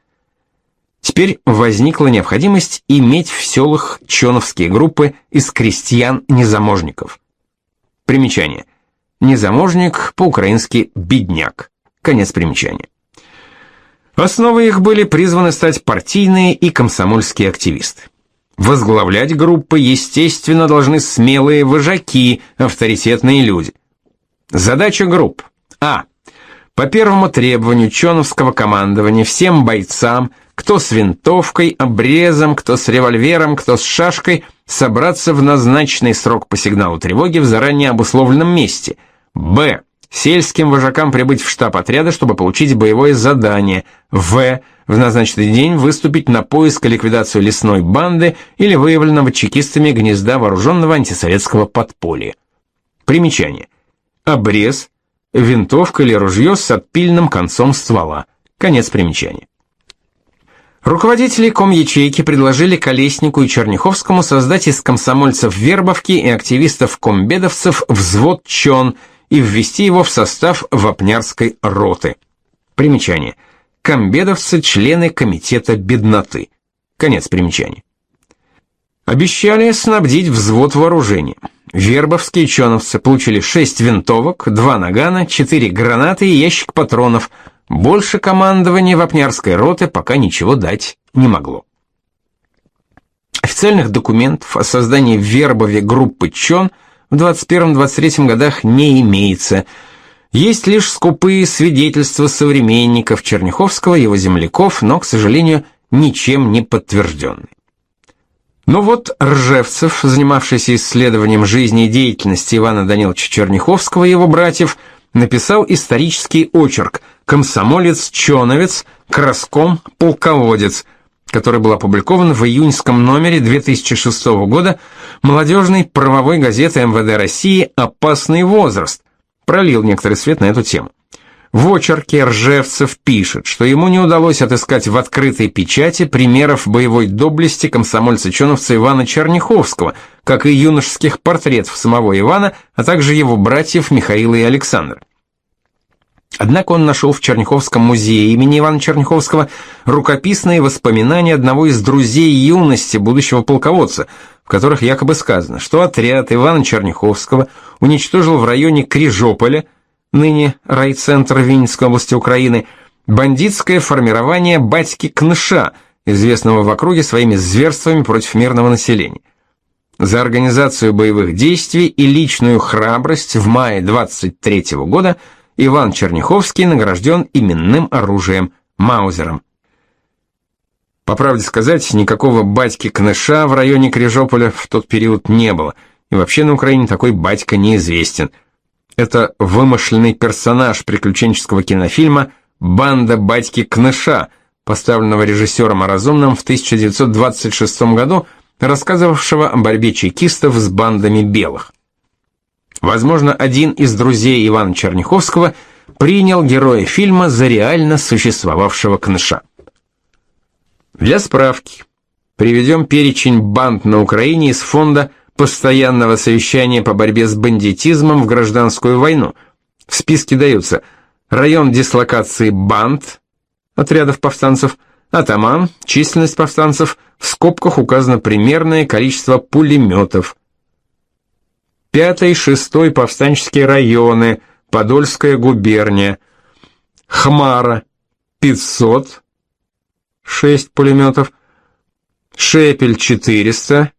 Теперь возникла необходимость иметь в селах чоновские группы из крестьян-незаможников. Примечание. Незаможник по-украински «бедняк». Конец примечания. Основой их были призваны стать партийные и комсомольские активисты. Возглавлять группы, естественно, должны смелые вожаки, авторитетные люди. Задача групп. А. По первому требованию чоновского командования всем бойцам, кто с винтовкой, обрезом, кто с револьвером, кто с шашкой, собраться в назначенный срок по сигналу тревоги в заранее обусловленном месте. Б. Сельским вожакам прибыть в штаб отряда, чтобы получить боевое задание. В в назначенный день выступить на поиск и ликвидацию лесной банды или выявленного чекистами гнезда вооруженного антисоветского подполья. Примечание. Обрез, винтовка или ружье с отпильным концом ствола. Конец примечания. Руководители ком-ячейки предложили Колеснику и Черняховскому создать из комсомольцев Вербовки и активистов-комбедовцев взвод ЧОН и ввести его в состав Вапнярской роты. Примечание – комбедовцы члены комитета бедноты. Конец примечания. Обещали снабдить взвод вооружения. Вербовские чоновцы получили 6 винтовок, 2 нагана, 4 гранаты и ящик патронов. Больше командование Вапнярской роты пока ничего дать не могло. Официальных документов о создании в Вербове группы чон в 21-23 годах не имеется – есть лишь скупые свидетельства современников Черняховского, его земляков, но, к сожалению, ничем не подтвержденные. Но вот Ржевцев, занимавшийся исследованием жизни и деятельности Ивана Даниловича Черняховского и его братьев, написал исторический очерк «Комсомолец-чоновец, краском полководец», который был опубликован в июньском номере 2006 года молодежной правовой газеты МВД России «Опасный возраст», пролил некоторый свет на эту тему. В очерке Ржевцев пишет, что ему не удалось отыскать в открытой печати примеров боевой доблести комсомольца-чоновца Ивана Черняховского, как и юношеских портретов самого Ивана, а также его братьев Михаила и Александра. Однако он нашел в Черняховском музее имени Ивана Черняховского рукописные воспоминания одного из друзей юности будущего полководца, в которых якобы сказано, что отряд Ивана Черняховского уничтожил в районе Крижополя – ныне райцентр Винницкой области Украины, бандитское формирование батьки Кныша, известного в округе своими зверствами против мирного населения. За организацию боевых действий и личную храбрость в мае 23 -го года Иван Черняховский награжден именным оружием Маузером. По правде сказать, никакого батьки Кныша в районе Крижополя в тот период не было, и вообще на Украине такой батька неизвестен – это вымышленный персонаж приключенческого кинофильма «Банда батьки Кныша», поставленного режиссером Разумным в 1926 году, рассказывавшего о борьбе чекистов с бандами белых. Возможно, один из друзей Ивана Черняховского принял героя фильма за реально существовавшего Кныша. Для справки приведем перечень банд на Украине из фонда постоянного совещания по борьбе с бандитизмом в гражданскую войну. В списке даются район дислокации банд, отрядов повстанцев, атаман, численность повстанцев, в скобках указано примерное количество пулеметов. Пятый, шестой повстанческие районы, Подольская губерния, Хмара, 500, 6 пулеметов, Шепель 400,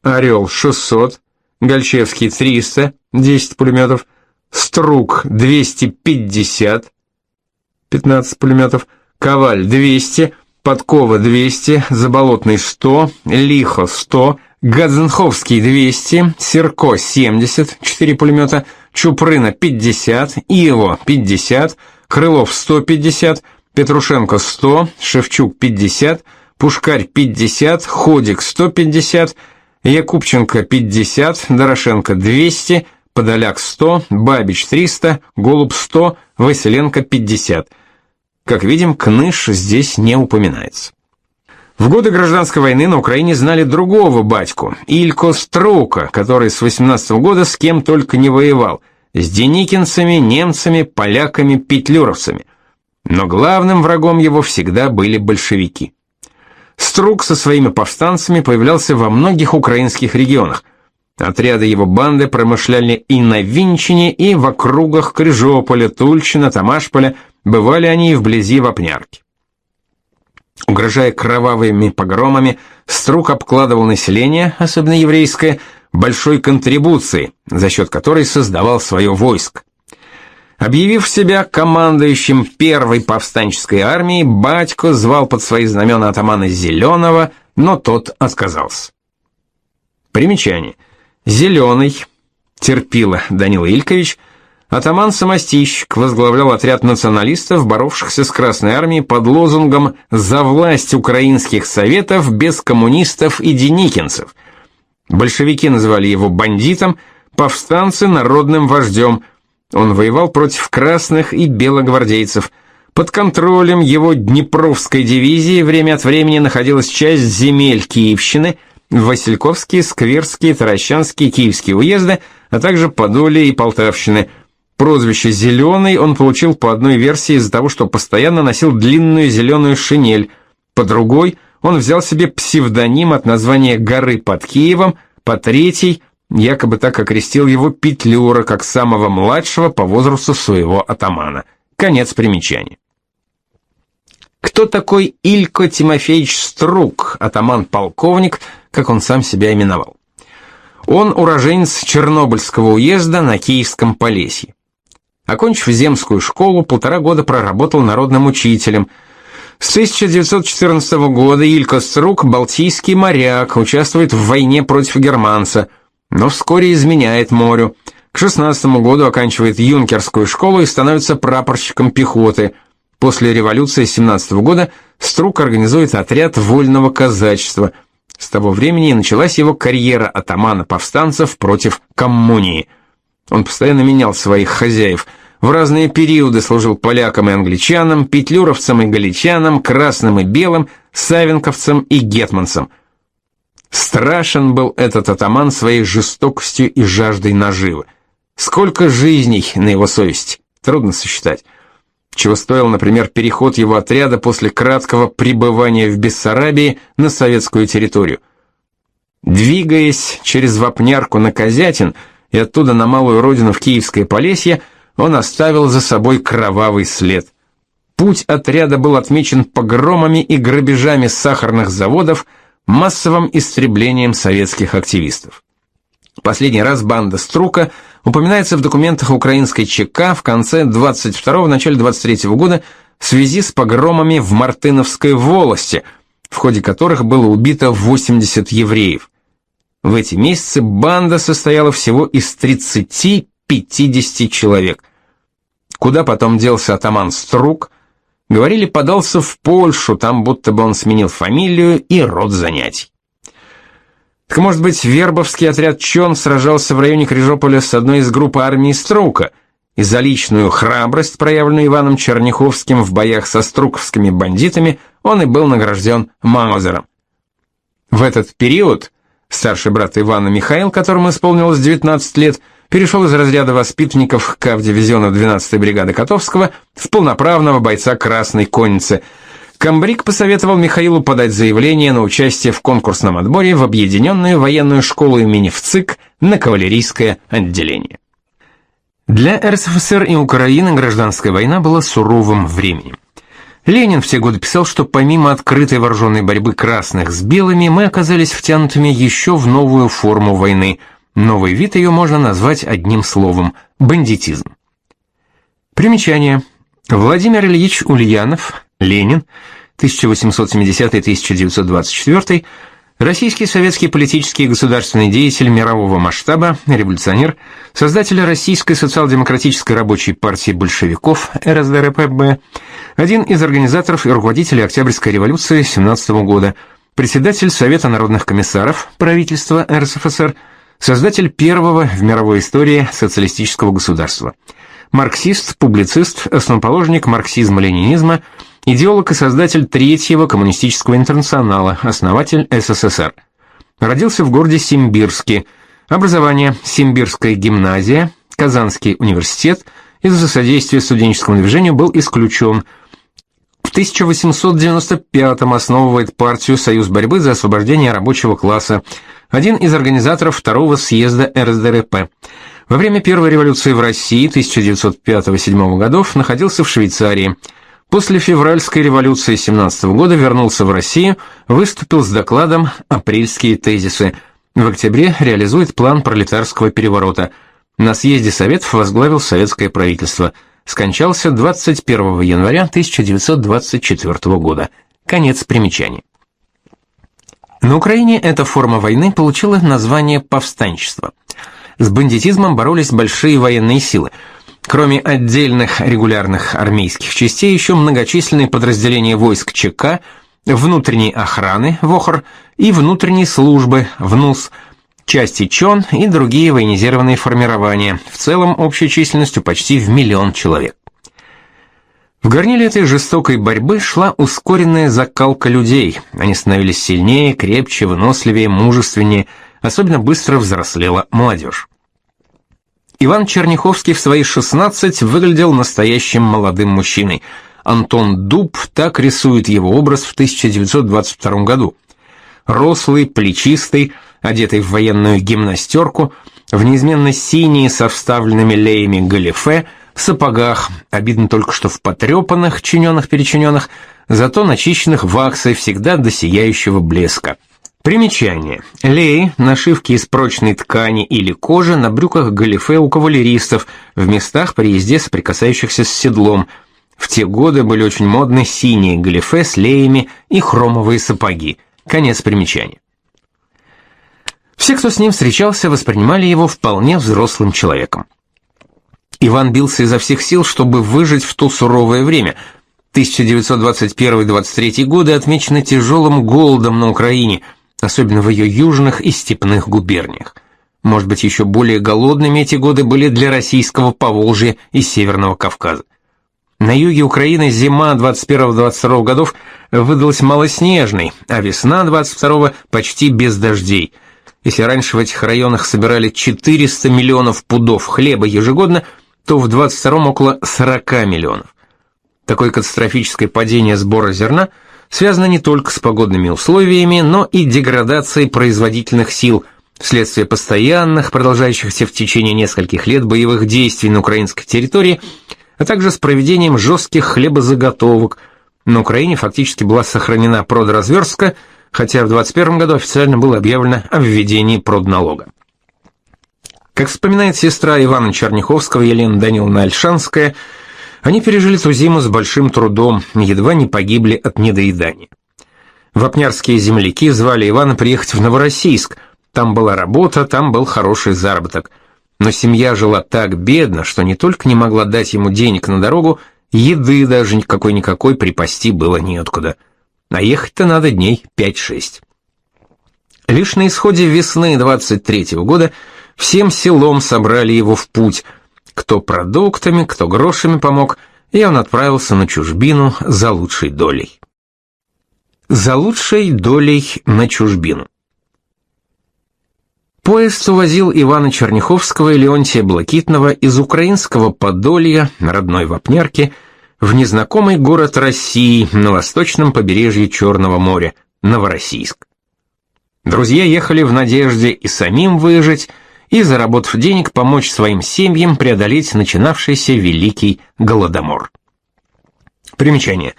Орел 600, Гольчевский 300, 10 пулеметов, Струк 250, 15 пулеметов, Коваль 200, Подкова 200, Заболотный 100, Лихо 100, Гадзенховский 200, Серко 70, 4 пулемета, Чупрына 50, Иево 50, Крылов 150, Петрушенко 100, Шевчук 50, Пушкарь 50, Ходик 150, Якубченко 50, Дорошенко 200, Подоляк 100, Бабич 300, Голуб 100, Василенко 50. Как видим, Кныш здесь не упоминается. В годы гражданской войны на Украине знали другого батьку, Илько Строука, который с 18 -го года с кем только не воевал, с деникинцами, немцами, поляками, петлюровцами. Но главным врагом его всегда были большевики. Струк со своими повстанцами появлялся во многих украинских регионах. Отряды его банды промышляли и на Винчине, и в округах Крыжополя, Тульчина, Тамашполя, бывали они и вблизи Вапнярки. Угрожая кровавыми погромами, Струк обкладывал население, особенно еврейское, большой контрибуцией, за счет которой создавал свое войско. Объявив себя командующим первой повстанческой армией, батько звал под свои знамена атамана Зеленого, но тот отказался. Примечание. Зеленый, терпила Данила Илькович, атаман-самостийщик, возглавлял отряд националистов, боровшихся с Красной армией под лозунгом «За власть украинских советов без коммунистов и деникинцев». Большевики называли его бандитом, повстанцы – народным вождем – он воевал против красных и белогвардейцев. Под контролем его Днепровской дивизии время от времени находилась часть земель Киевщины, Васильковские, Скверские, Таращанские, Киевские уезды, а также Подолье и Полтавщины. Прозвище «Зеленый» он получил по одной версии из-за того, что постоянно носил длинную зеленую шинель, по другой он взял себе псевдоним от названия горы под Киевом, по третьей якобы так окрестил его Петлюра, как самого младшего по возрасту своего атамана. Конец примечания. Кто такой Илько Тимофеевич Струк, атаман-полковник, как он сам себя именовал? Он уроженец Чернобыльского уезда на Киевском Полесье. Окончив земскую школу, полтора года проработал народным учителем. С 1914 года Илько Струк – балтийский моряк, участвует в войне против германца – но вскоре изменяет морю. К 16 году оканчивает юнкерскую школу и становится прапорщиком пехоты. После революции 17 -го года Струк организует отряд вольного казачества. С того времени началась его карьера атамана повстанцев против коммунии. Он постоянно менял своих хозяев. В разные периоды служил полякам и англичанам, петлюровцам и галичанам, красным и белым, савенковцам и гетманцам. Страшен был этот атаман своей жестокостью и жаждой наживы. Сколько жизней на его совести, трудно сосчитать. Чего стоил, например, переход его отряда после краткого пребывания в Бессарабии на советскую территорию. Двигаясь через Вапнярку на Козятин и оттуда на малую родину в Киевское Полесье, он оставил за собой кровавый след. Путь отряда был отмечен погромами и грабежами сахарных заводов, массовым истреблением советских активистов. Последний раз банда Струка упоминается в документах украинской ЧК в конце 22-го, начале 23-го года в связи с погромами в Мартыновской волости, в ходе которых было убито 80 евреев. В эти месяцы банда состояла всего из 30-50 человек. Куда потом делся атаман Струк? Говорили, подался в Польшу, там будто бы он сменил фамилию и род занятий. Так может быть, Вербовский отряд Чон сражался в районе Крижополя с одной из групп армии Струка, и за личную храбрость, проявленную Иваном Черняховским в боях со струковскими бандитами, он и был награжден Маузером. В этот период старший брат Ивана Михаил, которому исполнилось 19 лет, перешел из разряда воспитанников Кавдивизиона 12-й бригады Котовского в полноправного бойца Красной Конницы – Камбрик посоветовал Михаилу подать заявление на участие в конкурсном отборе в Объединенную военную школу имени ВЦИК на кавалерийское отделение. Для РСФСР и Украины гражданская война была суровым временем. Ленин все годы писал, что помимо открытой вооруженной борьбы красных с белыми, мы оказались втянутыми еще в новую форму войны. Новый вид ее можно назвать одним словом – бандитизм. Примечание. Владимир Ильич Ульянов, Ленин, 1870-1924, российский советский политический и государственный деятель мирового масштаба, революционер, создатель Российской социал-демократической рабочей партии большевиков РСДРПБ, один из организаторов и руководителей Октябрьской революции 17 года, председатель Совета народных комиссаров правительства РСФСР, создатель первого в мировой истории социалистического государства – марксист, публицист, основоположник марксизма-ленинизма, идеолог и создатель Третьего коммунистического интернационала, основатель СССР. Родился в городе Симбирске. Образование: Симбирская гимназия, Казанский университет. Из-за содействия студенческому движению был исключен. В 1895-м основывает партию Союз борьбы за освобождение рабочего класса, один из организаторов второго съезда РСДРП. Во время первой революции в России 1905-1907 годов находился в Швейцарии. После февральской революции 17 года вернулся в Россию, выступил с докладом «Апрельские тезисы». В октябре реализует план пролетарского переворота. На съезде Советов возглавил советское правительство. Скончался 21 января 1924 года. Конец примечаний. На Украине эта форма войны получила название повстанчество. С бандитизмом боролись большие военные силы. Кроме отдельных регулярных армейских частей, еще многочисленные подразделения войск ЧК, внутренней охраны ВОХР и внутренней службы ВНУС, части ЧОН и другие военизированные формирования, в целом общей численностью почти в миллион человек. В горниле этой жестокой борьбы шла ускоренная закалка людей. Они становились сильнее, крепче, выносливее, мужественнее, особенно быстро взрослела молодежь. Иван Черняховский в свои 16 выглядел настоящим молодым мужчиной. Антон Дуб так рисует его образ в 1922 году. Рослый, плечистый, одетый в военную гимнастерку, в неизменно синие со вставленными леями галифе, сапогах, обидно только что в потрепанных, чиненных-перечиненных, зато начищенных ваксой всегда до сияющего блеска. Примечание. Лей – нашивки из прочной ткани или кожи на брюках галифе у кавалеристов, в местах при езде соприкасающихся с седлом. В те годы были очень модны синие галифе с леями и хромовые сапоги. Конец примечания. Все, кто с ним встречался, воспринимали его вполне взрослым человеком. Иван бился изо всех сил, чтобы выжить в то суровое время. 1921-23 годы отмечены тяжелым голодом на Украине, особенно в ее южных и степных губерниях. Может быть, еще более голодными эти годы были для российского Поволжья и Северного Кавказа. На юге Украины зима 21-22 годов выдалась малоснежной, а весна 22 почти без дождей. Если раньше в этих районах собирали 400 миллионов пудов хлеба ежегодно, то в 22 около 40 миллионов. Такое катастрофическое падение сбора зерна связано не только с погодными условиями, но и деградацией производительных сил вследствие постоянных, продолжающихся в течение нескольких лет боевых действий на украинской территории, а также с проведением жестких хлебозаготовок. На Украине фактически была сохранена продразверстка, хотя в 21 году официально было объявлено о введении продналога. Как вспоминает сестра Ивана Черняховского Елена Даниловна Альшанская, они пережили ту зиму с большим трудом, едва не погибли от недоедания. Вапнярские земляки звали Ивана приехать в Новороссийск. Там была работа, там был хороший заработок. Но семья жила так бедно, что не только не могла дать ему денег на дорогу, еды даже никакой-никакой припасти было неоткуда. А ехать-то надо дней 5-6. Лишь на исходе весны 23 -го года всем селом собрали его в путь – кто продуктами, кто грошами помог, и он отправился на чужбину за лучшей долей. За лучшей долей на чужбину. Поезд увозил Ивана Черняховского и Леонтия Блакитного из украинского Подолья, родной Вапнярки, в незнакомый город России на восточном побережье Черного моря, Новороссийск. Друзья ехали в надежде и самим выжить, и, заработав денег, помочь своим семьям преодолеть начинавшийся Великий Голодомор. Примечание.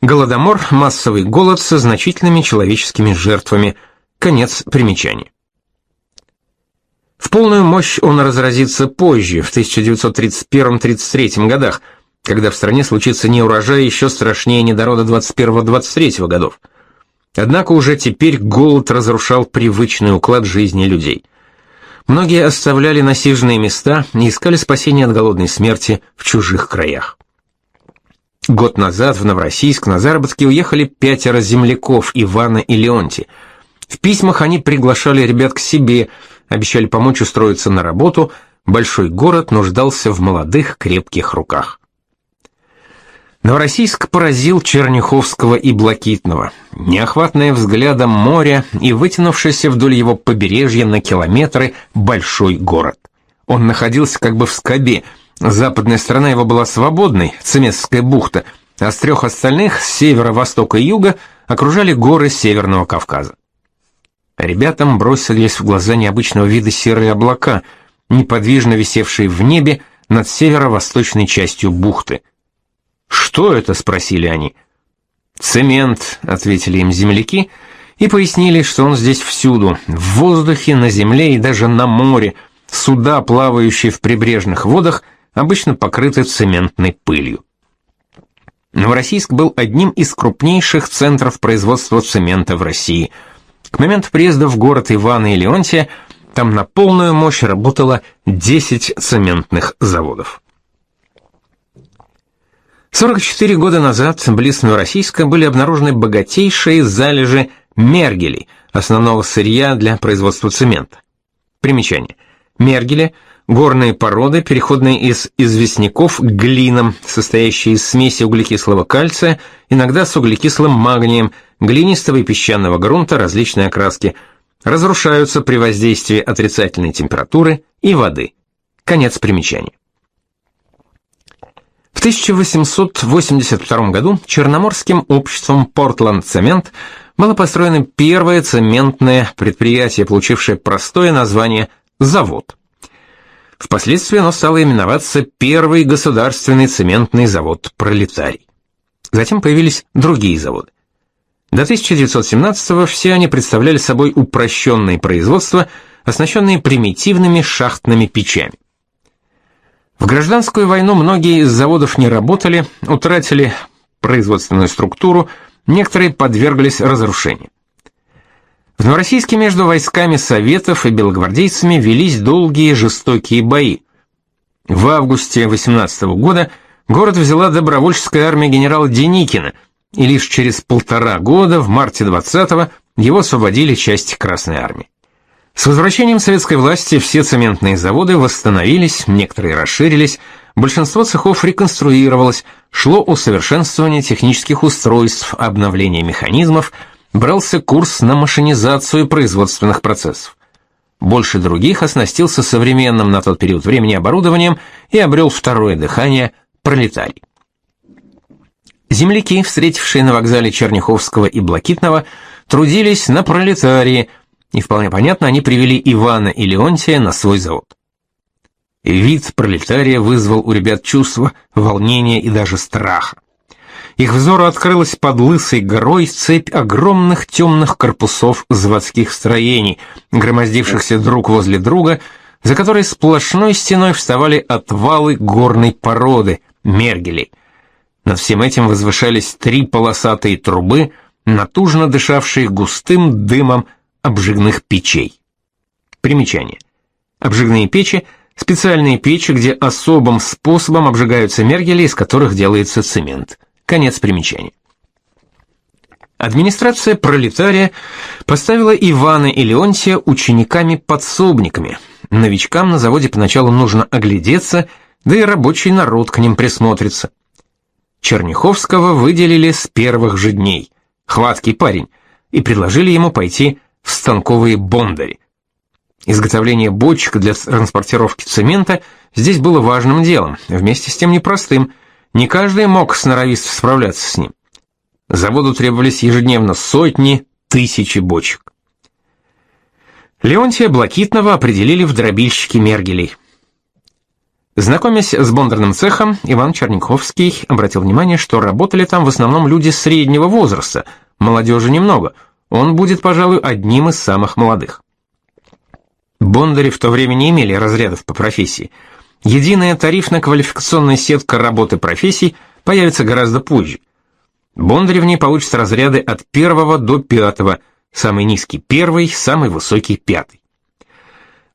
Голодомор – массовый голод со значительными человеческими жертвами. Конец примечания. В полную мощь он разразится позже, в 1931-33 годах, когда в стране случится неурожай еще страшнее недорода 21-23 годов. Однако уже теперь голод разрушал привычный уклад жизни людей. Многие оставляли насиженные места и искали спасения от голодной смерти в чужих краях. Год назад в Новороссийск на заработки уехали пятеро земляков Ивана и Леонти. В письмах они приглашали ребят к себе, обещали помочь устроиться на работу, большой город нуждался в молодых крепких руках. Новороссийск поразил Черняховского и Блакитного. Неохватное взглядом море и вытянувшийся вдоль его побережья на километры большой город. Он находился как бы в скобе. Западная сторона его была свободной, Цемесская бухта, а с трех остальных, с севера, востока и юга, окружали горы Северного Кавказа. Ребятам бросились в глаза необычного вида серые облака, неподвижно висевшие в небе над северо-восточной частью бухты – «Что это?» — спросили они. «Цемент», — ответили им земляки, и пояснили, что он здесь всюду, в воздухе, на земле и даже на море. Суда, плавающие в прибрежных водах, обычно покрыты цементной пылью. Новороссийск был одним из крупнейших центров производства цемента в России. К моменту приезда в город Ивана и Леонтия там на полную мощь работало 10 цементных заводов. 44 года назад близ Новороссийска были обнаружены богатейшие залежи мергелей, основного сырья для производства цемента. Примечание. Мергели – горные породы, переходные из известняков к глинам, состоящие из смеси углекислого кальция, иногда с углекислым магнием, глинистого и песчаного грунта различной окраски, разрушаются при воздействии отрицательной температуры и воды. Конец примечания. В 1882 году Черноморским обществом Портланд Цемент было построено первое цементное предприятие, получившее простое название «Завод». Впоследствии оно стало именоваться Первый государственный цементный завод «Пролетарий». Затем появились другие заводы. До 1917-го все они представляли собой упрощенные производства, оснащенные примитивными шахтными печами. В гражданскую войну многие из заводов не работали, утратили производственную структуру, некоторые подверглись разрушению. В Новороссийске между войсками Советов и белогвардейцами велись долгие жестокие бои. В августе 18 года город взяла добровольческая армия генерала Деникина, и лишь через полтора года, в марте 20-го, его освободили части Красной армии. С возвращением советской власти все цементные заводы восстановились, некоторые расширились, большинство цехов реконструировалось, шло усовершенствование технических устройств, обновление механизмов, брался курс на машинизацию производственных процессов. Больше других оснастился современным на тот период времени оборудованием и обрел второе дыхание пролетарий. Земляки, встретившие на вокзале Черняховского и Блакитного, трудились на пролетарии, и вполне понятно, они привели Ивана и Леонтия на свой завод. Вид пролетария вызвал у ребят чувство волнения и даже страха. Их взору открылась под лысой горой цепь огромных темных корпусов заводских строений, громоздившихся друг возле друга, за которой сплошной стеной вставали отвалы горной породы, мергелей. Над всем этим возвышались три полосатые трубы, натужно дышавшие густым дымом обжигных печей. Примечание. Обжигные печи – специальные печи, где особым способом обжигаются мергели, из которых делается цемент. Конец примечания. Администрация пролетария поставила Ивана и Леонтия учениками-подсобниками. Новичкам на заводе поначалу нужно оглядеться, да и рабочий народ к ним присмотрится. Черняховского выделили с первых же дней. Хваткий парень. И предложили ему пойти станковые бондари. Изготовление бочек для транспортировки цемента здесь было важным делом, вместе с тем непростым. Не каждый мог сноровисто справляться с ним. Заводу требовались ежедневно сотни, тысячи бочек. Леонтия Блакитного определили в дробильщики мергелей. Знакомясь с бондарным цехом, Иван Черниковский обратил внимание, что работали там в основном люди среднего возраста, молодежи немного. Он будет, пожалуй, одним из самых молодых. Бондари в то время не имели разрядов по профессии. Единая тарифно-квалификационная сетка работы профессий появится гораздо позже. Бондари в ней получат разряды от первого до пятого, самый низкий первый, самый высокий пятый.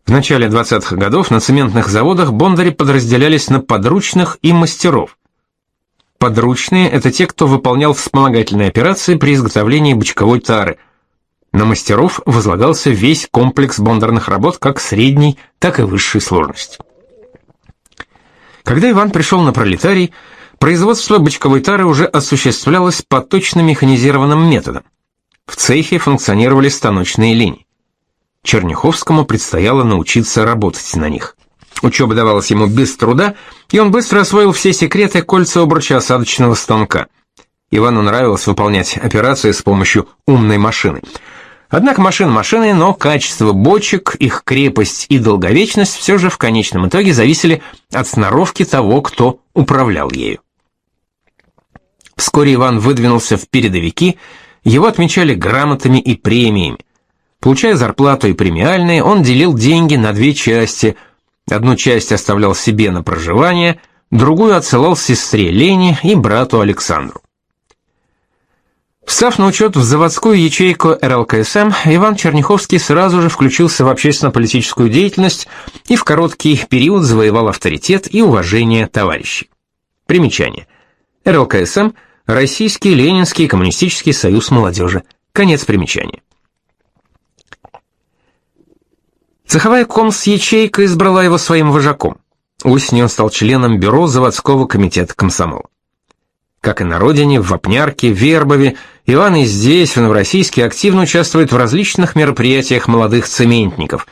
В начале 20-х годов на цементных заводах бондари подразделялись на подручных и мастеров. Подручные – это те, кто выполнял вспомогательные операции при изготовлении бочковой тары. На мастеров возлагался весь комплекс бондарных работ как средней, так и высшей сложности. Когда Иван пришел на пролетарий, производство бочковой тары уже осуществлялось по точно механизированным методам. В цехе функционировали станочные линии. Черняховскому предстояло научиться работать на них. Учеба давалась ему без труда, и он быстро освоил все секреты кольца обруча осадочного станка. Ивану нравилось выполнять операции с помощью умной машины. Однако машина машиной, но качество бочек, их крепость и долговечность все же в конечном итоге зависели от сноровки того, кто управлял ею. Вскоре Иван выдвинулся в передовики, его отмечали грамотами и премиями. Получая зарплату и премиальные, он делил деньги на две части. Одну часть оставлял себе на проживание, другую отсылал сестре Лене и брату Александру. Встав на учет в заводскую ячейку РЛКСМ, Иван Черняховский сразу же включился в общественно-политическую деятельность и в короткий период завоевал авторитет и уважение товарищей. Примечание. РЛКСМ – Российский Ленинский коммунистический союз молодежи. Конец примечания. Цеховая комс-ячейка избрала его своим вожаком. Осенью он стал членом бюро заводского комитета комсомола. Как и на родине, в Вапнярке, Вербове, Иван и здесь, в Новороссийске, активно участвует в различных мероприятиях молодых цементников.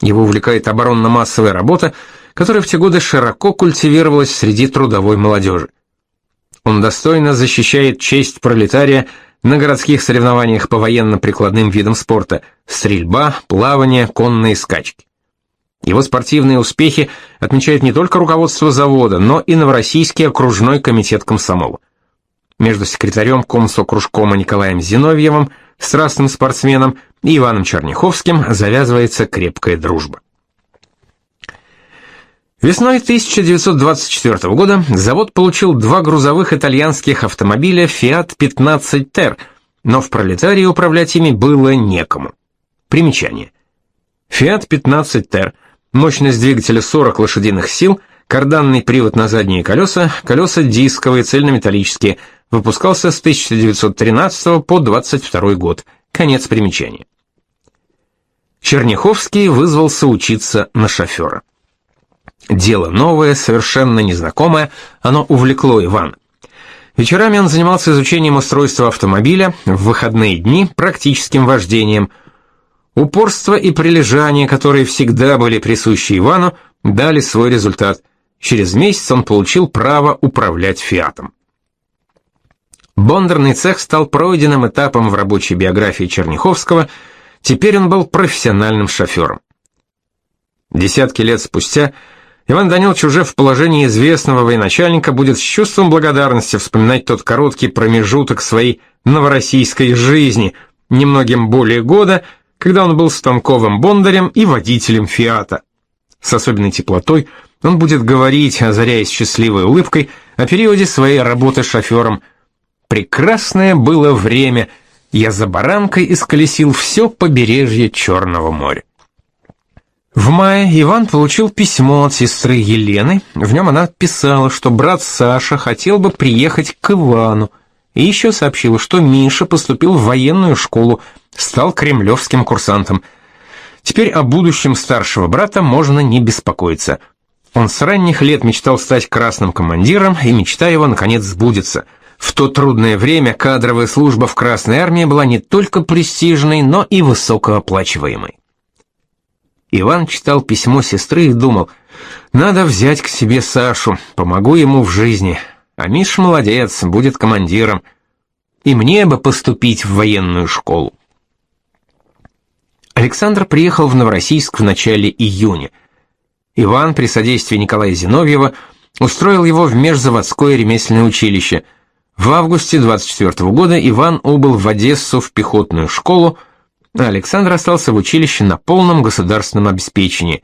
Его увлекает оборонно-массовая работа, которая в те годы широко культивировалась среди трудовой молодежи. Он достойно защищает честь пролетария на городских соревнованиях по военно-прикладным видам спорта – стрельба, плавание, конные скачки. Его спортивные успехи отмечает не только руководство завода, но и Новороссийский окружной комитет комсомола. Между секретарем комсокружкома Николаем Зиновьевым, страстным спортсменом, и Иваном Черняховским завязывается крепкая дружба. Весной 1924 года завод получил два грузовых итальянских автомобиля Fiat 15 Ter, но в пролетарии управлять ими было некому. Примечание. Fiat 15 Ter, мощность двигателя 40 лошадиных сил, карданный привод на задние колеса, колеса дисковые, цельнометаллические, выпускался с 1913 по 22 год. Конец примечания. Черняховский вызвался учиться на шофера. Дело новое, совершенно незнакомое, оно увлекло Ивана. Вечерами он занимался изучением устройства автомобиля, в выходные дни практическим вождением. Упорство и прилежание, которые всегда были присущи Ивану, дали свой результат. Через месяц он получил право управлять «Фиатом». Бондарный цех стал пройденным этапом в рабочей биографии Черняховского, теперь он был профессиональным шофером. Десятки лет спустя Иван Данилович уже в положении известного военачальника будет с чувством благодарности вспоминать тот короткий промежуток своей новороссийской жизни, немногим более года, когда он был станковым бондарем и водителем «Фиата». С особенной теплотой он будет говорить, озаряясь счастливой улыбкой, о периоде своей работы шофером. «Прекрасное было время, я за баранкой исколесил все побережье Черного моря». В мае Иван получил письмо от сестры Елены. В нем она писала, что брат Саша хотел бы приехать к Ивану, и еще сообщила, что Миша поступил в военную школу, стал кремлевским курсантом. Теперь о будущем старшего брата можно не беспокоиться. Он с ранних лет мечтал стать красным командиром, и мечта его наконец сбудется. В то трудное время кадровая служба в Красной армии была не только престижной, но и высокооплачиваемой. Иван читал письмо сестры и думал, надо взять к себе Сашу, помогу ему в жизни. А Миша молодец, будет командиром. И мне бы поступить в военную школу. Александр приехал в Новороссийск в начале июня. Иван при содействии Николая Зиновьева устроил его в межзаводское ремесленное училище. В августе 24 года Иван убыл в Одессу в пехотную школу, а Александр остался в училище на полном государственном обеспечении.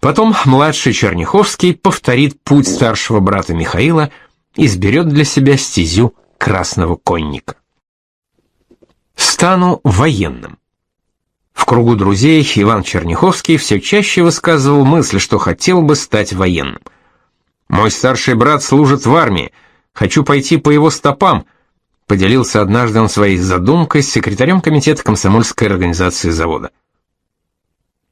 Потом младший Черняховский повторит путь старшего брата Михаила и сберет для себя стезю красного конника. Стану военным. В кругу друзей Иван Черняховский все чаще высказывал мысль, что хотел бы стать военным. «Мой старший брат служит в армии, хочу пойти по его стопам», Поделился однажды он своей задумкой с секретарем комитета комсомольской организации завода.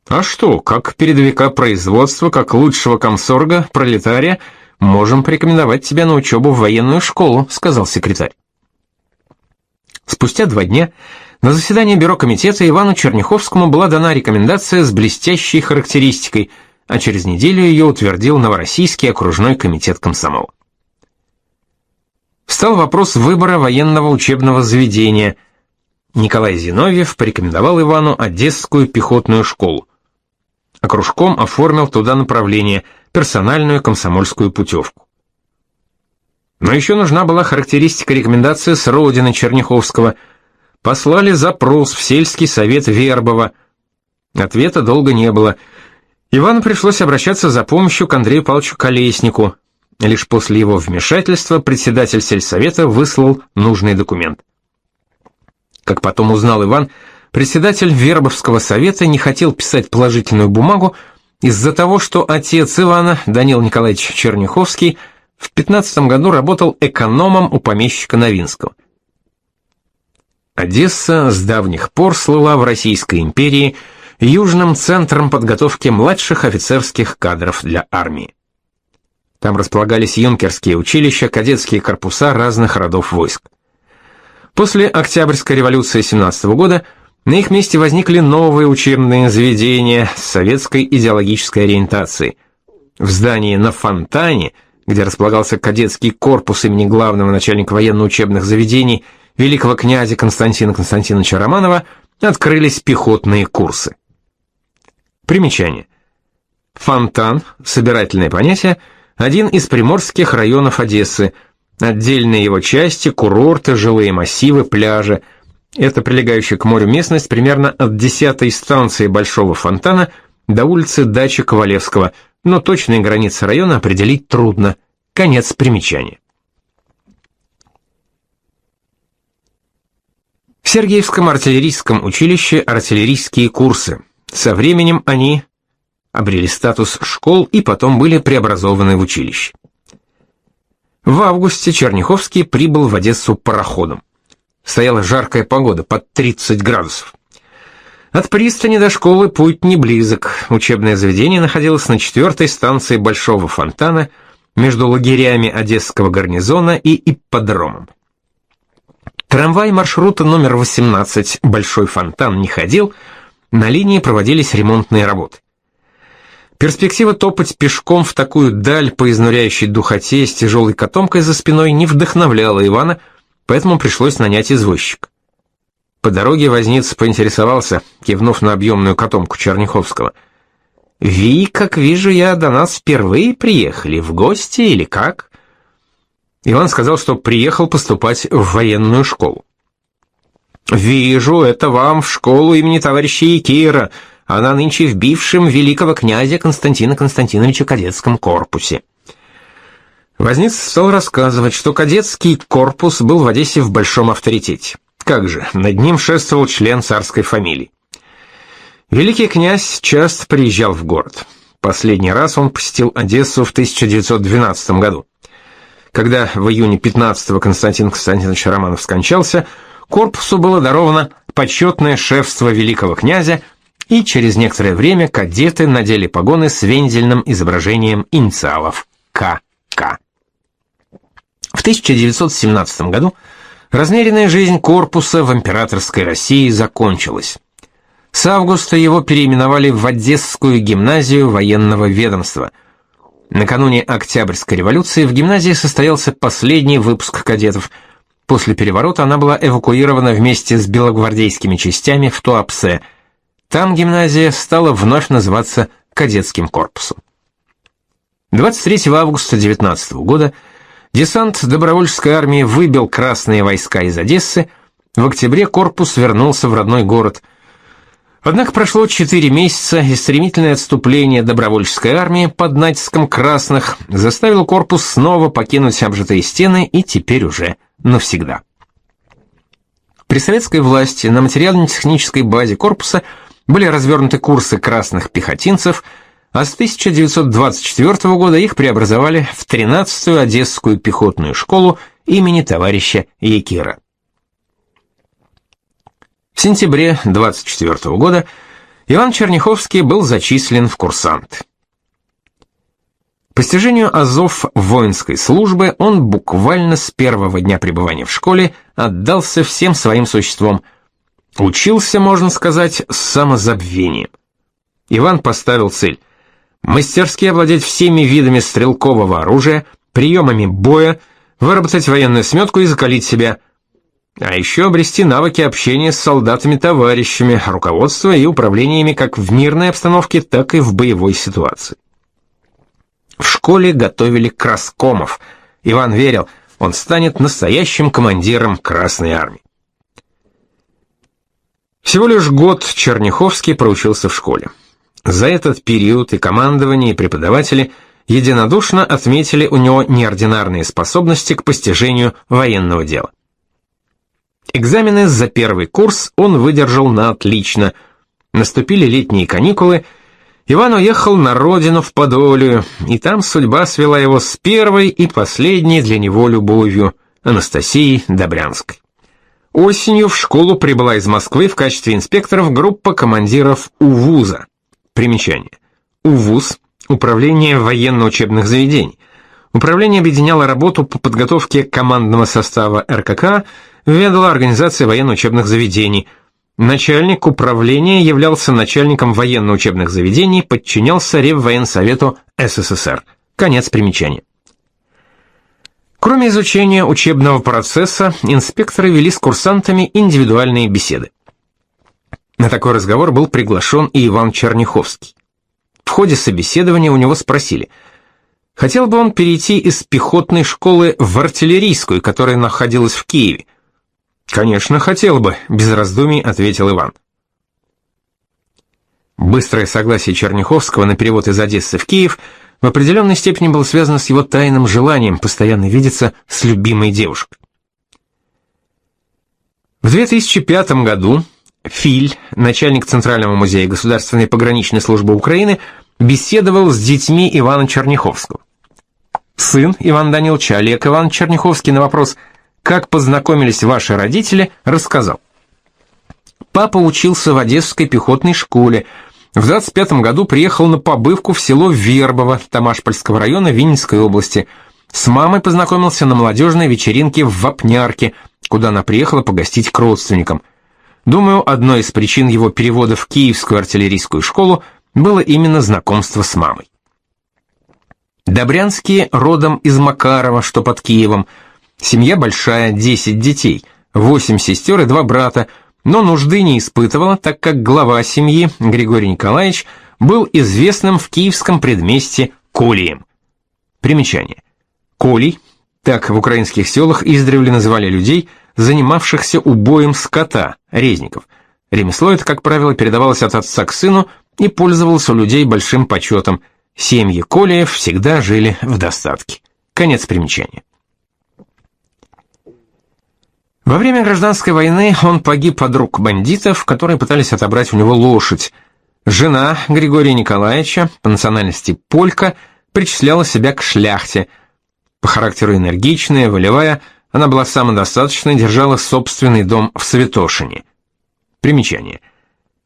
А что, как передовика производства, как лучшего комсорга, пролетария, можем порекомендовать тебя на учебу в военную школу, сказал секретарь. Спустя два дня на заседании бюро комитета Ивану Черняховскому была дана рекомендация с блестящей характеристикой, а через неделю ее утвердил Новороссийский окружной комитет комсомола. Встал вопрос выбора военного учебного заведения. Николай Зиновьев порекомендовал Ивану Одесскую пехотную школу. Окружком оформил туда направление персональную комсомольскую путевку. Но еще нужна была характеристика рекомендации с родины Черняховского. Послали запрос в сельский совет Вербова. Ответа долго не было. Ивану пришлось обращаться за помощью к Андрею Павловичу Колеснику, Лишь после его вмешательства председатель сельсовета выслал нужный документ. Как потом узнал Иван, председатель Вербовского совета не хотел писать положительную бумагу из-за того, что отец Ивана, Данил Николаевич Черняховский, в 15 году работал экономом у помещика Новинского. Одесса с давних пор слыла в Российской империи южным центром подготовки младших офицерских кадров для армии. Там располагались юнкерские училища, кадетские корпуса разных родов войск. После Октябрьской революции 17 года на их месте возникли новые учебные заведения с советской идеологической ориентацией. В здании на Фонтане, где располагался кадетский корпус имени главного начальника военно-учебных заведений великого князя Константина Константиновича Романова, открылись пехотные курсы. Примечание. Фонтан, собирательное понятие – один из приморских районов Одессы. Отдельные его части, курорты, жилые массивы, пляжи. Это прилегающая к морю местность примерно от 10-й станции Большого фонтана до улицы Дачи Ковалевского, но точные границы района определить трудно. Конец примечания. В Сергеевском артиллерийском училище артиллерийские курсы. Со временем они обрели статус школ и потом были преобразованы в училище. В августе Черняховский прибыл в Одессу пароходом. Стояла жаркая погода, под 30 градусов. От пристани до школы путь не близок. Учебное заведение находилось на четвертой станции Большого фонтана между лагерями Одесского гарнизона и ипподромом. Трамвай маршрута номер 18 Большой фонтан не ходил, на линии проводились ремонтные работы. Перспектива топать пешком в такую даль по изнуряющей духоте с тяжелой котомкой за спиной не вдохновляла Ивана, поэтому пришлось нанять извозчика. По дороге возница поинтересовался, кивнув на объемную котомку Черняховского. «Ви, как вижу я, до нас впервые приехали, в гости или как?» Иван сказал, что приехал поступать в военную школу. «Вижу, это вам в школу имени товарища Якира. Она нынче в бившем великого князя Константина Константиновича кадетском корпусе». Возниц стал рассказывать, что кадетский корпус был в Одессе в большом авторитете. Как же, над ним шествовал член царской фамилии. Великий князь часто приезжал в город. Последний раз он посетил Одессу в 1912 году. Когда в июне 15-го Константин Константинович Романов скончался, корпусу было даровано почетное шефство великого князя, и через некоторое время кадеты надели погоны с вензельным изображением инициалов КК. В 1917 году Размеренная жизнь корпуса в императорской России закончилась. С августа его переименовали в Одесскую гимназию военного ведомства. Накануне Октябрьской революции в гимназии состоялся последний выпуск кадетов. После переворота она была эвакуирована вместе с белогвардейскими частями в Туапсе. Там гимназия стала вновь называться кадетским корпусом. 23 августа 19 года Десант добровольческой армии выбил красные войска из Одессы, в октябре корпус вернулся в родной город. Однако прошло 4 месяца, и стремительное отступление добровольческой армии под натиском красных заставило корпус снова покинуть обжитые стены и теперь уже навсегда. При советской власти на материально-технической базе корпуса были развернуты курсы красных пехотинцев – а с 1924 года их преобразовали в 13-ю Одесскую пехотную школу имени товарища Якира. В сентябре 24 года Иван Черняховский был зачислен в курсант. По стяжению азов воинской службы он буквально с первого дня пребывания в школе отдался всем своим существом. Учился, можно сказать, с самозабвением. Иван поставил цель – мастерски овладеть всеми видами стрелкового оружия, приемами боя, выработать военную сметку и закалить себя, а еще обрести навыки общения с солдатами-товарищами, руководства и управлениями как в мирной обстановке, так и в боевой ситуации. В школе готовили краскомов. Иван верил, он станет настоящим командиром Красной армии. Всего лишь год Черняховский проучился в школе. За этот период и командование, и преподаватели единодушно отметили у него неординарные способности к постижению военного дела. Экзамены за первый курс он выдержал на отлично. Наступили летние каникулы, Иван уехал на родину в Подолию, и там судьба свела его с первой и последней для него любовью, Анастасией Добрянской. Осенью в школу прибыла из Москвы в качестве инспекторов группа командиров УВУЗа. Примечание. УВУЗ – Управление военно-учебных заведений. Управление объединяло работу по подготовке командного состава РКК, ведала организация военно-учебных заведений. Начальник управления являлся начальником военно-учебных заведений, подчинялся Реввоенсовету СССР. Конец примечания. Кроме изучения учебного процесса, инспекторы вели с курсантами индивидуальные беседы. На такой разговор был приглашен и Иван Черняховский. В ходе собеседования у него спросили, хотел бы он перейти из пехотной школы в артиллерийскую, которая находилась в Киеве. «Конечно, хотел бы», — без раздумий ответил Иван. Быстрое согласие Черняховского на перевод из Одессы в Киев в определенной степени было связано с его тайным желанием постоянно видеться с любимой девушкой. В 2005 году Филь, начальник Центрального музея Государственной пограничной службы Украины, беседовал с детьми Ивана Черняховского. Сын Иван Даниловича Олег Иван Черняховский на вопрос «Как познакомились ваши родители?» рассказал. Папа учился в Одесской пехотной школе. В 25 году приехал на побывку в село Вербово Тамашпольского района Винницкой области. С мамой познакомился на молодежной вечеринке в Вапнярке, куда она приехала погостить к родственникам. Думаю, одной из причин его перевода в Киевскую артиллерийскую школу было именно знакомство с мамой. Добрянские родом из Макарова, что под Киевом. Семья большая, 10 детей, 8 сестер и 2 брата, но нужды не испытывала, так как глава семьи, Григорий Николаевич, был известным в киевском предместье Колием. Примечание. Колий, так в украинских селах издревле называли людей, занимавшихся убоем скота, резников. Ремесло это, как правило, передавалось от отца к сыну и пользовалось у людей большим почетом. Семьи Колиев всегда жили в достатке. Конец примечания. Во время гражданской войны он погиб от рук бандитов, которые пытались отобрать у него лошадь. Жена Григория Николаевича, по национальности полька, причисляла себя к шляхте. По характеру энергичная, волевая, она была самодостаточной, держала собственный дом в Святошине. Примечание.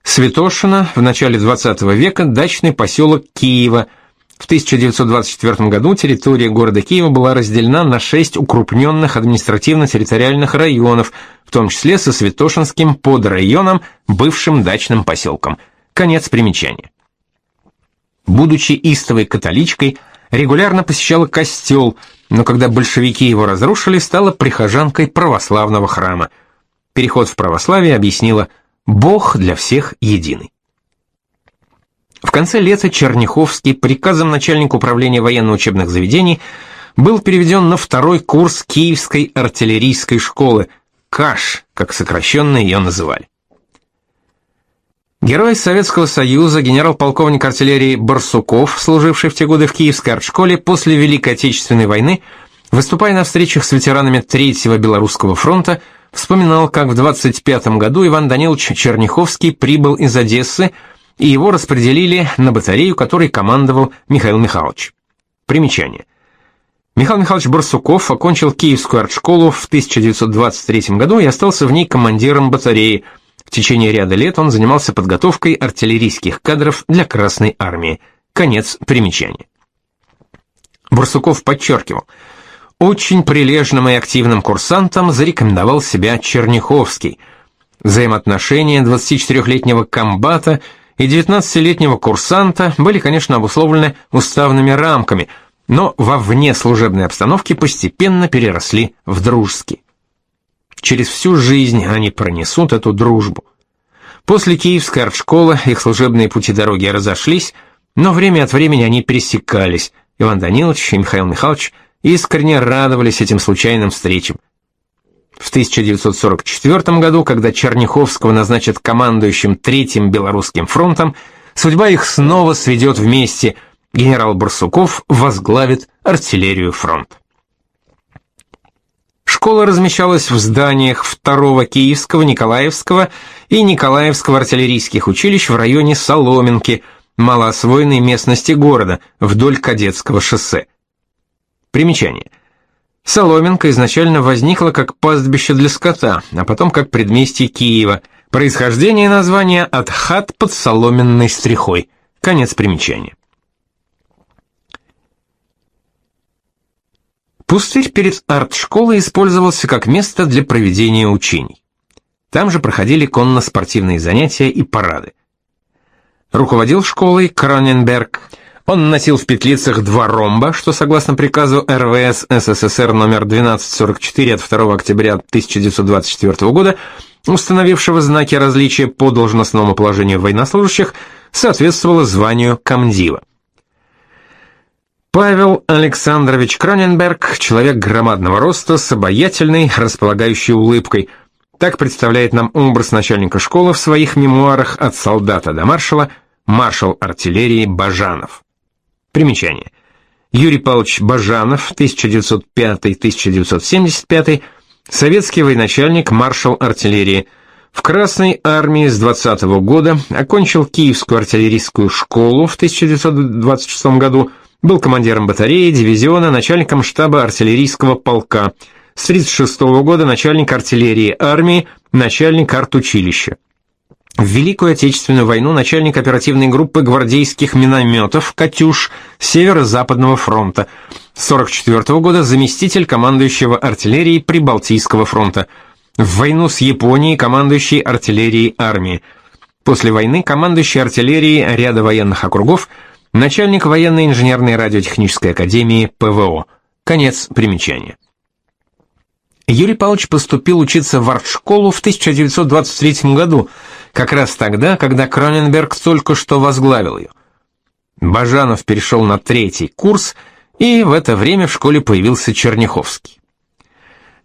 Святошина в начале 20 века дачный поселок Киева – в 1924 году территория города Киева была разделена на шесть укрупненных административно-территориальных районов, в том числе со Святошинским подрайоном, бывшим дачным поселком. Конец примечания. Будучи истовой католичкой, регулярно посещала костел, но когда большевики его разрушили, стала прихожанкой православного храма. Переход в православие объяснила «Бог для всех единый». В конце лета Черняховский приказом начальника управления военно-учебных заведений был переведен на второй курс Киевской артиллерийской школы, КАШ, как сокращенно ее называли. Герой Советского Союза, генерал-полковник артиллерии Барсуков, служивший в те годы в Киевской артшколе после Великой Отечественной войны, выступая на встречах с ветеранами Третьего Белорусского фронта, вспоминал, как в 25 году Иван Данилович Черняховский прибыл из Одессы, и его распределили на батарею, которой командовал Михаил Михайлович. Примечание. Михаил Михайлович Барсуков окончил Киевскую артшколу в 1923 году и остался в ней командиром батареи. В течение ряда лет он занимался подготовкой артиллерийских кадров для Красной армии. Конец примечания. Барсуков подчеркивал, очень прилежным и активным курсантом зарекомендовал себя Черняховский. Взаимоотношения 24-летнего комбата – и 19-летнего курсанта были, конечно, обусловлены уставными рамками, но во внеслужебной обстановке постепенно переросли в дружеские. Через всю жизнь они пронесут эту дружбу. После Киевской артшколы их служебные пути дороги разошлись, но время от времени они пересекались. Иван Данилович и Михаил Михайлович искренне радовались этим случайным встречам. В 1944 году, когда Черняховского назначат командующим Третьим Белорусским фронтом, судьба их снова сведет вместе. Генерал Барсуков возглавит артиллерию фронта. Школа размещалась в зданиях Второго Киевского, Николаевского и Николаевского артиллерийских училищ в районе Соломенки, малоосвоенной местности города, вдоль Кадетского шоссе. Примечание. Соломенка изначально возникла как пастбище для скота, а потом как предместье Киева. Происхождение названия от хат под соломенной стрихой. Конец примечания. Пустырь перед арт-школой использовался как место для проведения учений. Там же проходили конно-спортивные занятия и парады. Руководил школой Кроненберг – он носил в петлицах два ромба, что согласно приказу РВС СССР номер 1244 от 2 октября 1924 года, установившего знаки различия по должностному положению военнослужащих, соответствовало званию комдива. Павел Александрович Кроненберг, человек громадного роста, с обаятельной, располагающей улыбкой. Так представляет нам образ начальника школы в своих мемуарах от солдата до маршала, маршал артиллерии Бажанов. Примечание. Юрий Павлович Бажанов, 1905-1975, советский военачальник, маршал артиллерии. В Красной армии с 20 -го года окончил Киевскую артиллерийскую школу в 1926 году, был командиром батареи, дивизиона, начальником штаба артиллерийского полка. С 1936 -го года начальник артиллерии армии, начальник артучилища. В Великую Отечественную войну начальник оперативной группы гвардейских минометов «Катюш» Северо-Западного фронта. С 1944 -го года заместитель командующего артиллерией Прибалтийского фронта. В войну с Японией командующий артиллерией армии. После войны командующий артиллерией ряда военных округов, начальник военной инженерной радиотехнической академии ПВО. Конец примечания. Юрий Павлович поступил учиться в артшколу в 1923 году, как раз тогда, когда Кроненберг только что возглавил ее. Бажанов перешел на третий курс, и в это время в школе появился Черняховский.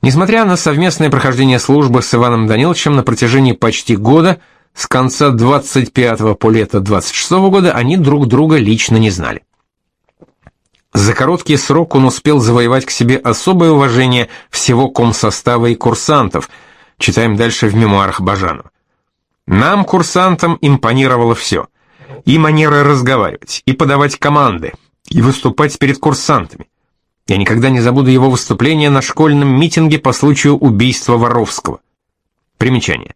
Несмотря на совместное прохождение службы с Иваном Даниловичем на протяжении почти года, с конца 25 по лето 26 года они друг друга лично не знали. За короткий срок он успел завоевать к себе особое уважение всего комсостава и курсантов. Читаем дальше в мемуарах Бажанова. Нам, курсантам, импонировало все. И манера разговаривать, и подавать команды, и выступать перед курсантами. Я никогда не забуду его выступление на школьном митинге по случаю убийства Воровского. Примечание.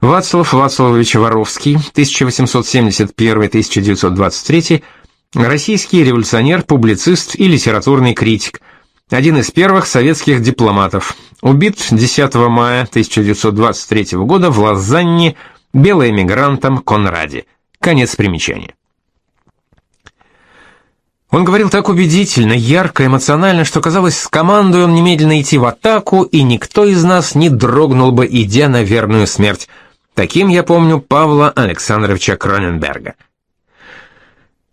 Вацлав Вацлавович Воровский, 1871-1923, Российский революционер, публицист и литературный критик. Один из первых советских дипломатов. Убит 10 мая 1923 года в Лозанне белоэмигрантом Конраде. Конец примечания. Он говорил так убедительно, ярко, эмоционально, что казалось, с командой он немедленно идти в атаку, и никто из нас не дрогнул бы, идя на верную смерть. Таким я помню Павла Александровича Кроненберга.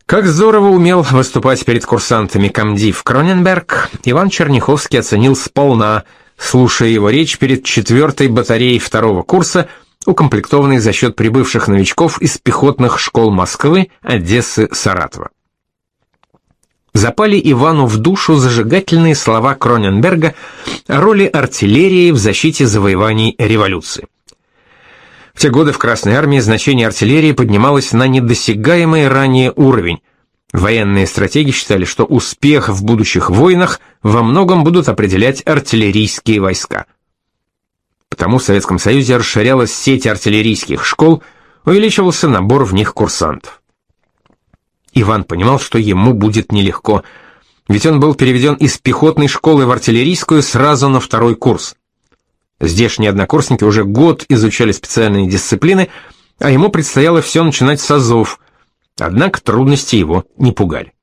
Как здорово умел выступать перед курсантами комдив Кроненберг, Иван Черняховский оценил сполна, слушая его речь перед четвертой батареей второго курса, укомплектованной за счет прибывших новичков из пехотных школ Москвы, Одессы, Саратова. Запали Ивану в душу зажигательные слова Кроненберга о роли артиллерии в защите завоеваний революции. В те годы в Красной армии значение артиллерии поднималось на недосягаемый ранее уровень. Военные стратеги считали, что успех в будущих войнах во многом будут определять артиллерийские войска. Потому в Советском Союзе расширялась сеть артиллерийских школ, увеличивался набор в них курсантов. Иван понимал, что ему будет нелегко, ведь он был переведен из пехотной школы в артиллерийскую сразу на второй курс. Здешние однокурсники уже год изучали специальные дисциплины, а ему предстояло все начинать с азов, однако трудности его не пугали.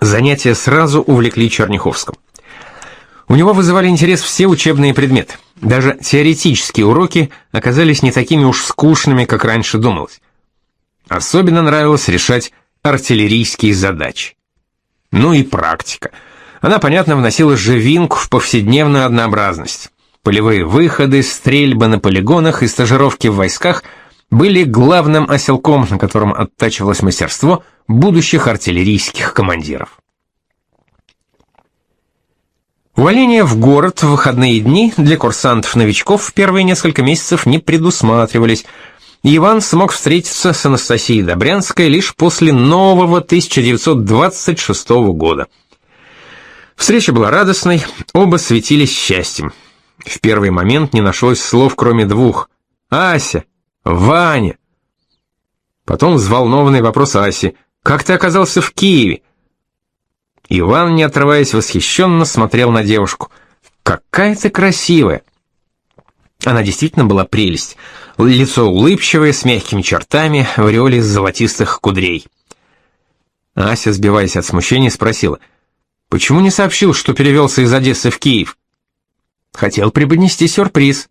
Занятия сразу увлекли Черняховского. У него вызывали интерес все учебные предметы. Даже теоретические уроки оказались не такими уж скучными, как раньше думалось. Особенно нравилось решать артиллерийские задачи. Ну и практика. Она, понятно, вносила живинку в повседневную однообразность. Полевые выходы, стрельбы на полигонах и стажировки в войсках были главным оселком, на котором оттачивалось мастерство будущих артиллерийских командиров. Увольнения в город в выходные дни для курсантов-новичков в первые несколько месяцев не предусматривались. Иван смог встретиться с Анастасией Добрянской лишь после нового 1926 года. Встреча была радостной, оба светились счастьем. В первый момент не нашлось слов, кроме двух. «Ася! Ваня!» Потом взволнованный вопрос Аси. «Как ты оказался в Киеве?» Иван, не отрываясь, восхищенно смотрел на девушку. «Какая ты красивая!» Она действительно была прелесть. Лицо улыбчивое, с мягкими чертами, в ореоле золотистых кудрей. Ася, сбиваясь от смущения, спросила, «Почему не сообщил, что перевелся из Одессы в Киев?» Хотел преподнести сюрприз.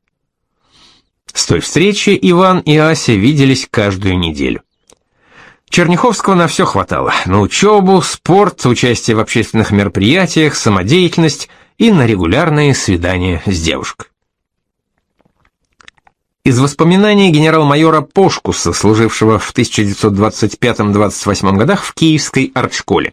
С той встречи Иван и Ася виделись каждую неделю. Черняховского на все хватало. На учебу, спорт, участие в общественных мероприятиях, самодеятельность и на регулярные свидания с девушкой. Из воспоминаний генерал-майора Пошкуса, служившего в 1925-28 годах в Киевской артшколе.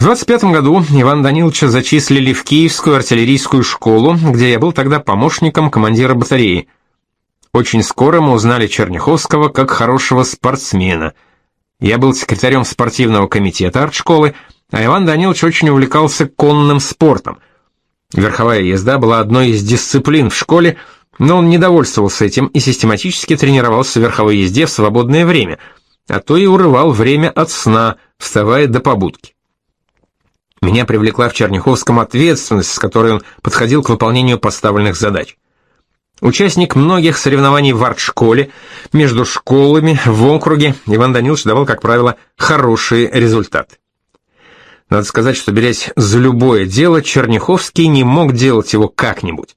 В 25 году Иван Даниловича зачислили в Киевскую артиллерийскую школу, где я был тогда помощником командира батареи. Очень скоро мы узнали Черняховского как хорошего спортсмена. Я был секретарем спортивного комитета артшколы, а Иван Данилович очень увлекался конным спортом. Верховая езда была одной из дисциплин в школе, но он не довольствовался этим и систематически тренировался в верховой езде в свободное время, а то и урывал время от сна, вставая до побудки. Меня привлекла в Черняховском ответственность, с которой он подходил к выполнению поставленных задач. Участник многих соревнований в арт-школе, между школами, в округе, Иван Данилович давал, как правило, хорошие результаты. Надо сказать, что, берясь за любое дело, Черняховский не мог делать его как-нибудь.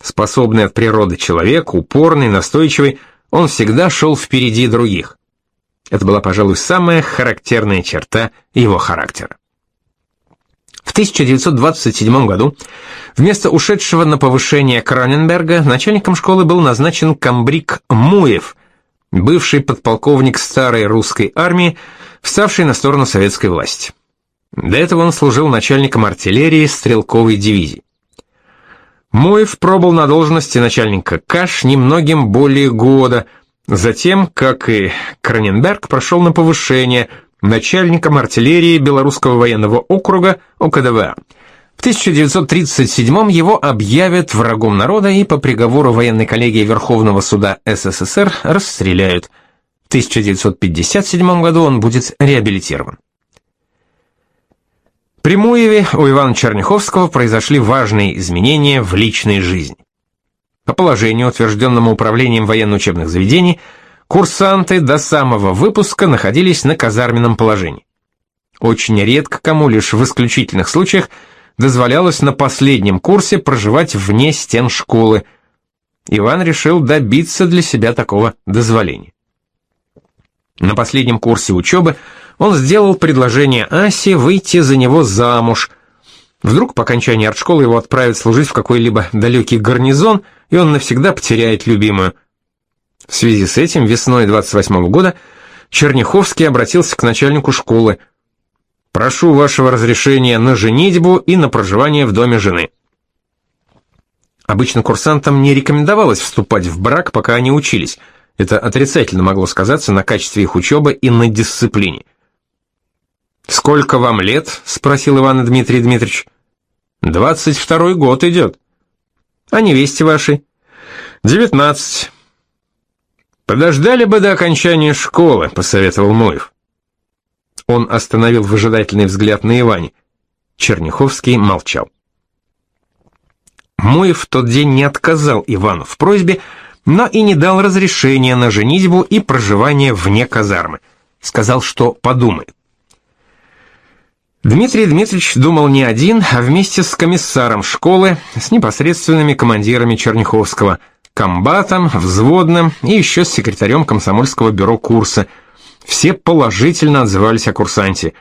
Способный от природы человек, упорный, настойчивый, он всегда шел впереди других. Это была, пожалуй, самая характерная черта его характера. В 1927 году вместо ушедшего на повышение Краненберга начальником школы был назначен комбриг Муев, бывший подполковник старой русской армии, вставший на сторону советской власти. До этого он служил начальником артиллерии стрелковой дивизии. Муев пробыл на должности начальника КАШ немногим более года, затем, как и Краненберг, прошел на повышение – начальником артиллерии Белорусского военного округа ОКДВА. В 1937 его объявят врагом народа и по приговору военной коллегии Верховного суда СССР расстреляют. В 1957 году он будет реабилитирован. При Муеве у Ивана Черняховского произошли важные изменения в личной жизни. По положению, утвержденному Управлением военно-учебных заведений, Курсанты до самого выпуска находились на казарменном положении. Очень редко кому, лишь в исключительных случаях, дозволялось на последнем курсе проживать вне стен школы. Иван решил добиться для себя такого дозволения. На последнем курсе учебы он сделал предложение Асе выйти за него замуж. Вдруг по окончании артшколы его отправят служить в какой-либо далекий гарнизон, и он навсегда потеряет любимую. В связи с этим весной 28 -го года Черняховский обратился к начальнику школы. «Прошу вашего разрешения на женитьбу и на проживание в доме жены». Обычно курсантам не рекомендовалось вступать в брак, пока они учились. Это отрицательно могло сказаться на качестве их учебы и на дисциплине. «Сколько вам лет?» — спросил Иван Дмитрий Дмитриевич. «Двадцать второй год идет». «А невесте вашей?» «Девятнадцать». «Подождали бы до окончания школы», — посоветовал Моев. Он остановил выжидательный взгляд на Иване. Черняховский молчал. Моев в тот день не отказал Ивану в просьбе, но и не дал разрешения на женитьбу и проживание вне казармы. Сказал, что подумает. Дмитрий Дмитриевич думал не один, а вместе с комиссаром школы, с непосредственными командирами Черняховского – комбатом, взводным и еще с секретарем комсомольского бюро курса. Все положительно отзывались о курсанте.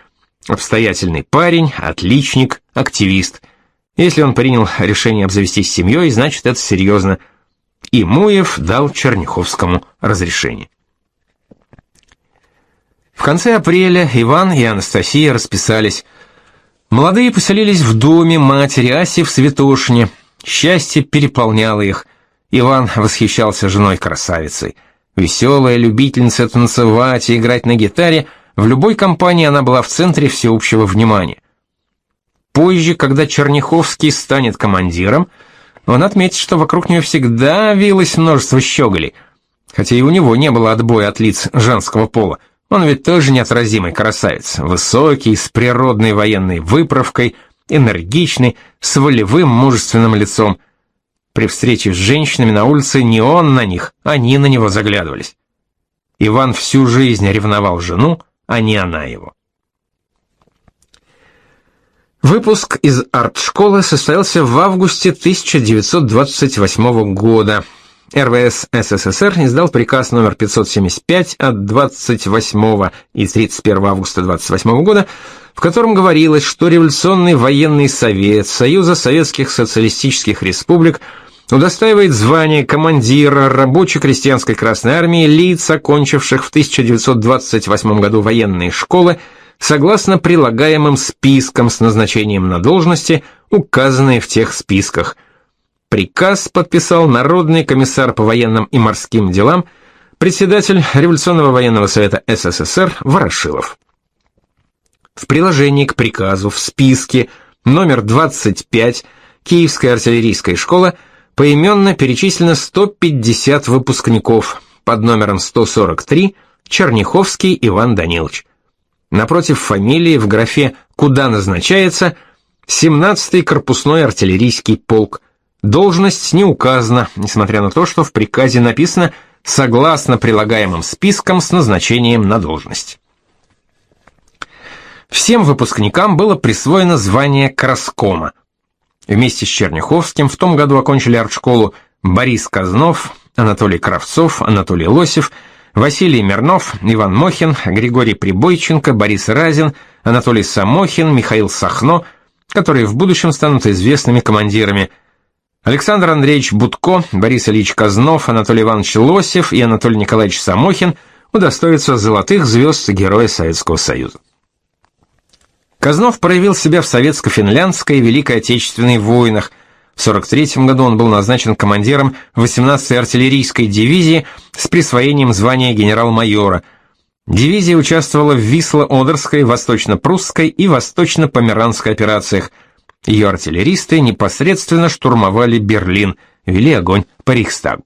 Обстоятельный парень, отличник, активист. Если он принял решение обзавестись семьей, значит это серьезно. И Муев дал Черняховскому разрешение. В конце апреля Иван и Анастасия расписались. Молодые поселились в доме матери Аси в Святошине. Счастье переполняло их. Иван восхищался женой-красавицей. Веселая, любительница танцевать и играть на гитаре, в любой компании она была в центре всеобщего внимания. Позже, когда Черняховский станет командиром, он отметит, что вокруг нее всегда вилось множество щеголей, хотя и у него не было отбоя от лиц женского пола. Он ведь тоже неотразимый красавец, высокий, с природной военной выправкой, энергичный, с волевым мужественным лицом – при встрече с женщинами на улице не он на них, они на него заглядывались. Иван всю жизнь ревновал жену, а не она его. Выпуск из арт-школы состоялся в августе 1928 года. РВС СССР издал приказ номер 575 от 28 и 31 августа 28 года, в котором говорилось, что Революционный военный совет Союза Советских Социалистических Республик – удостаивает звания командира рабоче-крестьянской Красной Армии лиц, окончивших в 1928 году военные школы, согласно прилагаемым спискам с назначением на должности, указанные в тех списках. Приказ подписал Народный комиссар по военным и морским делам, председатель Революционного военного совета СССР Ворошилов. В приложении к приказу в списке номер 25 Киевская артиллерийская школа поименно перечислено 150 выпускников, под номером 143 Черняховский Иван Данилович. Напротив фамилии в графе «Куда назначается» 17-й корпусной артиллерийский полк. Должность не указана, несмотря на то, что в приказе написано «согласно прилагаемым спискам с назначением на должность». Всем выпускникам было присвоено звание краскома. Вместе с Черняховским в том году окончили артшколу Борис Казнов, Анатолий Кравцов, Анатолий Лосев, Василий Мирнов, Иван Мохин, Григорий Прибойченко, Борис Разин, Анатолий Самохин, Михаил Сахно, которые в будущем станут известными командирами. Александр Андреевич Будко, Борис Ильич Казнов, Анатолий Иванович Лосев и Анатолий Николаевич Самохин удостоятся золотых звезд Героя Советского Союза. Казнов проявил себя в советско-финляндской и Великой Отечественной войнах. В 43 году он был назначен командиром 18-й артиллерийской дивизии с присвоением звания генерал-майора. Дивизия участвовала в Висло-Одерской, Восточно-Прусской и Восточно-Померанской операциях. Ее артиллеристы непосредственно штурмовали Берлин, вели огонь по Рейхстагу.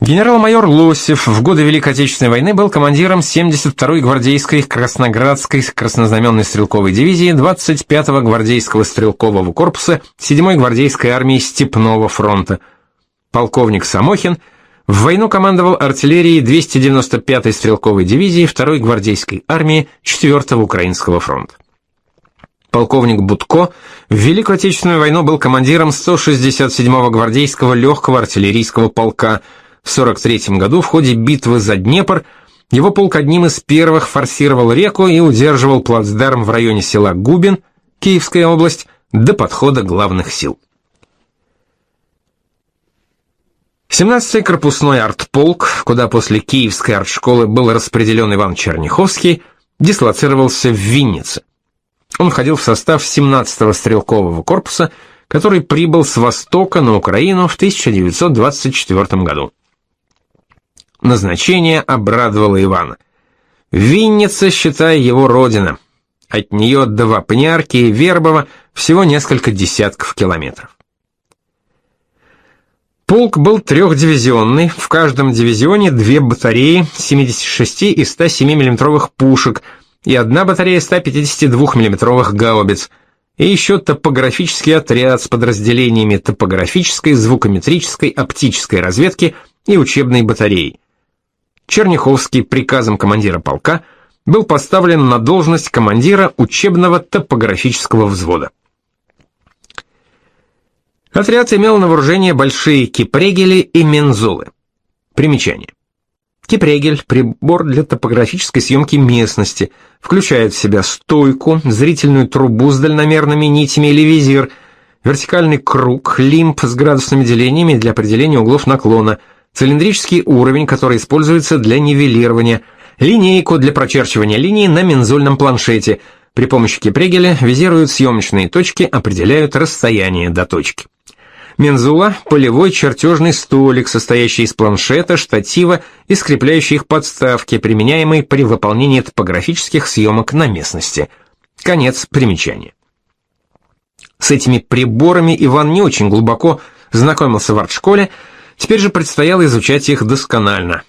Генерал-майор Лосев в годы Великой Отечественной войны был командиром 72-й гвардейской Красноградской краснознаменной стрелковой дивизии 25-го гвардейского стрелкового корпуса 7-й гвардейской армии Степного фронта. Полковник Самохин в войну командовал артиллерией 295-й стрелковой дивизии 2-й гвардейской армии 4-го Украинского фронта. Полковник Будко в Великую Отечественную войну был командиром 167-го гвардейского легкого артиллерийского полка – в 43 году в ходе битвы за Днепр его полк одним из первых форсировал реку и удерживал плацдарм в районе села Губин, Киевская область, до подхода главных сил. 17-й корпусной артполк, куда после Киевской артшколы был распределен Иван Черняховский, дислоцировался в Виннице. Он входил в состав 17-го стрелкового корпуса, который прибыл с востока на Украину в 1924 году. Назначение обрадовало Ивана. Винница, считай, его родина. От нее до Вапнярки и Вербова всего несколько десятков километров. Полк был трехдивизионный, в каждом дивизионе две батареи 76 и 107 миллиметровых пушек и одна батарея 152 миллиметровых гаубиц, и еще топографический отряд с подразделениями топографической, звукометрической, оптической разведки и учебной батареей. Черняховский приказом командира полка был поставлен на должность командира учебного топографического взвода. Отряд имел на вооружении большие кипрегели и мензулы. Примечание. Кипрегель – прибор для топографической съемки местности, включает в себя стойку, зрительную трубу с дальномерными нитями или визир, вертикальный круг, лимб с градусными делениями для определения углов наклона – цилиндрический уровень, который используется для нивелирования, линейку для прочерчивания линий на мензульном планшете. При помощи кипрегеля визируют съемочные точки, определяют расстояние до точки. Мензула – полевой чертежный столик, состоящий из планшета, штатива и скрепляющей их подставки, применяемый при выполнении топографических съемок на местности. Конец примечания. С этими приборами Иван не очень глубоко знакомился в артшколе, Теперь же предстояло изучать их досконально.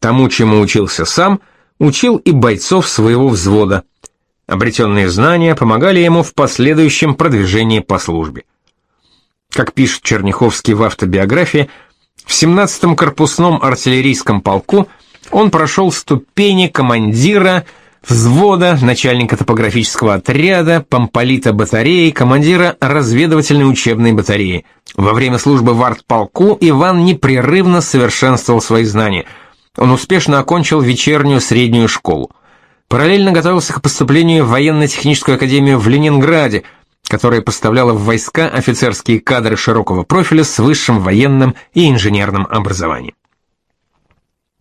Тому, чему учился сам, учил и бойцов своего взвода. Обретенные знания помогали ему в последующем продвижении по службе. Как пишет Черняховский в автобиографии, в 17-м корпусном артиллерийском полку он прошел ступени командира взвода, начальника топографического отряда, помполита батареи, командира разведывательной учебной батареи. Во время службы в артполку Иван непрерывно совершенствовал свои знания. Он успешно окончил вечернюю среднюю школу. Параллельно готовился к поступлению в военно-техническую академию в Ленинграде, которая поставляла в войска офицерские кадры широкого профиля с высшим военным и инженерным образованием.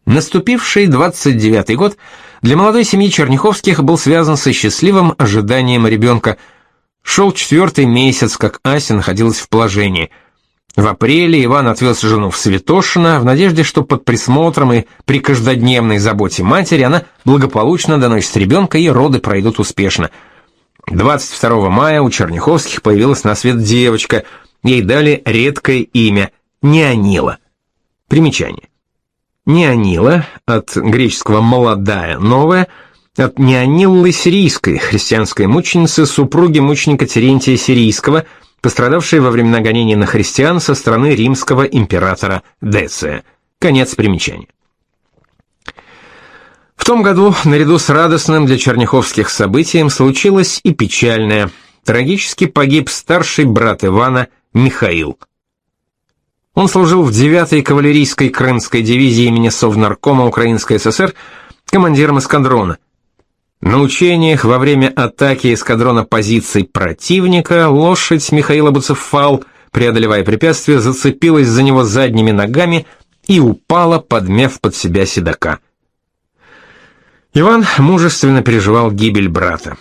Наступивший 29-й год для молодой семьи Черняховских был связан со счастливым ожиданием ребенка. Шел четвертый месяц, как Ася находилась в положении. В апреле Иван отвез жену в Святошино в надежде, что под присмотром и при каждодневной заботе матери она благополучно доносит ребенка и роды пройдут успешно. 22 мая у Черняховских появилась на свет девочка. Ей дали редкое имя – Неонила. Примечание. Неонила, от греческого «молодая», «новая», от Неониллы Сирийской, христианской мученицы, супруги мученика Терентия Сирийского, пострадавшей во времена гонений на христиан со стороны римского императора Деция. Конец примечания. В том году, наряду с радостным для черняховских событием, случилось и печальное. Трагически погиб старший брат Ивана Михаил – он служил в 9-й кавалерийской крымской дивизии имени Совнаркома Украинской ССР командиром эскадрона. На учениях во время атаки эскадрона позиций противника лошадь Михаила Буцефал, преодолевая препятствие, зацепилась за него задними ногами и упала, подмяв под себя седока. Иван мужественно переживал гибель брата.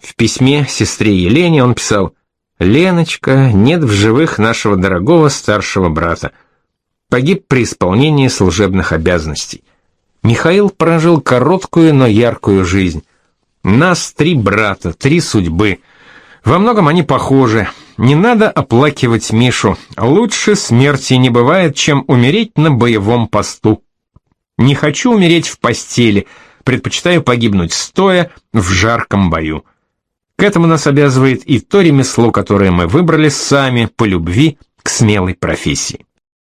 В письме сестре Елене он писал Леночка, нет в живых нашего дорогого старшего брата. Погиб при исполнении служебных обязанностей. Михаил прожил короткую, но яркую жизнь. Нас три брата, три судьбы. Во многом они похожи. Не надо оплакивать Мишу. Лучше смерти не бывает, чем умереть на боевом посту. Не хочу умереть в постели, предпочитаю погибнуть стоя в жарком бою. К этому нас обязывает и то ремесло, которое мы выбрали сами по любви к смелой профессии.